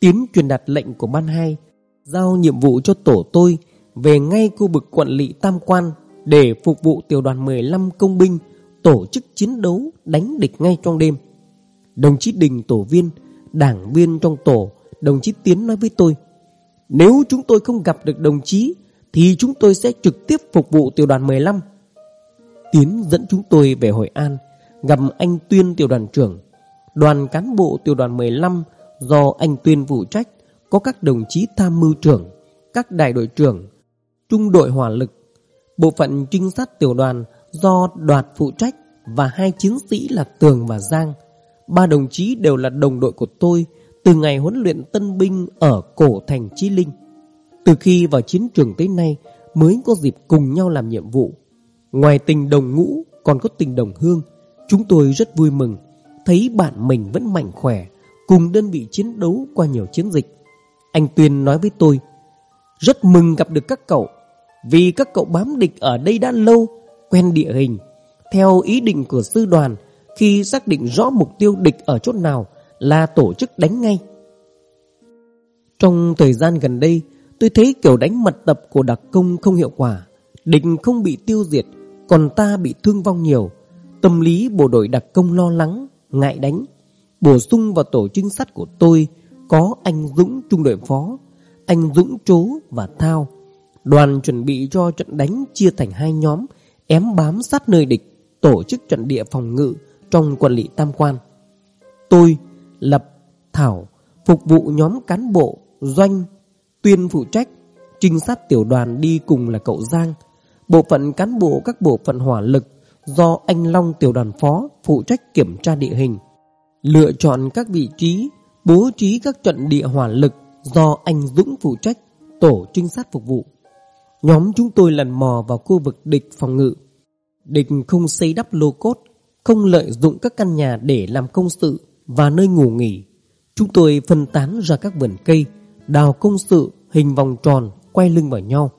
Tiến truyền đạt lệnh của ban hai, Giao nhiệm vụ cho tổ tôi về ngay khu vực quận lỵ Tam Quan để phục vụ tiểu đoàn 15 công binh tổ chức chiến đấu đánh địch ngay trong đêm. Đồng chí Đình tổ viên, đảng viên trong tổ, đồng chí Tiến nói với tôi, nếu chúng tôi không gặp được đồng chí thì chúng tôi sẽ trực tiếp phục vụ tiểu đoàn 15. Tiến dẫn chúng tôi về Hội An, gặp anh Tuyên tiểu đoàn trưởng, đoàn cán bộ tiểu đoàn 15 do anh Tuyên phụ trách, có các đồng chí tham mưu trưởng, các đại đội trưởng, trung đội hỏa lực, bộ phận trinh sát tiểu đoàn do đoạt phụ trách và hai chiến sĩ là Tường và Giang. Ba đồng chí đều là đồng đội của tôi từ ngày huấn luyện tân binh ở cổ thành Chí Linh. Từ khi vào chiến trường tới nay mới có dịp cùng nhau làm nhiệm vụ. Ngoài tình đồng ngũ còn có tình đồng hương, chúng tôi rất vui mừng thấy bạn mình vẫn mạnh khỏe, cùng đơn vị chiến đấu qua nhiều chiến dịch. Anh Tuyên nói với tôi, rất mừng gặp được các cậu Vì các cậu bám địch ở đây đã lâu Quen địa hình Theo ý định của sư đoàn khi xác định rõ mục tiêu địch ở chốt nào Là tổ chức đánh ngay. Trong thời gian gần đây Tôi thấy kiểu đánh mật tập của đặc công không hiệu quả Địch không bị tiêu diệt Còn ta bị thương vong nhiều. Tâm lý bộ đội đặc công lo lắng Ngại đánh. Bổ sung vào tổ trinh sát của tôi Có anh Dũng trung đội phó anh Dũng Trố và Thao. Đoàn chuẩn bị cho trận đánh chia thành hai nhóm, ém bám sát nơi địch, tổ chức trận địa phòng ngự trong quản lý Tam Quan. Tôi, Lập, Thảo phục vụ nhóm cán bộ Doanh, Tuyên phụ trách Trinh sát tiểu đoàn đi cùng là cậu Giang Bộ phận cán bộ các bộ phận hỏa lực Do anh Long tiểu đoàn phó Phụ trách kiểm tra địa hình Lựa chọn các vị trí Bố trí các trận địa hỏa lực Do anh Dũng phụ trách Tổ trinh sát phục vụ Nhóm chúng tôi lần mò vào khu vực địch phòng ngự Địch không xây đắp lô cốt không lợi dụng các căn nhà để làm công sự Và nơi ngủ nghỉ. Chúng tôi phân tán ra các vườn cây Đào công sự hình vòng tròn Quay lưng vào nhau.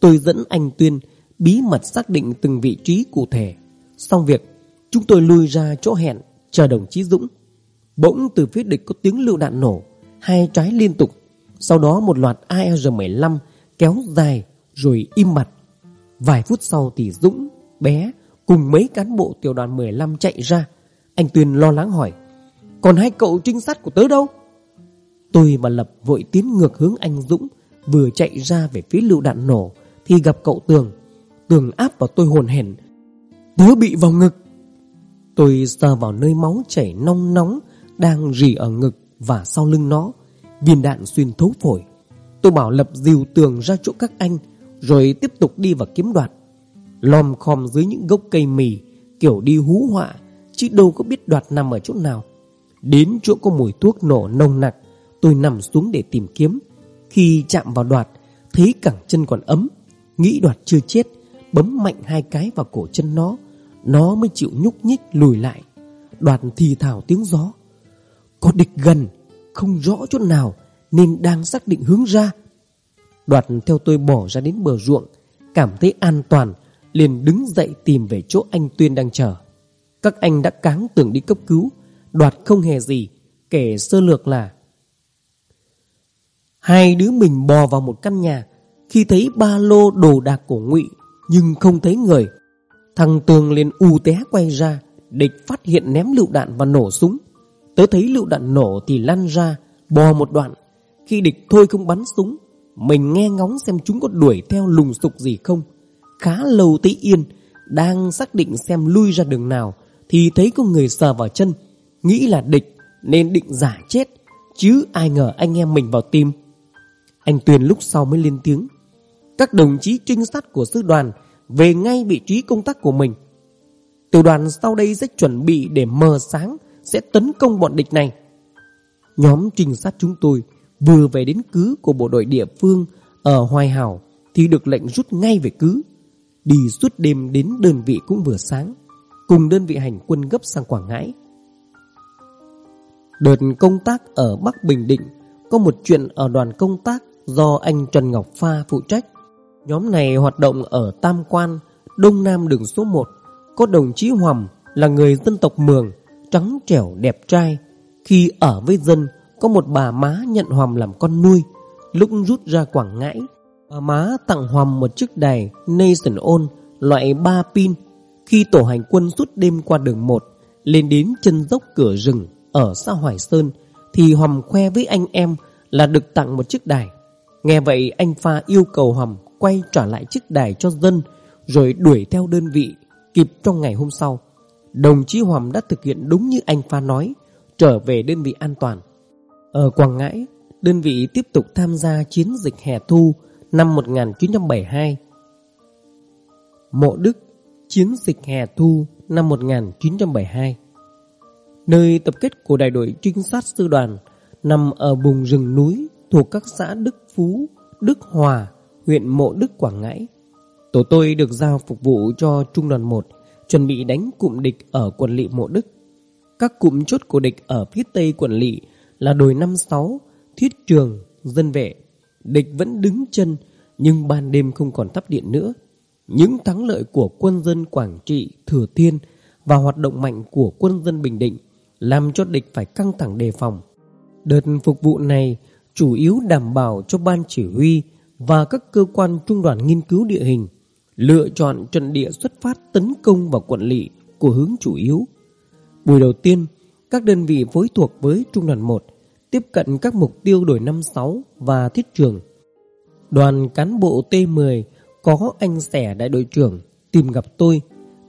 Tôi dẫn anh Tuyên bí mật xác định từng vị trí cụ thể. Xong việc Chúng tôi lui ra chỗ hẹn Chờ đồng chí Dũng. Bỗng từ phía địch có tiếng lựu đạn nổ Hai trái liên tục. Sau đó một loạt AR-15 kéo dài Rồi im mặt. Vài phút sau thì Dũng, bé Cùng mấy cán bộ tiểu đoàn 15 chạy ra. Anh Tuyên lo lắng hỏi, Còn hai cậu trinh sát của tớ đâu? Tôi và Lập vội tiến ngược hướng anh Dũng, Vừa chạy ra về phía lựu đạn nổ, Thì gặp cậu Tường. Tường áp vào tôi hồn hển, Tớ bị vào ngực. Tôi sờ vào nơi máu chảy nóng nóng Đang rỉ ở ngực và sau lưng nó, Viên đạn xuyên thấu phổi. Tôi bảo Lập dìu tường ra chỗ các anh, Rồi tiếp tục đi vào kiếm đoạt. Lom khom dưới những gốc cây mì, Kiểu đi hú họa, Chứ đâu có biết đoạt nằm ở chỗ nào. Đến chỗ có mùi thuốc nổ nồng nặc, Tôi nằm xuống để tìm kiếm. Khi chạm vào đoạt, Thấy cẳng chân còn ấm, Nghĩ đoạt chưa chết, Bấm mạnh hai cái vào cổ chân nó Nó mới chịu nhúc nhích lùi lại. Đoạt thì thảo tiếng gió, Có địch gần, Không rõ chỗ nào Nên đang xác định hướng ra. Đoạt theo tôi bỏ ra đến bờ ruộng, Cảm thấy an toàn liền đứng dậy tìm về chỗ anh Tuyên đang chờ. Các anh đã cáng tưởng đi cấp cứu, Đoạt không hề gì, Kể sơ lược là Hai đứa mình bò vào một căn nhà, Khi thấy ba lô đồ đạc của ngụy Nhưng không thấy người, Thằng Tường liền u té quay ra Địch phát hiện ném lựu đạn và nổ súng. Tớ thấy lựu đạn nổ thì lăn ra, Bò một đoạn. Khi địch thôi không bắn súng, Mình nghe ngóng xem chúng có đuổi theo lùng sục gì không. Khá lâu tới yên Đang xác định xem lui ra đường nào Thì thấy có người sờ vào chân, Nghĩ là địch Nên định giả chết, Chứ ai ngờ anh em mình vào tim Anh Tuyền lúc sau mới lên tiếng. Các đồng chí trinh sát của sư đoàn Về ngay vị trí công tác của mình. Tiểu đoàn sau đây sẽ chuẩn bị Để mờ sáng, Sẽ tấn công bọn địch này. Nhóm trinh sát chúng tôi Vừa về đến cứ của bộ đội địa phương Ở Hoài Hảo Thì được lệnh rút ngay về cứ. Đi suốt đêm đến đơn vị cũng vừa sáng, Cùng đơn vị hành quân gấp sang Quảng Ngãi. Đợt công tác ở Bắc Bình Định, Có một chuyện ở đoàn công tác Do anh Trần Ngọc Pha phụ trách. Nhóm này hoạt động ở Tam Quan, Đông Nam đường số 1 Có đồng chí Hoầm là người dân tộc Mường, Trắng trẻo đẹp trai. Khi ở với dân, Có một bà má nhận Hoầm làm con nuôi, Lúc rút ra Quảng Ngãi má tặng hòm một chiếc đài Nation On loại 3 pin. Khi tổ hành quân suốt đêm qua đường 1 Lên đến chân dốc cửa rừng Ở xã Hoài Sơn, Thì hòm khoe với anh em Là được tặng một chiếc đài. Nghe vậy, anh Pha yêu cầu hòm Quay trả lại chiếc đài cho dân, Rồi đuổi theo đơn vị Kịp trong ngày hôm sau. Đồng chí hòm đã thực hiện đúng như anh Pha nói, Trở về đơn vị an toàn. Ở Quảng Ngãi, Đơn vị tiếp tục tham gia chiến dịch hè thu năm 1972 Mộ Đức Chiến dịch hè thu năm 1972 Nơi tập kết của đại đội trinh sát sư đoàn nằm ở vùng rừng núi thuộc các xã Đức Phú, Đức Hòa, huyện Mộ Đức, Quảng Ngãi. Tổ tôi được giao phục vụ cho Trung đoàn 1 chuẩn bị đánh cụm địch ở quận lỵ Mộ Đức. Các cụm chốt của địch ở phía tây quận lỵ là đồi 56, thiết trường, dân vệ, Địch vẫn đứng chân Nhưng ban đêm không còn tắp điện nữa. Những thắng lợi của quân dân Quảng Trị, Thừa Thiên Và hoạt động mạnh của quân dân Bình Định Làm cho địch phải căng thẳng đề phòng. Đợt phục vụ này Chủ yếu đảm bảo cho ban chỉ huy Và các cơ quan trung đoàn nghiên cứu địa hình Lựa chọn trận địa xuất phát tấn công vào quận lỵ Của hướng chủ yếu. Buổi đầu tiên Các đơn vị phối thuộc với Trung đoàn 1 tiếp cận các mục tiêu đổi 56 và thiết trường. Đoàn cán bộ T10 có anh Sẻ đại đội trưởng tìm gặp tôi.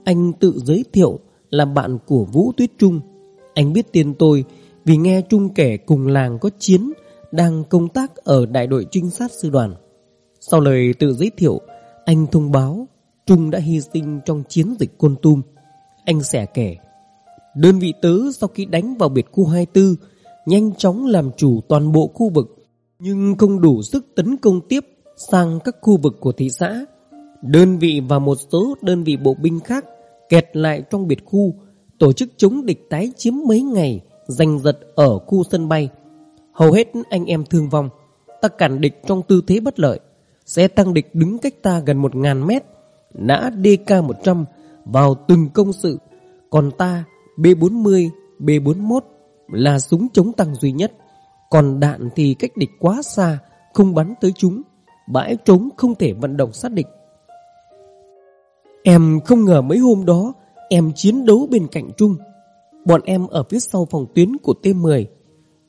Anh tự giới thiệu là bạn của Vũ Tuyết Trung. Anh biết tên tôi Vì nghe Trung kể cùng làng có chiến, Đang công tác ở đại đội trinh sát sư đoàn Sau lời tự giới thiệu, Anh thông báo Trung đã hy sinh trong chiến dịch Côn Tum Anh sẻ kể, Đơn vị tớ sau khi đánh vào biệt khu 24 Nhanh chóng làm chủ toàn bộ khu vực Nhưng không đủ sức tấn công tiếp Sang các khu vực của thị xã. Đơn vị và một số đơn vị bộ binh khác Kẹt lại trong biệt khu Tổ chức chống địch tái chiếm mấy ngày Giành giật ở khu sân bay. Hầu hết anh em thương vong Ta cản địch trong tư thế bất lợi. Xe tăng địch đứng cách ta gần 1.000 mét Nã DK-100 Vào từng công sự. Còn ta B-40, B-41 là súng chống tăng duy nhất. Còn đạn thì cách địch quá xa, Không bắn tới chúng, Bãi trống không thể vận động sát địch. Em không ngờ mấy hôm đó, Em chiến đấu bên cạnh Trung. Bọn em ở phía sau phòng tuyến của T-10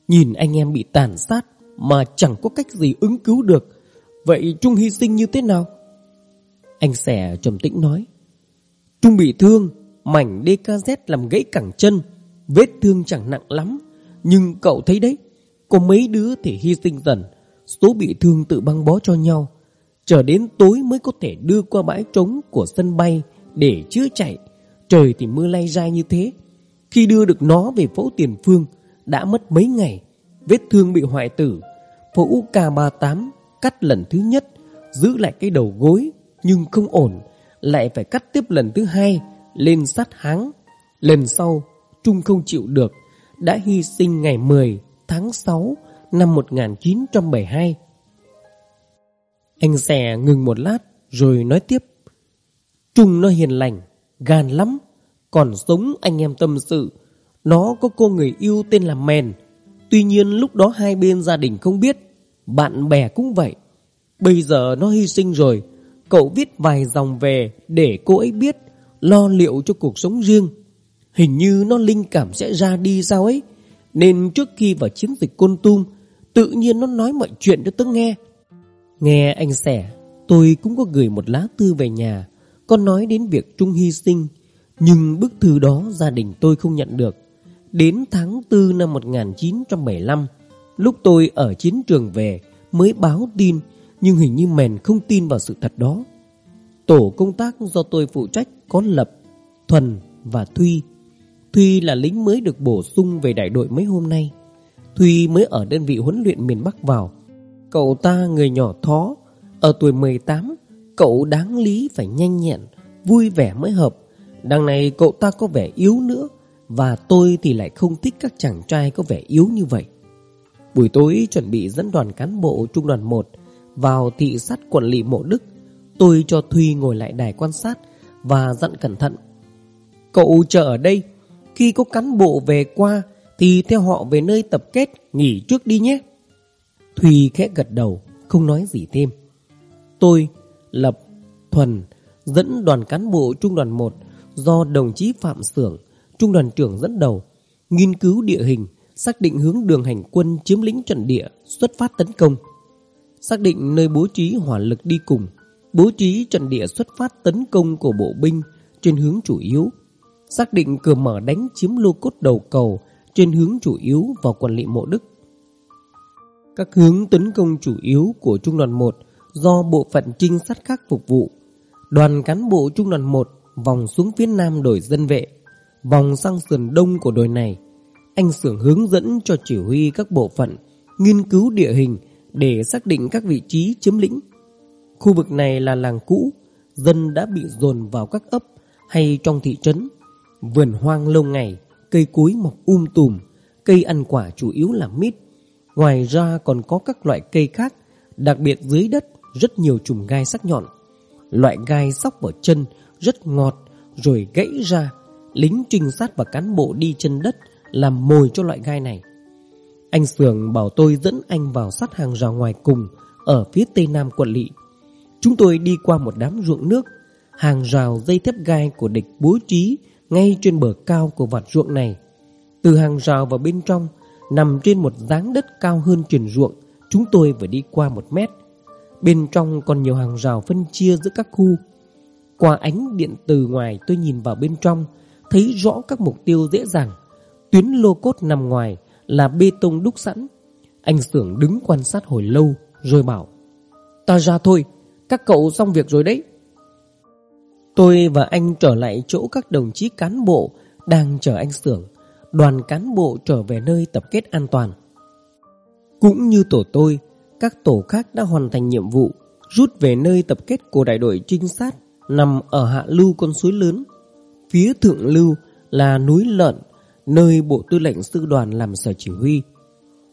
Nhìn anh em bị tàn sát Mà chẳng có cách gì ứng cứu được. Vậy Trung hy sinh như thế nào? Anh Sẻ trầm tĩnh nói. Trung bị thương, Mảnh DKZ làm gãy cẳng chân. Vết thương chẳng nặng lắm, Nhưng cậu thấy đấy, Có mấy đứa thì hy sinh dần, Số bị thương tự băng bó cho nhau. Chờ đến tối mới có thể đưa qua bãi trống của sân bay Để chữa chạy. Trời thì mưa lay ra như thế. Khi đưa được nó về phẫu tiền phương, Đã mất mấy ngày, Vết thương bị hoại tử. Phẫu K38 cắt lần thứ nhất, Giữ lại cái đầu gối, Nhưng không ổn, Lại phải cắt tiếp lần thứ hai, Lên sát háng. Lần sau Trung không chịu được, Đã hy sinh ngày 10 tháng 6 năm 1972 Anh xẻ ngừng một lát Rồi nói tiếp Trung nó hiền lành, Gan lắm, Còn sống anh em tâm sự. Nó có cô người yêu tên là Mèn. Tuy nhiên lúc đó hai bên gia đình không biết, Bạn bè cũng vậy. Bây giờ nó hy sinh rồi, Cậu viết vài dòng về Để cô ấy biết Lo liệu cho cuộc sống riêng. Hình như nó linh cảm sẽ ra đi sao ấy. Nên trước khi vào chiến dịch Côn Tum Tự nhiên nó nói mọi chuyện cho tớ nghe. Nghe anh sẻ Tôi cũng có gửi một lá thư về nhà Có nói đến việc Trung hy sinh. Nhưng bức thư đó gia đình tôi không nhận được. Đến tháng 4 năm 1975 Lúc tôi ở chiến trường về Mới báo tin Nhưng hình như mền không tin vào sự thật đó. Tổ công tác do tôi phụ trách Có Lập, Thuần và Thuy. Thuy là lính mới được bổ sung về đại đội mấy hôm nay. Thuy mới ở đơn vị huấn luyện miền Bắc vào. Cậu ta người nhỏ thó, Ở tuổi 18 Cậu đáng lý phải nhanh nhẹn, Vui vẻ mới hợp. Đằng này cậu ta có vẻ yếu nữa, Và tôi thì lại không thích các chàng trai có vẻ yếu như vậy. Buổi tối chuẩn bị dẫn đoàn cán bộ trung đoàn 1 Vào thị sát quận lỵ mộ Đức. Tôi cho Thuy ngồi lại đài quan sát Và dặn cẩn thận. Cậu chờ ở đây khi có cán bộ về qua Thì theo họ về nơi tập kết Nghỉ trước đi nhé. Thùy khẽ gật đầu Không nói gì thêm. Tôi, Lập, Thuần Dẫn đoàn cán bộ trung đoàn 1 Do đồng chí Phạm Sưởng Trung đoàn trưởng dẫn đầu Nghiên cứu địa hình Xác định hướng đường hành quân chiếm lĩnh trận địa Xuất phát tấn công. Xác định nơi bố trí hỏa lực đi cùng Bố trí trận địa xuất phát tấn công của bộ binh Trên hướng chủ yếu. Xác định cửa mở đánh chiếm lô cốt đầu cầu Trên hướng chủ yếu vào quản lý mộ Đức. Các hướng tấn công chủ yếu của Trung đoàn 1 Do bộ phận trinh sát khác phục vụ. Đoàn cán bộ Trung đoàn 1 Vòng xuống phía nam đổi dân vệ, Vòng sang sườn đông của đồi này. Anh Sưởng hướng dẫn cho chỉ huy các bộ phận Nghiên cứu địa hình Để xác định các vị trí chiếm lĩnh. Khu vực này là làng cũ, Dân đã bị dồn vào các ấp Hay trong thị trấn. Vườn hoang lâu ngày, Cây cối mọc um tùm, Cây ăn quả chủ yếu là mít. Ngoài ra còn có các loại cây khác, Đặc biệt dưới đất Rất nhiều chùm gai sắc nhọn. Loại gai sóc vào chân Rất ngọt rồi gãy ra, Lính trinh sát và cán bộ đi chân đất Làm mồi cho loại gai này. Anh Sường bảo tôi dẫn anh vào sát hàng rào ngoài cùng Ở phía tây nam quận lỵ. Chúng tôi đi qua một đám ruộng nước, Hàng rào dây thép gai của địch bố trí ngay trên bờ cao của vạt ruộng này Từ hàng rào vào bên trong Nằm trên một dáng đất cao hơn truyền ruộng Chúng tôi vừa đi qua một mét Bên trong còn nhiều hàng rào phân chia giữa các khu Qua ánh điện từ ngoài tôi nhìn vào bên trong Thấy rõ các mục tiêu dễ dàng Tuyến lô cốt nằm ngoài là bê tông đúc sẵn. Anh Sưởng đứng quan sát hồi lâu rồi bảo Ta ra thôi, các cậu xong việc rồi đấy. Tôi và anh trở lại chỗ các đồng chí cán bộ đang chờ anh Sưởng. Đoàn cán bộ trở về nơi tập kết an toàn. Cũng như tổ tôi, các tổ khác đã hoàn thành nhiệm vụ rút về nơi tập kết của đại đội trinh sát nằm ở hạ lưu con suối lớn. Phía thượng lưu là núi Lợn, nơi bộ tư lệnh sư đoàn làm sở chỉ huy.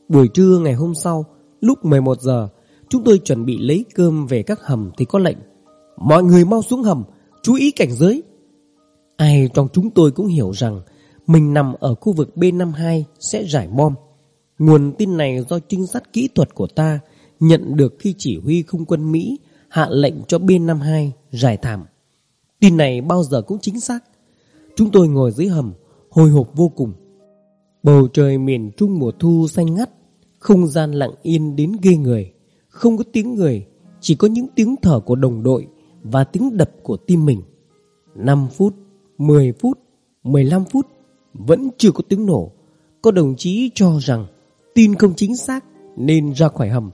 Buổi trưa ngày hôm sau, lúc 11 giờ, chúng tôi chuẩn bị lấy cơm về các hầm thì có lệnh. Mọi người mau xuống hầm, chú ý cảnh giới. Ai trong chúng tôi cũng hiểu rằng mình nằm ở khu vực B52 sẽ giải bom. Nguồn tin này do trinh sát kỹ thuật của ta nhận được khi chỉ huy không quân Mỹ hạ lệnh cho B-52 giải thảm. Tin này bao giờ cũng chính xác. Chúng tôi ngồi dưới hầm, hồi hộp vô cùng. Bầu trời miền Trung mùa thu xanh ngắt, không gian lặng yên đến ghê người. Không có tiếng người, chỉ có những tiếng thở của đồng đội và tiếng đập của tim mình. 5 phút, 10 phút, 15 phút, vẫn chưa có tiếng nổ. Có đồng chí cho rằng tin không chính xác nên ra khỏi hầm.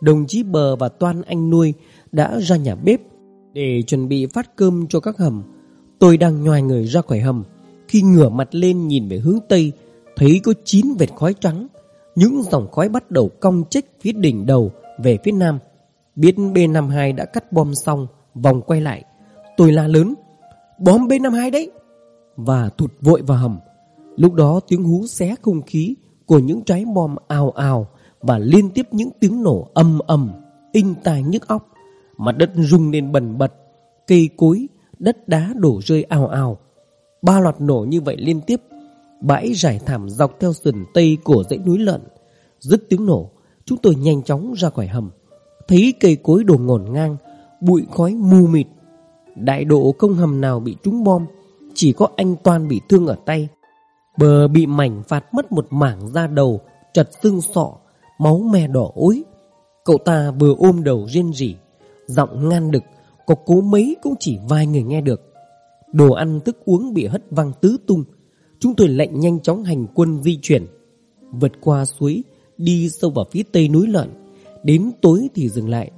Đồng chí Bờ và Toan anh nuôi đã ra nhà bếp để chuẩn bị phát cơm cho các hầm. Tôi đang nhòi người ra khỏi hầm. Khi ngửa mặt lên nhìn về hướng Tây, thấy có chín vệt khói trắng. Những dòng khói bắt đầu cong chích phía đỉnh đầu về phía Nam. Biết B-52 đã cắt bom xong, vòng quay lại. Tôi la lớn, bom B-52 đấy! Và thụt vội vào hầm. Lúc đó tiếng hú xé không khí của những trái bom ào ào và liên tiếp những tiếng nổ âm ầm, inh tai nhức óc. Mặt đất rung lên bần bật, cây cối, đất đá đổ rơi ào ào. Ba loạt nổ như vậy liên tiếp, bãi rải thảm dọc theo sườn tây của dãy núi lợn. Dứt tiếng nổ, chúng tôi nhanh chóng ra khỏi hầm. Thấy cây cối đổ ngổn ngang, bụi khói mù mịt. Đại độ công hầm nào bị trúng bom, chỉ có anh Toan bị thương ở tay. Bờ bị mảnh phạt mất một mảng da đầu, chật xương sọ, máu me đỏ ối. Cậu ta vừa ôm đầu riêng rỉ, giọng ngan đực, có cố mấy cũng chỉ vài người nghe được. Đồ ăn thức uống bị hất văng tứ tung. Chúng tôi lệnh nhanh chóng hành quân di chuyển, vượt qua suối, đi sâu vào phía tây núi lợn. Đến tối thì dừng lại.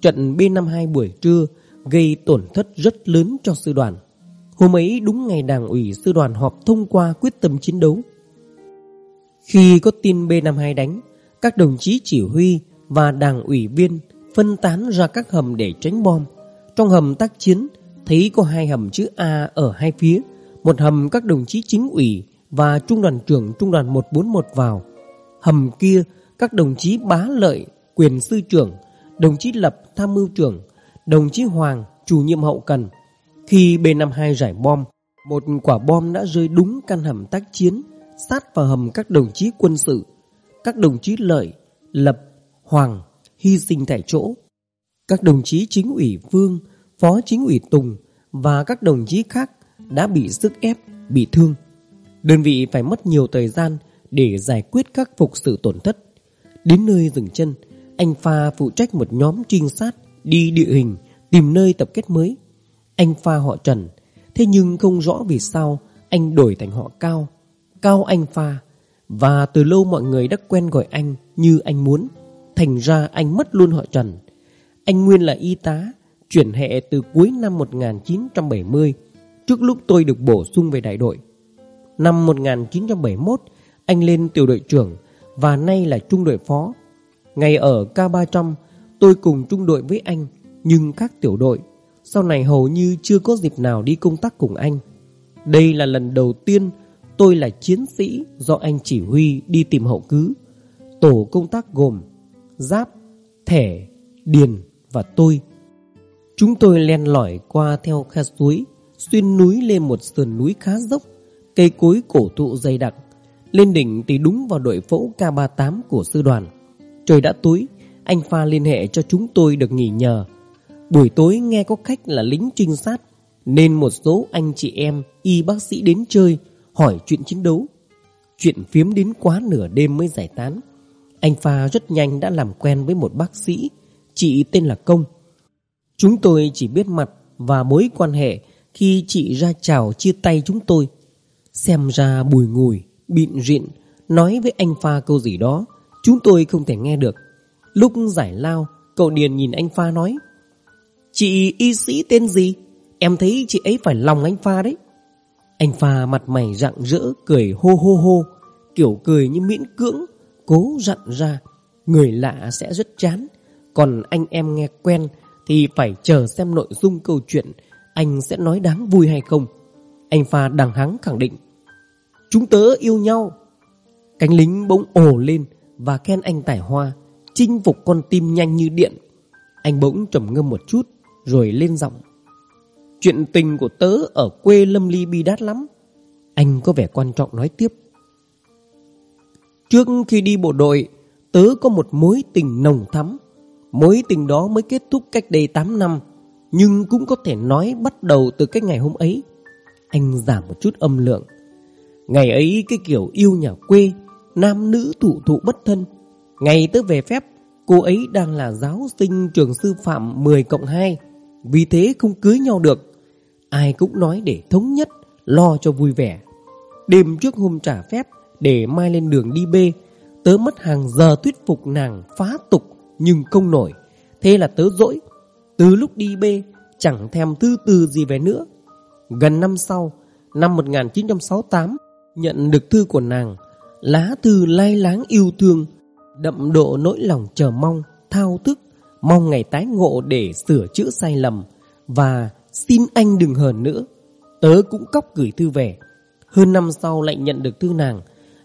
Trận B-52 buổi trưa gây tổn thất rất lớn cho sư đoàn. Hôm ấy đúng ngày đảng ủy sư đoàn họp thông qua quyết tâm chiến đấu. Khi có tin B-52 đánh, các đồng chí chỉ huy và đảng ủy viên phân tán ra các hầm để tránh bom. Trong hầm tác chiến, thấy có hai hầm chữ A ở hai phía, một hầm các đồng chí chính ủy và trung đoàn trưởng trung đoàn 141 vào. Hầm kia, các đồng chí bá lợi, quyền sư trưởng, đồng chí lập tham mưu trưởng, đồng chí Hoàng, chủ nhiệm hậu cần. Khi B-52 giải bom, một quả bom đã rơi đúng căn hầm tác chiến, sát vào hầm các đồng chí quân sự các đồng chí Lợi, Lập, Hoàng hy sinh tại chỗ. Các đồng chí chính ủy Vương, phó chính ủy Tùng và các đồng chí khác đã bị sức ép, bị thương. Đơn vị phải mất nhiều thời gian để giải quyết các phục sự tổn thất. Đến nơi dừng chân, anh Pha phụ trách một nhóm trinh sát đi địa hình tìm nơi tập kết mới. Anh Pha họ Trần, thế nhưng không rõ vì sao anh đổi thành họ Cao. Cao anh Pha. Và từ lâu mọi người đã quen gọi anh như anh muốn. Thành ra anh mất luôn họ Trần. Anh nguyên là y tá Chuyển hệ từ cuối năm 1970 Trước lúc tôi được bổ sung về đại đội. Năm 1971 Anh lên tiểu đội trưởng Và nay là trung đội phó. Ngày ở K300 Tôi cùng trung đội với anh Nhưng các tiểu đội Sau này hầu như chưa có dịp nào đi công tác cùng anh Đây là lần đầu tiên Tôi là chiến sĩ do anh chỉ huy đi tìm hậu cứ. Tổ công tác gồm Giáp, Thẻ, Điền và tôi. Chúng tôi len lỏi qua theo khe suối, xuyên núi lên một sườn núi khá dốc, cây cối cổ thụ dày đặc. Lên đỉnh thì đúng vào đội phẫu K38 của sư đoàn. Trời đã tối, anh Pha liên hệ cho chúng tôi được nghỉ nhờ. Buổi tối nghe có khách là lính trinh sát, nên một số anh chị em y bác sĩ đến chơi hỏi chuyện chiến đấu. Chuyện phiếm đến quá nửa đêm mới giải tán. Anh Pha rất nhanh đã làm quen với một bác sĩ, chị tên là Công. Chúng tôi chỉ biết mặt và mối quan hệ khi chị ra chào chia tay chúng tôi. Xem ra bùi ngùi, bịn rịn, nói với anh Pha câu gì đó, chúng tôi không thể nghe được. Lúc giải lao, cậu Điền nhìn anh Pha nói, Chị y sĩ tên gì? Em thấy chị ấy phải lòng anh Pha đấy. Anh Pha mặt mày rạng rỡ, cười hô hô hô, kiểu cười như miễn cưỡng, cố dặn ra. Người lạ sẽ rất chán, còn anh em nghe quen thì phải chờ xem nội dung câu chuyện anh sẽ nói đáng vui hay không. Anh Pha đằng hắng khẳng định Chúng tớ yêu nhau Cánh lính bỗng ồ lên và khen anh tài hoa, Chinh phục con tim nhanh như điện. Anh bỗng trầm ngâm một chút, Rồi lên giọng. Chuyện tình của tớ ở quê Lâm Ly bi đát lắm. Anh có vẻ quan trọng nói tiếp. Trước khi đi bộ đội, Tớ có một mối tình nồng thắm. Mối tình đó mới kết thúc cách đây 8 năm, Nhưng cũng có thể nói bắt đầu từ cái ngày hôm ấy. Anh giảm một chút âm lượng. Ngày ấy cái kiểu yêu nhà quê Nam nữ thủ thụ bất thân. Ngày tớ về phép, Cô ấy đang là giáo sinh trường sư phạm 10 cộng 2 Vì thế không cưới nhau được. Ai cũng nói để thống nhất, Lo cho vui vẻ. Đêm trước hôm trả phép, Để mai lên đường đi bê, Tớ mất hàng giờ thuyết phục nàng phá tục, Nhưng không nổi. Thế là tớ dỗi. Từ lúc đi bê, chẳng thèm thư từ gì về nữa. Gần năm sau, Năm 1968 Nhận được thư của nàng Lá thư lai láng yêu thương, Đậm độ nỗi lòng chờ mong, Thao thức, Mong ngày tái ngộ để sửa chữa sai lầm. Và xin anh đừng hờn nữa. Tớ cũng cóc gửi thư về. Hơn năm sau lại nhận được thư nàng.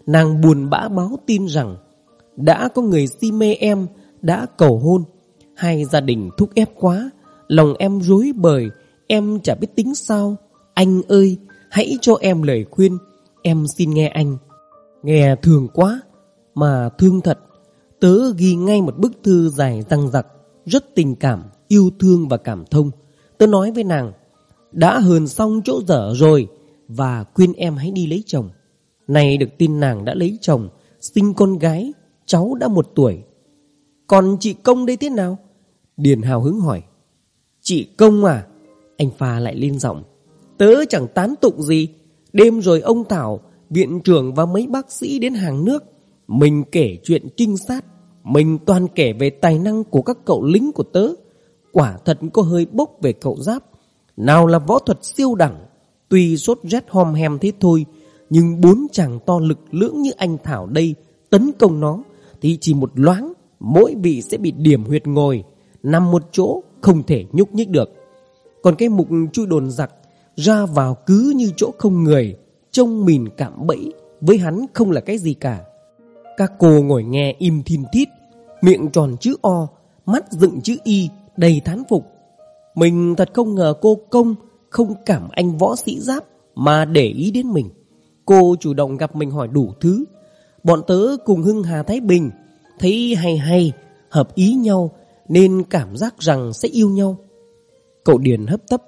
Nàng buồn bã báo tin rằng, Đã có người si mê em, Đã cầu hôn. Hai gia đình thúc ép quá, Lòng em rối bời, Em chả biết tính sao. Anh ơi, hãy cho em lời khuyên. Em xin nghe anh. Nghe thường quá Mà thương thật. Tớ ghi ngay một bức thư dài răng rặc Rất tình cảm, yêu thương và cảm thông. Tớ nói với nàng Đã hờn xong chỗ dở rồi Và khuyên em hãy đi lấy chồng. Này được tin nàng đã lấy chồng Sinh con gái Cháu đã một tuổi. Còn chị Công đây thế nào? Điền hào hứng hỏi. Chị Công à? Anh pha lại lên giọng. Tớ chẳng tán tụng gì. Đêm rồi ông Thảo Viện trưởng và mấy bác sĩ đến hàng nước. Mình kể chuyện trinh sát. Mình toàn kể về tài năng của các cậu lính của tớ. Quả thật có hơi bốc về cậu giáp. Nào là võ thuật siêu đẳng, Tuy sốt rét hom hem thế thôi, Nhưng bốn chàng to lực lưỡng như anh Thảo đây Tấn công nó, Thì chỉ một loáng, Mỗi vị sẽ bị điểm huyệt ngồi, Nằm một chỗ, không thể nhúc nhích được. Còn cái mục chui đồn giặc, Ra vào cứ như chỗ không người Trông mìn cảm bẫy Với hắn không là cái gì cả. Các cô ngồi nghe im thiên thít, Miệng tròn chữ O, Mắt dựng chữ Y, đầy thán phục. Mình thật không ngờ cô công Không cảm anh võ sĩ giáp Mà để ý đến mình. Cô chủ động gặp mình hỏi đủ thứ. Bọn tớ cùng Hưng Hà Thái Bình Thấy hay hay, Hợp ý nhau Nên cảm giác rằng sẽ yêu nhau. Cậu Điền hấp tấp,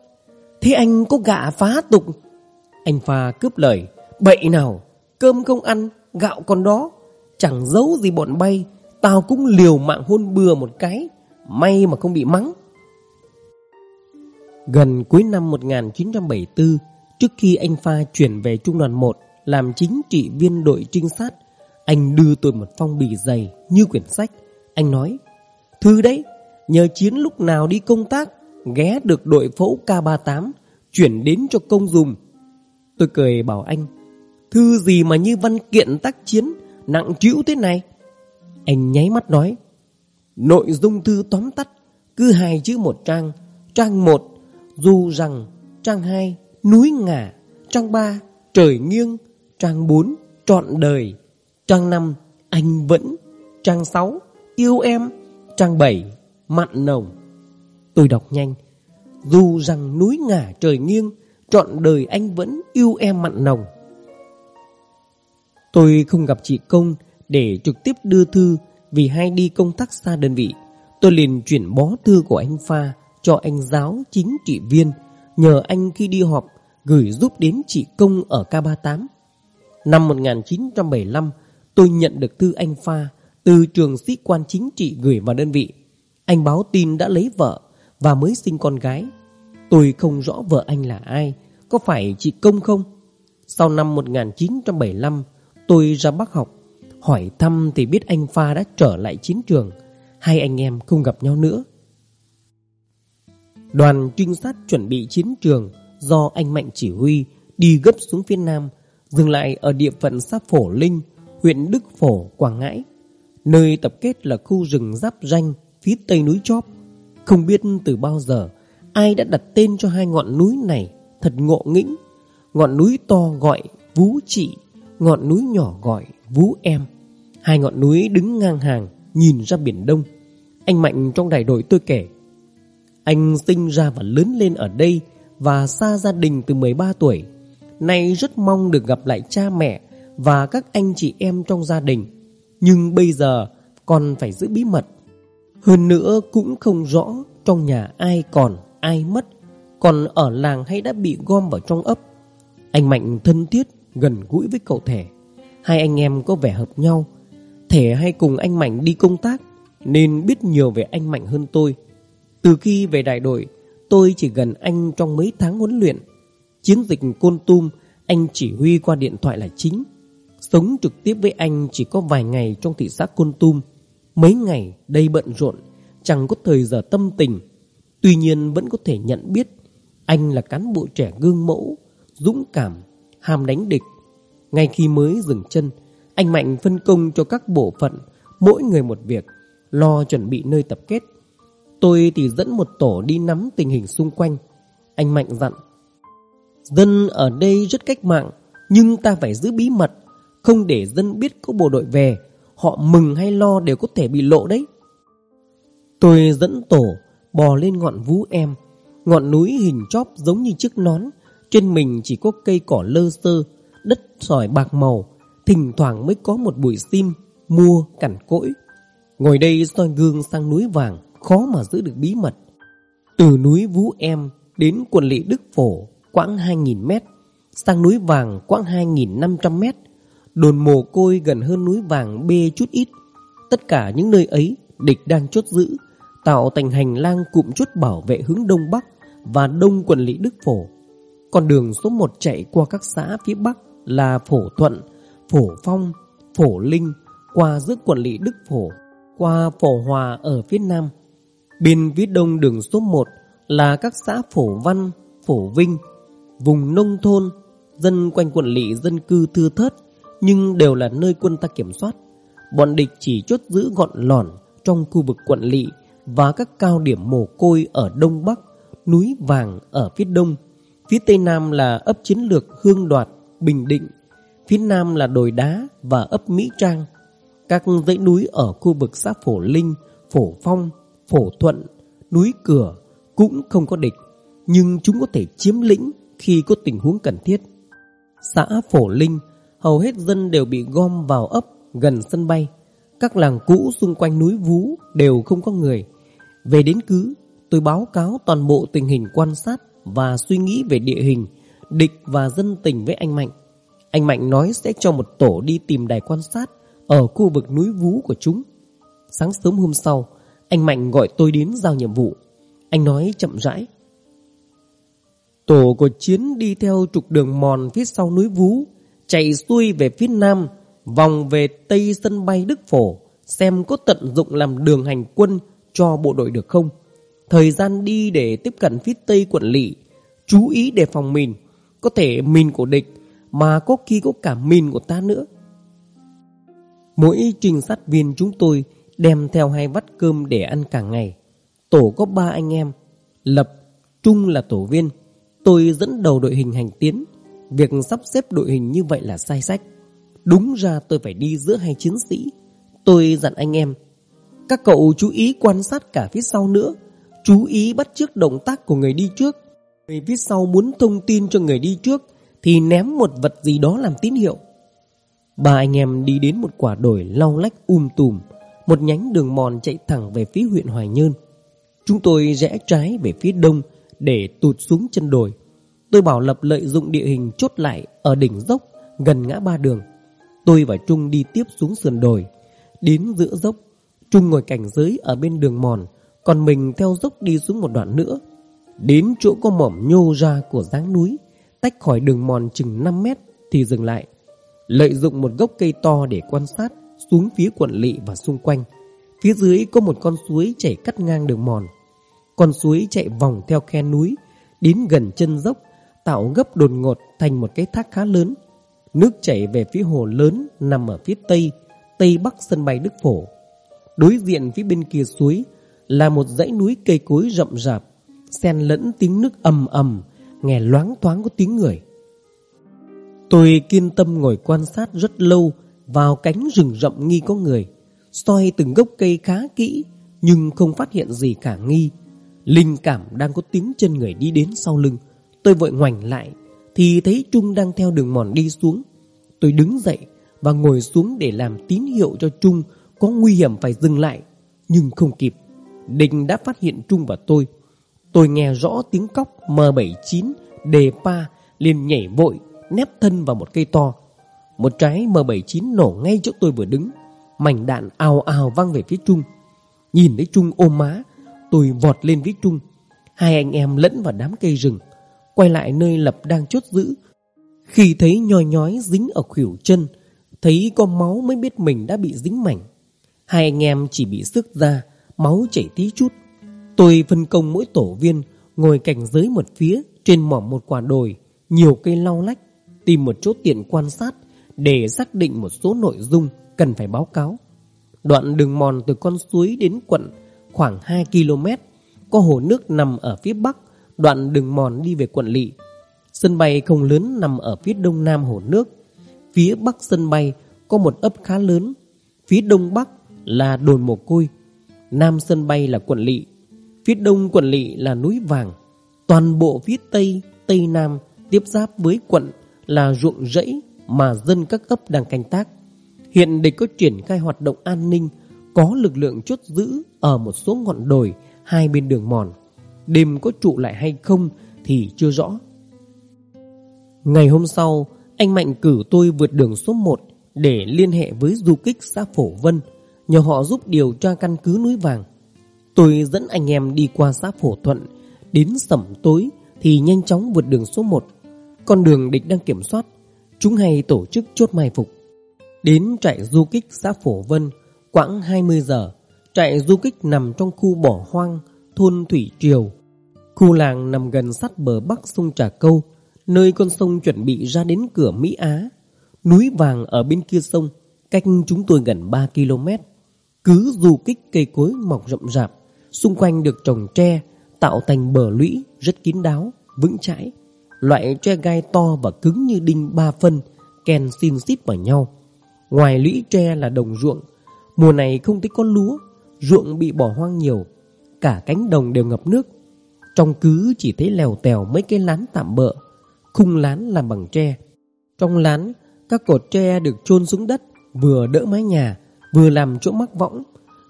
Thế anh có gạ phá tục anh Pha cướp lời, Bậy nào, Cơm không ăn, Gạo còn đó. Chẳng giấu gì bọn bay, Tao cũng liều mạng hôn bừa một cái, May mà không bị mắng. Gần cuối năm 1974 Trước khi anh Pha chuyển về Trung đoàn 1 Làm chính trị viên đội trinh sát, Anh đưa tôi một phong bì dày Như quyển sách. Anh nói, Thư đấy, Nhờ chiến lúc nào đi công tác, Ghé được đội phẫu K38 Chuyển đến cho công dùng Tôi cười bảo anh, Thư gì mà như văn kiện tác chiến, Nặng trĩu thế này? Anh nháy mắt nói, Nội dung thư tóm tắt, Cứ hai chữ một trang Trang một, Dù rằng Trang hai, Núi ngả, Trang ba, Trời nghiêng, Trang bốn, Trọn đời, Trang năm, Anh vẫn, Trang sáu, Yêu em, Trang bảy, Mặn nồng. Tôi đọc nhanh, Dù rằng núi ngả, trời nghiêng Trọn đời anh vẫn yêu em mặn nồng. Tôi không gặp chị Công Để trực tiếp đưa thư Vì hai đi công tác xa đơn vị. Tôi liền chuyển bó thư của anh Pha Cho anh giáo chính trị viên, Nhờ anh khi đi họp Gửi giúp đến chị Công ở K38 Năm 1975 Tôi nhận được thư anh Pha Từ trường sĩ quan chính trị gửi vào đơn vị. Anh báo tin đã lấy vợ Và mới sinh con gái. Tôi không rõ vợ anh là ai Có phải chị Công không? Sau năm 1975 Tôi ra Bắc học Hỏi thăm thì biết anh Pha đã trở lại chiến trường. Hai anh em không gặp nhau nữa. Đoàn trinh sát chuẩn bị chiến trường Do anh Mạnh chỉ huy Đi gấp xuống phía Nam Dừng lại ở địa phận xã Phổ Linh Huyện Đức Phổ, Quảng Ngãi. Nơi tập kết là khu rừng giáp ranh Phía tây núi Chóp. Không biết từ bao giờ Ai đã đặt tên cho hai ngọn núi này Thật ngộ nghĩnh? Ngọn núi to gọi Vú Trị, Ngọn núi nhỏ gọi Vú Em. Hai ngọn núi đứng ngang hàng, Nhìn ra biển Đông. Anh Mạnh trong đại đội tôi kể, Anh sinh ra và lớn lên ở đây Và xa gia đình từ 13 tuổi. Nay rất mong được gặp lại cha mẹ Và các anh chị em trong gia đình. Nhưng bây giờ Còn phải giữ bí mật. Hơn nữa cũng không rõ Trong nhà ai còn ai mất, Còn ở làng hay đã bị gom vào trong ấp. Anh Mạnh thân thiết, Gần gũi với cậu Thể Hai anh em có vẻ hợp nhau. Thể hay cùng anh Mạnh đi công tác, Nên biết nhiều về anh Mạnh hơn tôi. Từ khi về đại đội, Tôi chỉ gần anh trong mấy tháng huấn luyện. Chiến dịch Côn Tum, Anh chỉ huy qua điện thoại là chính. Sống trực tiếp với anh chỉ có vài ngày trong thị xã Côn Tum. Mấy ngày đây bận rộn, Chẳng có thời giờ tâm tình. Tuy nhiên vẫn có thể nhận biết Anh là cán bộ trẻ gương mẫu, Dũng cảm Hàm đánh địch. Ngay khi mới dừng chân, Anh Mạnh phân công cho các bộ phận, Mỗi người một việc, Lo chuẩn bị nơi tập kết. Tôi thì dẫn một tổ đi nắm tình hình xung quanh. Anh Mạnh dặn, Dân ở đây rất cách mạng, Nhưng ta phải giữ bí mật, Không để dân biết có bộ đội về. Họ mừng hay lo đều có thể bị lộ đấy. Tôi dẫn tổ bò lên ngọn vú em. Ngọn núi hình chóp giống như chiếc nón, trên mình chỉ có cây cỏ lơ sơ, đất sỏi bạc màu, thỉnh thoảng mới có một bụi sim, mua, cằn cỗi. Ngồi đây soi gương sang núi vàng, khó mà giữ được bí mật. Từ núi Vú Em đến quần lỵ Đức Phổ, quãng 2.000 mét, sang núi vàng quãng 2.500 mét, đồn mồ côi gần hơn núi vàng bê chút ít. Tất cả những nơi ấy, địch đang chốt giữ, tạo thành hành lang cụm chốt bảo vệ hướng đông bắc và đông quận lý Đức Phổ. Con đường số 1 chạy qua các xã phía bắc là Phổ Thuận, Phổ Phong, Phổ Linh, qua giữa quận lý Đức Phổ, qua Phổ Hòa ở phía nam. Bên phía đông đường số 1 là các xã Phổ Văn, Phổ Vinh, vùng nông thôn, dân quanh quận lỵ dân cư thưa thớt nhưng đều là nơi quân ta kiểm soát. Bọn địch chỉ chốt giữ gọn lỏn trong khu vực quận lỵ và các cao điểm mồ côi ở Đông Bắc, núi Vàng ở phía Đông. Phía Tây Nam là ấp chiến lược Hương Đoạt, Bình Định. Phía Nam là đồi đá và ấp Mỹ Trang. Các dãy núi ở khu vực xã Phổ Linh, Phổ Phong, Phổ Thuận, núi Cửa cũng không có địch, nhưng chúng có thể chiếm lĩnh khi có tình huống cần thiết. Xã Phổ Linh, hầu hết dân đều bị gom vào ấp gần sân bay. Các làng cũ xung quanh núi Vú đều không có người. Về đến cứ, tôi báo cáo toàn bộ tình hình quan sát và suy nghĩ về địa hình, địch và dân tình với anh Mạnh. Anh Mạnh nói sẽ cho một tổ đi tìm đài quan sát ở khu vực núi Vú của chúng. Sáng sớm hôm sau, anh Mạnh gọi tôi đến giao nhiệm vụ. Anh nói chậm rãi. Tổ của Chiến đi theo trục đường mòn phía sau núi Vú, chạy xuôi về phía nam, vòng về tây sân bay Đức Phổ, xem có tận dụng làm đường hành quân cho bộ đội được không? Thời gian đi để tiếp cận phía tây quận lỵ, chú ý đề phòng mình có thể mình của địch mà có khi có cả mình của ta nữa. Mỗi trinh sát viên chúng tôi đem theo hai vắt cơm để ăn cả ngày. Tổ có ba anh em, Lập, Trung là tổ viên, tôi dẫn đầu đội hình hành tiến. Việc sắp xếp đội hình như vậy là sai sách. Đúng ra tôi phải đi giữa hai chiến sĩ. Tôi dặn anh em các cậu chú ý quan sát cả phía sau nữa. Chú ý bắt chước động tác của người đi trước. Người phía sau muốn thông tin cho người đi trước, Thì ném một vật gì đó làm tín hiệu. Ba anh em đi đến một quả đồi lau lách um tùm. Một nhánh đường mòn chạy thẳng về phía huyện Hoài Nhơn. Chúng tôi rẽ trái về phía đông Để tụt xuống chân đồi. Tôi bảo Lập lợi dụng địa hình chốt lại Ở đỉnh dốc, gần ngã ba đường. Tôi và Trung đi tiếp xuống sườn đồi. Đến giữa dốc Trung ngồi cảnh giới ở bên đường mòn Còn mình theo dốc đi xuống một đoạn nữa Đến chỗ có mỏm nhô ra của dáng núi Tách khỏi đường mòn chừng 5 mét Thì dừng lại Lợi dụng một gốc cây to để quan sát xuống phía quận lỵ và xung quanh. Phía dưới có một con suối chảy cắt ngang đường mòn. Con suối chạy vòng theo khe núi, đến gần chân dốc, tạo gấp đột ngột thành một cái thác khá lớn. Nước chảy về phía hồ lớn nằm ở phía tây, tây bắc sân bay Đức Phổ. Đối diện phía bên kia suối là một dãy núi cây cối rậm rạp, xen lẫn tiếng nước ầm ầm, nghe loáng thoáng có tiếng người. Tôi kiên tâm ngồi quan sát rất lâu vào cánh rừng rậm nghi có người, soi từng gốc cây khá kỹ nhưng không phát hiện gì cả nghi. Linh cảm đang có tiếng chân người đi đến sau lưng, tôi vội ngoảnh lại thì thấy Trung đang theo đường mòn đi xuống. Tôi đứng dậy và ngồi xuống để làm tín hiệu cho Trung có nguy hiểm phải dừng lại, nhưng không kịp. định đã phát hiện Trung và tôi. Tôi nghe rõ tiếng cóc M79 đề pa liền nhảy vội nép thân vào một cây to. Một trái M79 nổ ngay chỗ tôi vừa đứng. Mảnh đạn ào ào văng về phía Trung. Nhìn thấy Trung ôm má, tôi vọt lên với Trung. Hai anh em lẫn vào đám cây rừng, quay lại nơi Lập đang chốt giữ. Khi thấy nhoi nhói dính ở khỉu chân, thấy có máu mới biết mình đã bị dính mảnh. Hai anh em chỉ bị sức ra, máu chảy tí chút. Tôi phân công mỗi tổ viên ngồi cảnh giới một phía trên mỏm một quả đồi, nhiều cây lau lách, tìm một chỗ tiện quan sát để xác định một số nội dung cần phải báo cáo. Đoạn đường mòn từ con suối đến quận khoảng 2 km, có hồ nước nằm ở phía bắc, đoạn đường mòn đi về quận lỵ. Sân bay không lớn nằm ở phía đông nam hồ nước. Phía bắc sân bay có một ấp khá lớn, phía đông bắc là đồn mồ côi, nam sân bay là quận lỵ, phía đông quận lỵ là núi vàng. Toàn bộ phía tây, tây nam tiếp giáp với quận là ruộng rẫy mà dân các ấp đang canh tác. Hiện địch có triển khai hoạt động an ninh, có lực lượng chốt giữ ở một số ngọn đồi hai bên đường mòn. Đêm có trụ lại hay không thì chưa rõ. Ngày hôm sau, anh Mạnh cử tôi vượt đường số 1 để liên hệ với du kích xã Phổ Vân, nhờ họ giúp điều tra căn cứ núi vàng. Tôi dẫn anh em đi qua xã Phổ Thuận, đến sẩm tối thì nhanh chóng vượt đường số 1. Con đường địch đang kiểm soát, chúng hay tổ chức chốt mai phục. Đến trại du kích xã Phổ Vân, quãng 20 giờ, trại du kích nằm trong khu bỏ hoang, thôn Thủy Triều. Khu làng nằm gần sát bờ bắc sông Trà Câu, nơi con sông chuẩn bị ra đến cửa Mỹ Á. Núi vàng ở bên kia sông, cách chúng tôi gần 3 km. Cứ du kích cây cối mọc rậm rạp, xung quanh được trồng tre, tạo thành bờ lũy rất kín đáo, vững chãi. Loại tre gai to và cứng như đinh ba phân, kèn xin xít vào nhau. Ngoài lũy tre là đồng ruộng, mùa này không thấy có lúa, ruộng bị bỏ hoang nhiều, cả cánh đồng đều ngập nước. Trong cứ chỉ thấy lèo tèo mấy cái lán tạm bợ, khung lán làm bằng tre. Trong lán, các cột tre được chôn xuống đất, vừa đỡ mái nhà, vừa làm chỗ mắc võng.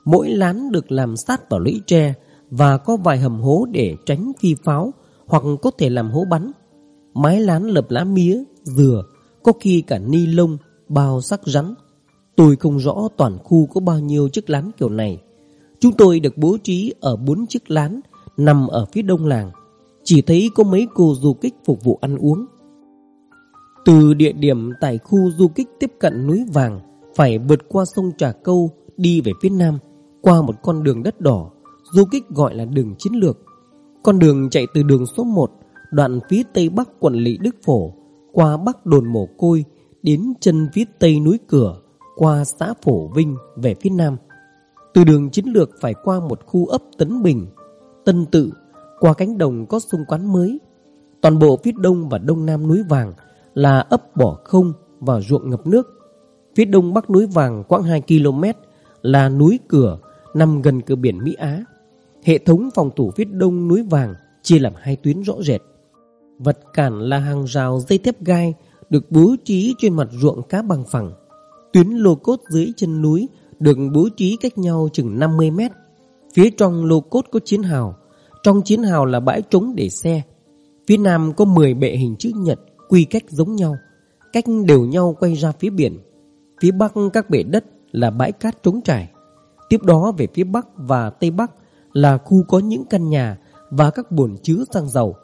Mỗi lán được làm sát vào lũy tre và có vài hầm hố để tránh phi pháo hoặc có thể làm hố bắn. Mái lán lập lá mía, dừa, có khi cả ni lông, bao sắc rắn. Tôi không rõ toàn khu có bao nhiêu chiếc lán kiểu này. Chúng tôi được bố trí ở bốn chiếc lán nằm ở phía đông làng. Chỉ thấy có mấy cô du kích phục vụ ăn uống. Từ địa điểm tại khu du kích tiếp cận núi vàng, phải vượt qua sông Trà Câu đi về phía nam, qua một con đường đất đỏ, du kích gọi là đường chiến lược. Con đường chạy từ đường số 1, đoạn phía tây bắc quận lỵ Đức Phổ, qua bắc đồn mồ côi, đến chân phía tây núi cửa, qua xã Phổ Vinh về phía nam. Từ đường chiến lược phải qua một khu ấp Tấn Bình, Tân Tự, qua cánh đồng có xung quán mới. Toàn bộ phía đông và đông nam núi vàng là ấp bỏ không và ruộng ngập nước. Phía đông bắc núi vàng quãng 2 km là núi cửa nằm gần cửa biển Mỹ Á. Hệ thống phòng thủ phía đông núi vàng chia làm hai tuyến rõ rệt. Vật cản là hàng rào dây thép gai được bố trí trên mặt ruộng cá bằng phẳng. Tuyến lô cốt dưới chân núi được bố trí cách nhau chừng 50 mét. Phía trong lô cốt có chiến hào, trong chiến hào là bãi trống để xe. Phía nam có 10 bệ hình chữ nhật quy cách giống nhau, cách đều nhau quay ra phía biển. Phía bắc các bể đất là bãi cát trống trải. Tiếp đó về phía bắc và tây bắc là khu có những căn nhà và các bồn chứa xăng dầu.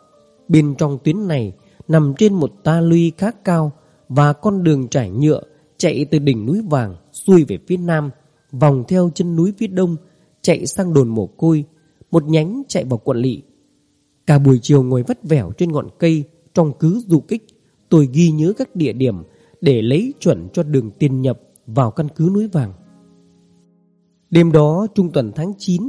Bên trong tuyến này nằm trên một ta luy khá cao và con đường trải nhựa chạy từ đỉnh núi vàng xuôi về phía nam, vòng theo chân núi phía đông, chạy sang đồn mồ côi, một nhánh chạy vào quận lỵ. Cả buổi chiều ngồi vắt vẻo trên ngọn cây trong cứ du kích, tôi ghi nhớ các địa điểm để lấy chuẩn cho đường tiền nhập vào căn cứ núi vàng. Đêm đó trung tuần tháng 9,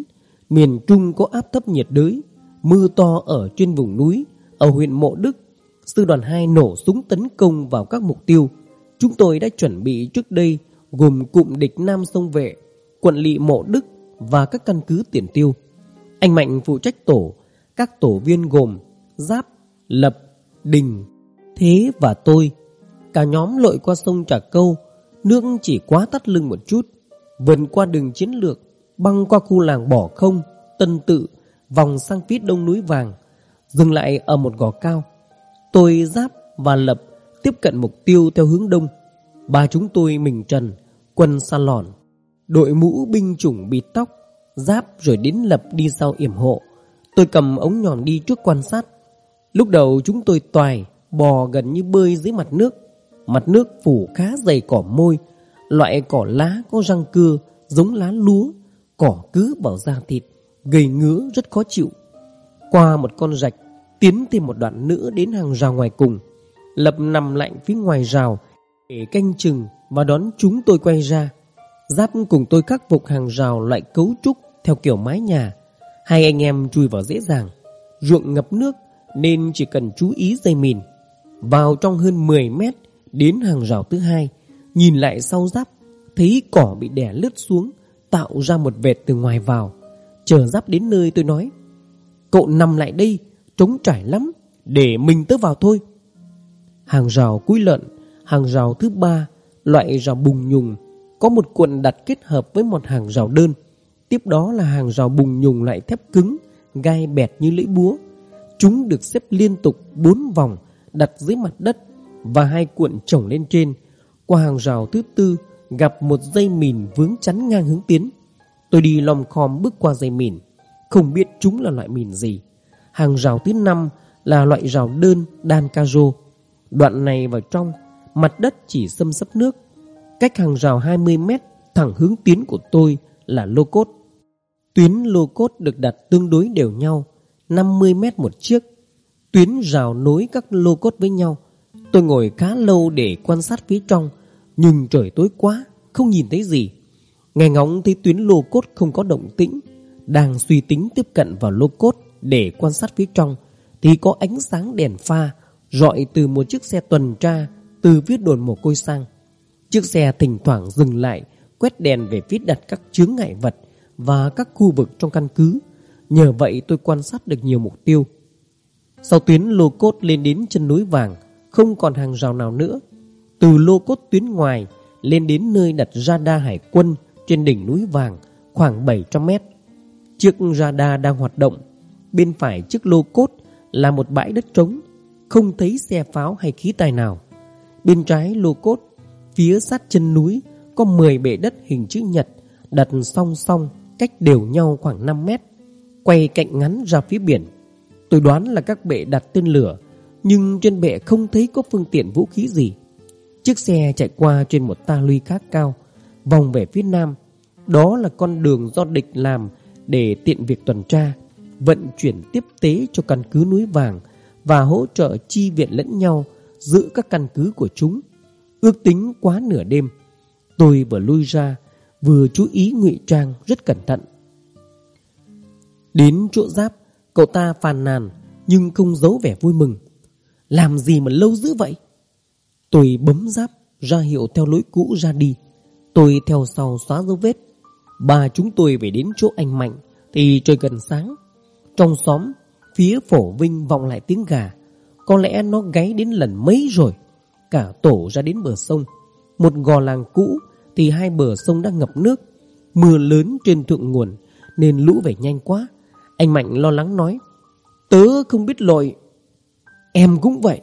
miền Trung có áp thấp nhiệt đới, mưa to ở trên vùng núi, ở huyện Mộ Đức. Sư đoàn 2 nổ súng tấn công vào các mục tiêu. Chúng tôi đã chuẩn bị trước đây gồm cụm địch Nam Sông Vệ, quận lỵ Mộ Đức và các căn cứ tiền tiêu. Anh Mạnh phụ trách tổ, các tổ viên gồm Giáp, Lập, Đình, Thế và tôi. Cả nhóm lội qua sông Trà Câu, nước chỉ quá tắt lưng một chút, vượt qua đường chiến lược, băng qua khu làng Bỏ Không, Tân Tự, vòng sang phía đông núi Vàng, dừng lại ở một gò cao. Tôi Giáp và Lập tiếp cận mục tiêu theo hướng đông. Ba chúng tôi mình trần, quần sa lòn, đội mũ binh chủng bịt tóc, Giáp rồi đến Lập đi sau yểm hộ. Tôi cầm ống nhọn đi trước quan sát. Lúc đầu chúng tôi toài, bò gần như bơi dưới mặt nước. Mặt nước phủ khá dày cỏ môi, loại cỏ lá có răng cưa, giống lá lúa, cỏ cứ vào da thịt, gầy ngứa rất khó chịu. Qua một con rạch, tiến thêm một đoạn nữa đến hàng rào ngoài cùng. Lập nằm lạnh phía ngoài rào để canh chừng và đón chúng tôi quay ra. Giáp cùng tôi khắc phục hàng rào loại cấu trúc theo kiểu mái nhà. Hai anh em chui vào dễ dàng. Ruộng ngập nước nên chỉ cần chú ý dây mìn. Vào trong hơn 10 mét đến hàng rào thứ hai, nhìn lại sau giáp, thấy cỏ bị đè lướt xuống, tạo ra một vệt từ ngoài vào. Chờ giáp đến nơi tôi nói, cậu nằm lại đây, trống trải lắm, để mình tớ vào thôi. Hàng rào cuối lợn, hàng rào thứ ba, loại rào bùng nhùng, có một cuộn đặt kết hợp với một hàng rào đơn. Tiếp đó là hàng rào bùng nhùng loại thép cứng, gai bẹt như lưỡi búa. Chúng được xếp liên tục bốn vòng đặt dưới mặt đất và hai cuộn chồng lên trên. Qua hàng rào thứ tư gặp một dây mìn vướng chắn ngang hướng tiến. Tôi đi lom khom bước qua dây mìn, không biết chúng là loại mìn gì. Hàng rào thứ năm là loại rào đơn đan caro. Đoạn này vào trong, mặt đất chỉ xâm sấp nước. Cách hàng rào 20 mét thẳng hướng tiến của tôi là lô cốt. Tuyến lô cốt được đặt tương đối đều nhau, 50 mét một chiếc. Tuyến rào nối các lô cốt với nhau. Tôi ngồi khá lâu để quan sát phía trong, nhưng trời tối quá, không nhìn thấy gì. Nghe ngóng thấy tuyến lô cốt không có động tĩnh, đang suy tính tiếp cận vào lô cốt để quan sát phía trong, thì có ánh sáng đèn pha rọi từ một chiếc xe tuần tra từ phía đồn mồ côi sang. Chiếc xe thỉnh thoảng dừng lại, quét đèn về phía đặt các chướng ngại vật và các khu vực trong căn cứ. Nhờ vậy tôi quan sát được nhiều mục tiêu. Sau tuyến lô cốt lên đến chân núi vàng, không còn hàng rào nào nữa. Từ lô cốt tuyến ngoài lên đến nơi đặt radar hải quân trên đỉnh núi vàng khoảng 700 mét. Chiếc radar đang hoạt động. Bên phải chiếc lô cốt là một bãi đất trống, không thấy xe pháo hay khí tài nào. Bên trái lô cốt, phía sát chân núi có 10 bể đất hình chữ nhật đặt song song cách đều nhau khoảng 5 mét, quay cạnh ngắn ra phía biển. Tôi đoán là các bệ đặt tên lửa, nhưng trên bệ không thấy có phương tiện vũ khí gì. Chiếc xe chạy qua trên một ta luy khác cao, vòng về phía nam. Đó là con đường do địch làm để tiện việc tuần tra, vận chuyển tiếp tế cho căn cứ núi vàng và hỗ trợ chi viện lẫn nhau giữ các căn cứ của chúng. Ước tính quá nửa đêm, tôi vừa lui ra, vừa chú ý ngụy trang rất cẩn thận. Đến chỗ giáp, cậu ta phàn nàn nhưng không giấu vẻ vui mừng. Làm gì mà lâu dữ vậy? Tôi bấm giáp ra hiệu theo lối cũ ra đi. Tôi theo sau xóa dấu vết. Bà chúng tôi về đến chỗ anh Mạnh thì trời gần sáng. Trong xóm, phía phổ vinh vọng lại tiếng gà. Có lẽ nó gáy đến lần mấy rồi. Cả tổ ra đến bờ sông. Một gò làng cũ thì hai bờ sông đang ngập nước. Mưa lớn trên thượng nguồn nên lũ về nhanh quá. Anh Mạnh lo lắng nói Tớ không biết lội Em cũng vậy.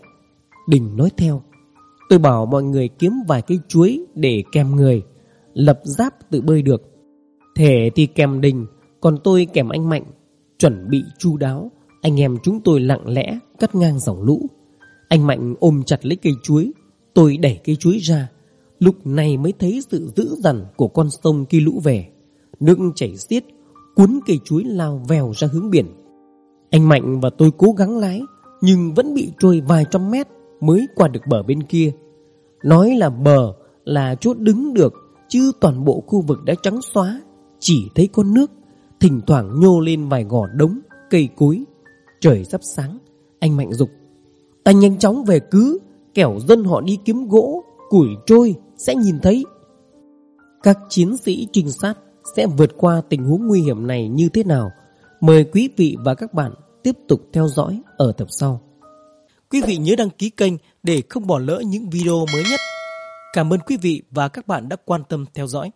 Đình nói theo. Tôi bảo mọi người kiếm vài cây chuối để kèm người, Lập giáp tự bơi được. Thể thì kèm đình, Còn tôi kèm anh Mạnh, Chuẩn bị chu đáo. Anh em chúng tôi lặng lẽ cắt ngang dòng lũ. Anh Mạnh ôm chặt lấy cây chuối, Tôi đẩy cây chuối ra. Lúc này mới thấy sự dữ dằn của con sông khi lũ về. Nước chảy xiết, Cuốn cây chuối lao vèo ra hướng biển. Anh Mạnh và tôi cố gắng lái nhưng vẫn bị trôi vài trăm mét Mới qua được bờ bên kia. Nói là bờ là chỗ đứng được, Chứ toàn bộ khu vực đã trắng xóa, Chỉ thấy con nước, Thỉnh thoảng nhô lên vài gò đống, Cây cối. Trời sắp sáng, Anh Mạnh dục. Ta nhanh chóng về cứ, Kẻo dân họ đi kiếm gỗ, Củi trôi, sẽ nhìn thấy. Các chiến sĩ trinh sát Sẽ vượt qua tình huống nguy hiểm này như thế nào? Mời quý vị và các bạn Tiếp tục theo dõi ở tập sau. Quý vị nhớ đăng ký kênh Để không bỏ lỡ những video mới nhất. Cảm ơn quý vị và các bạn đã quan tâm theo dõi.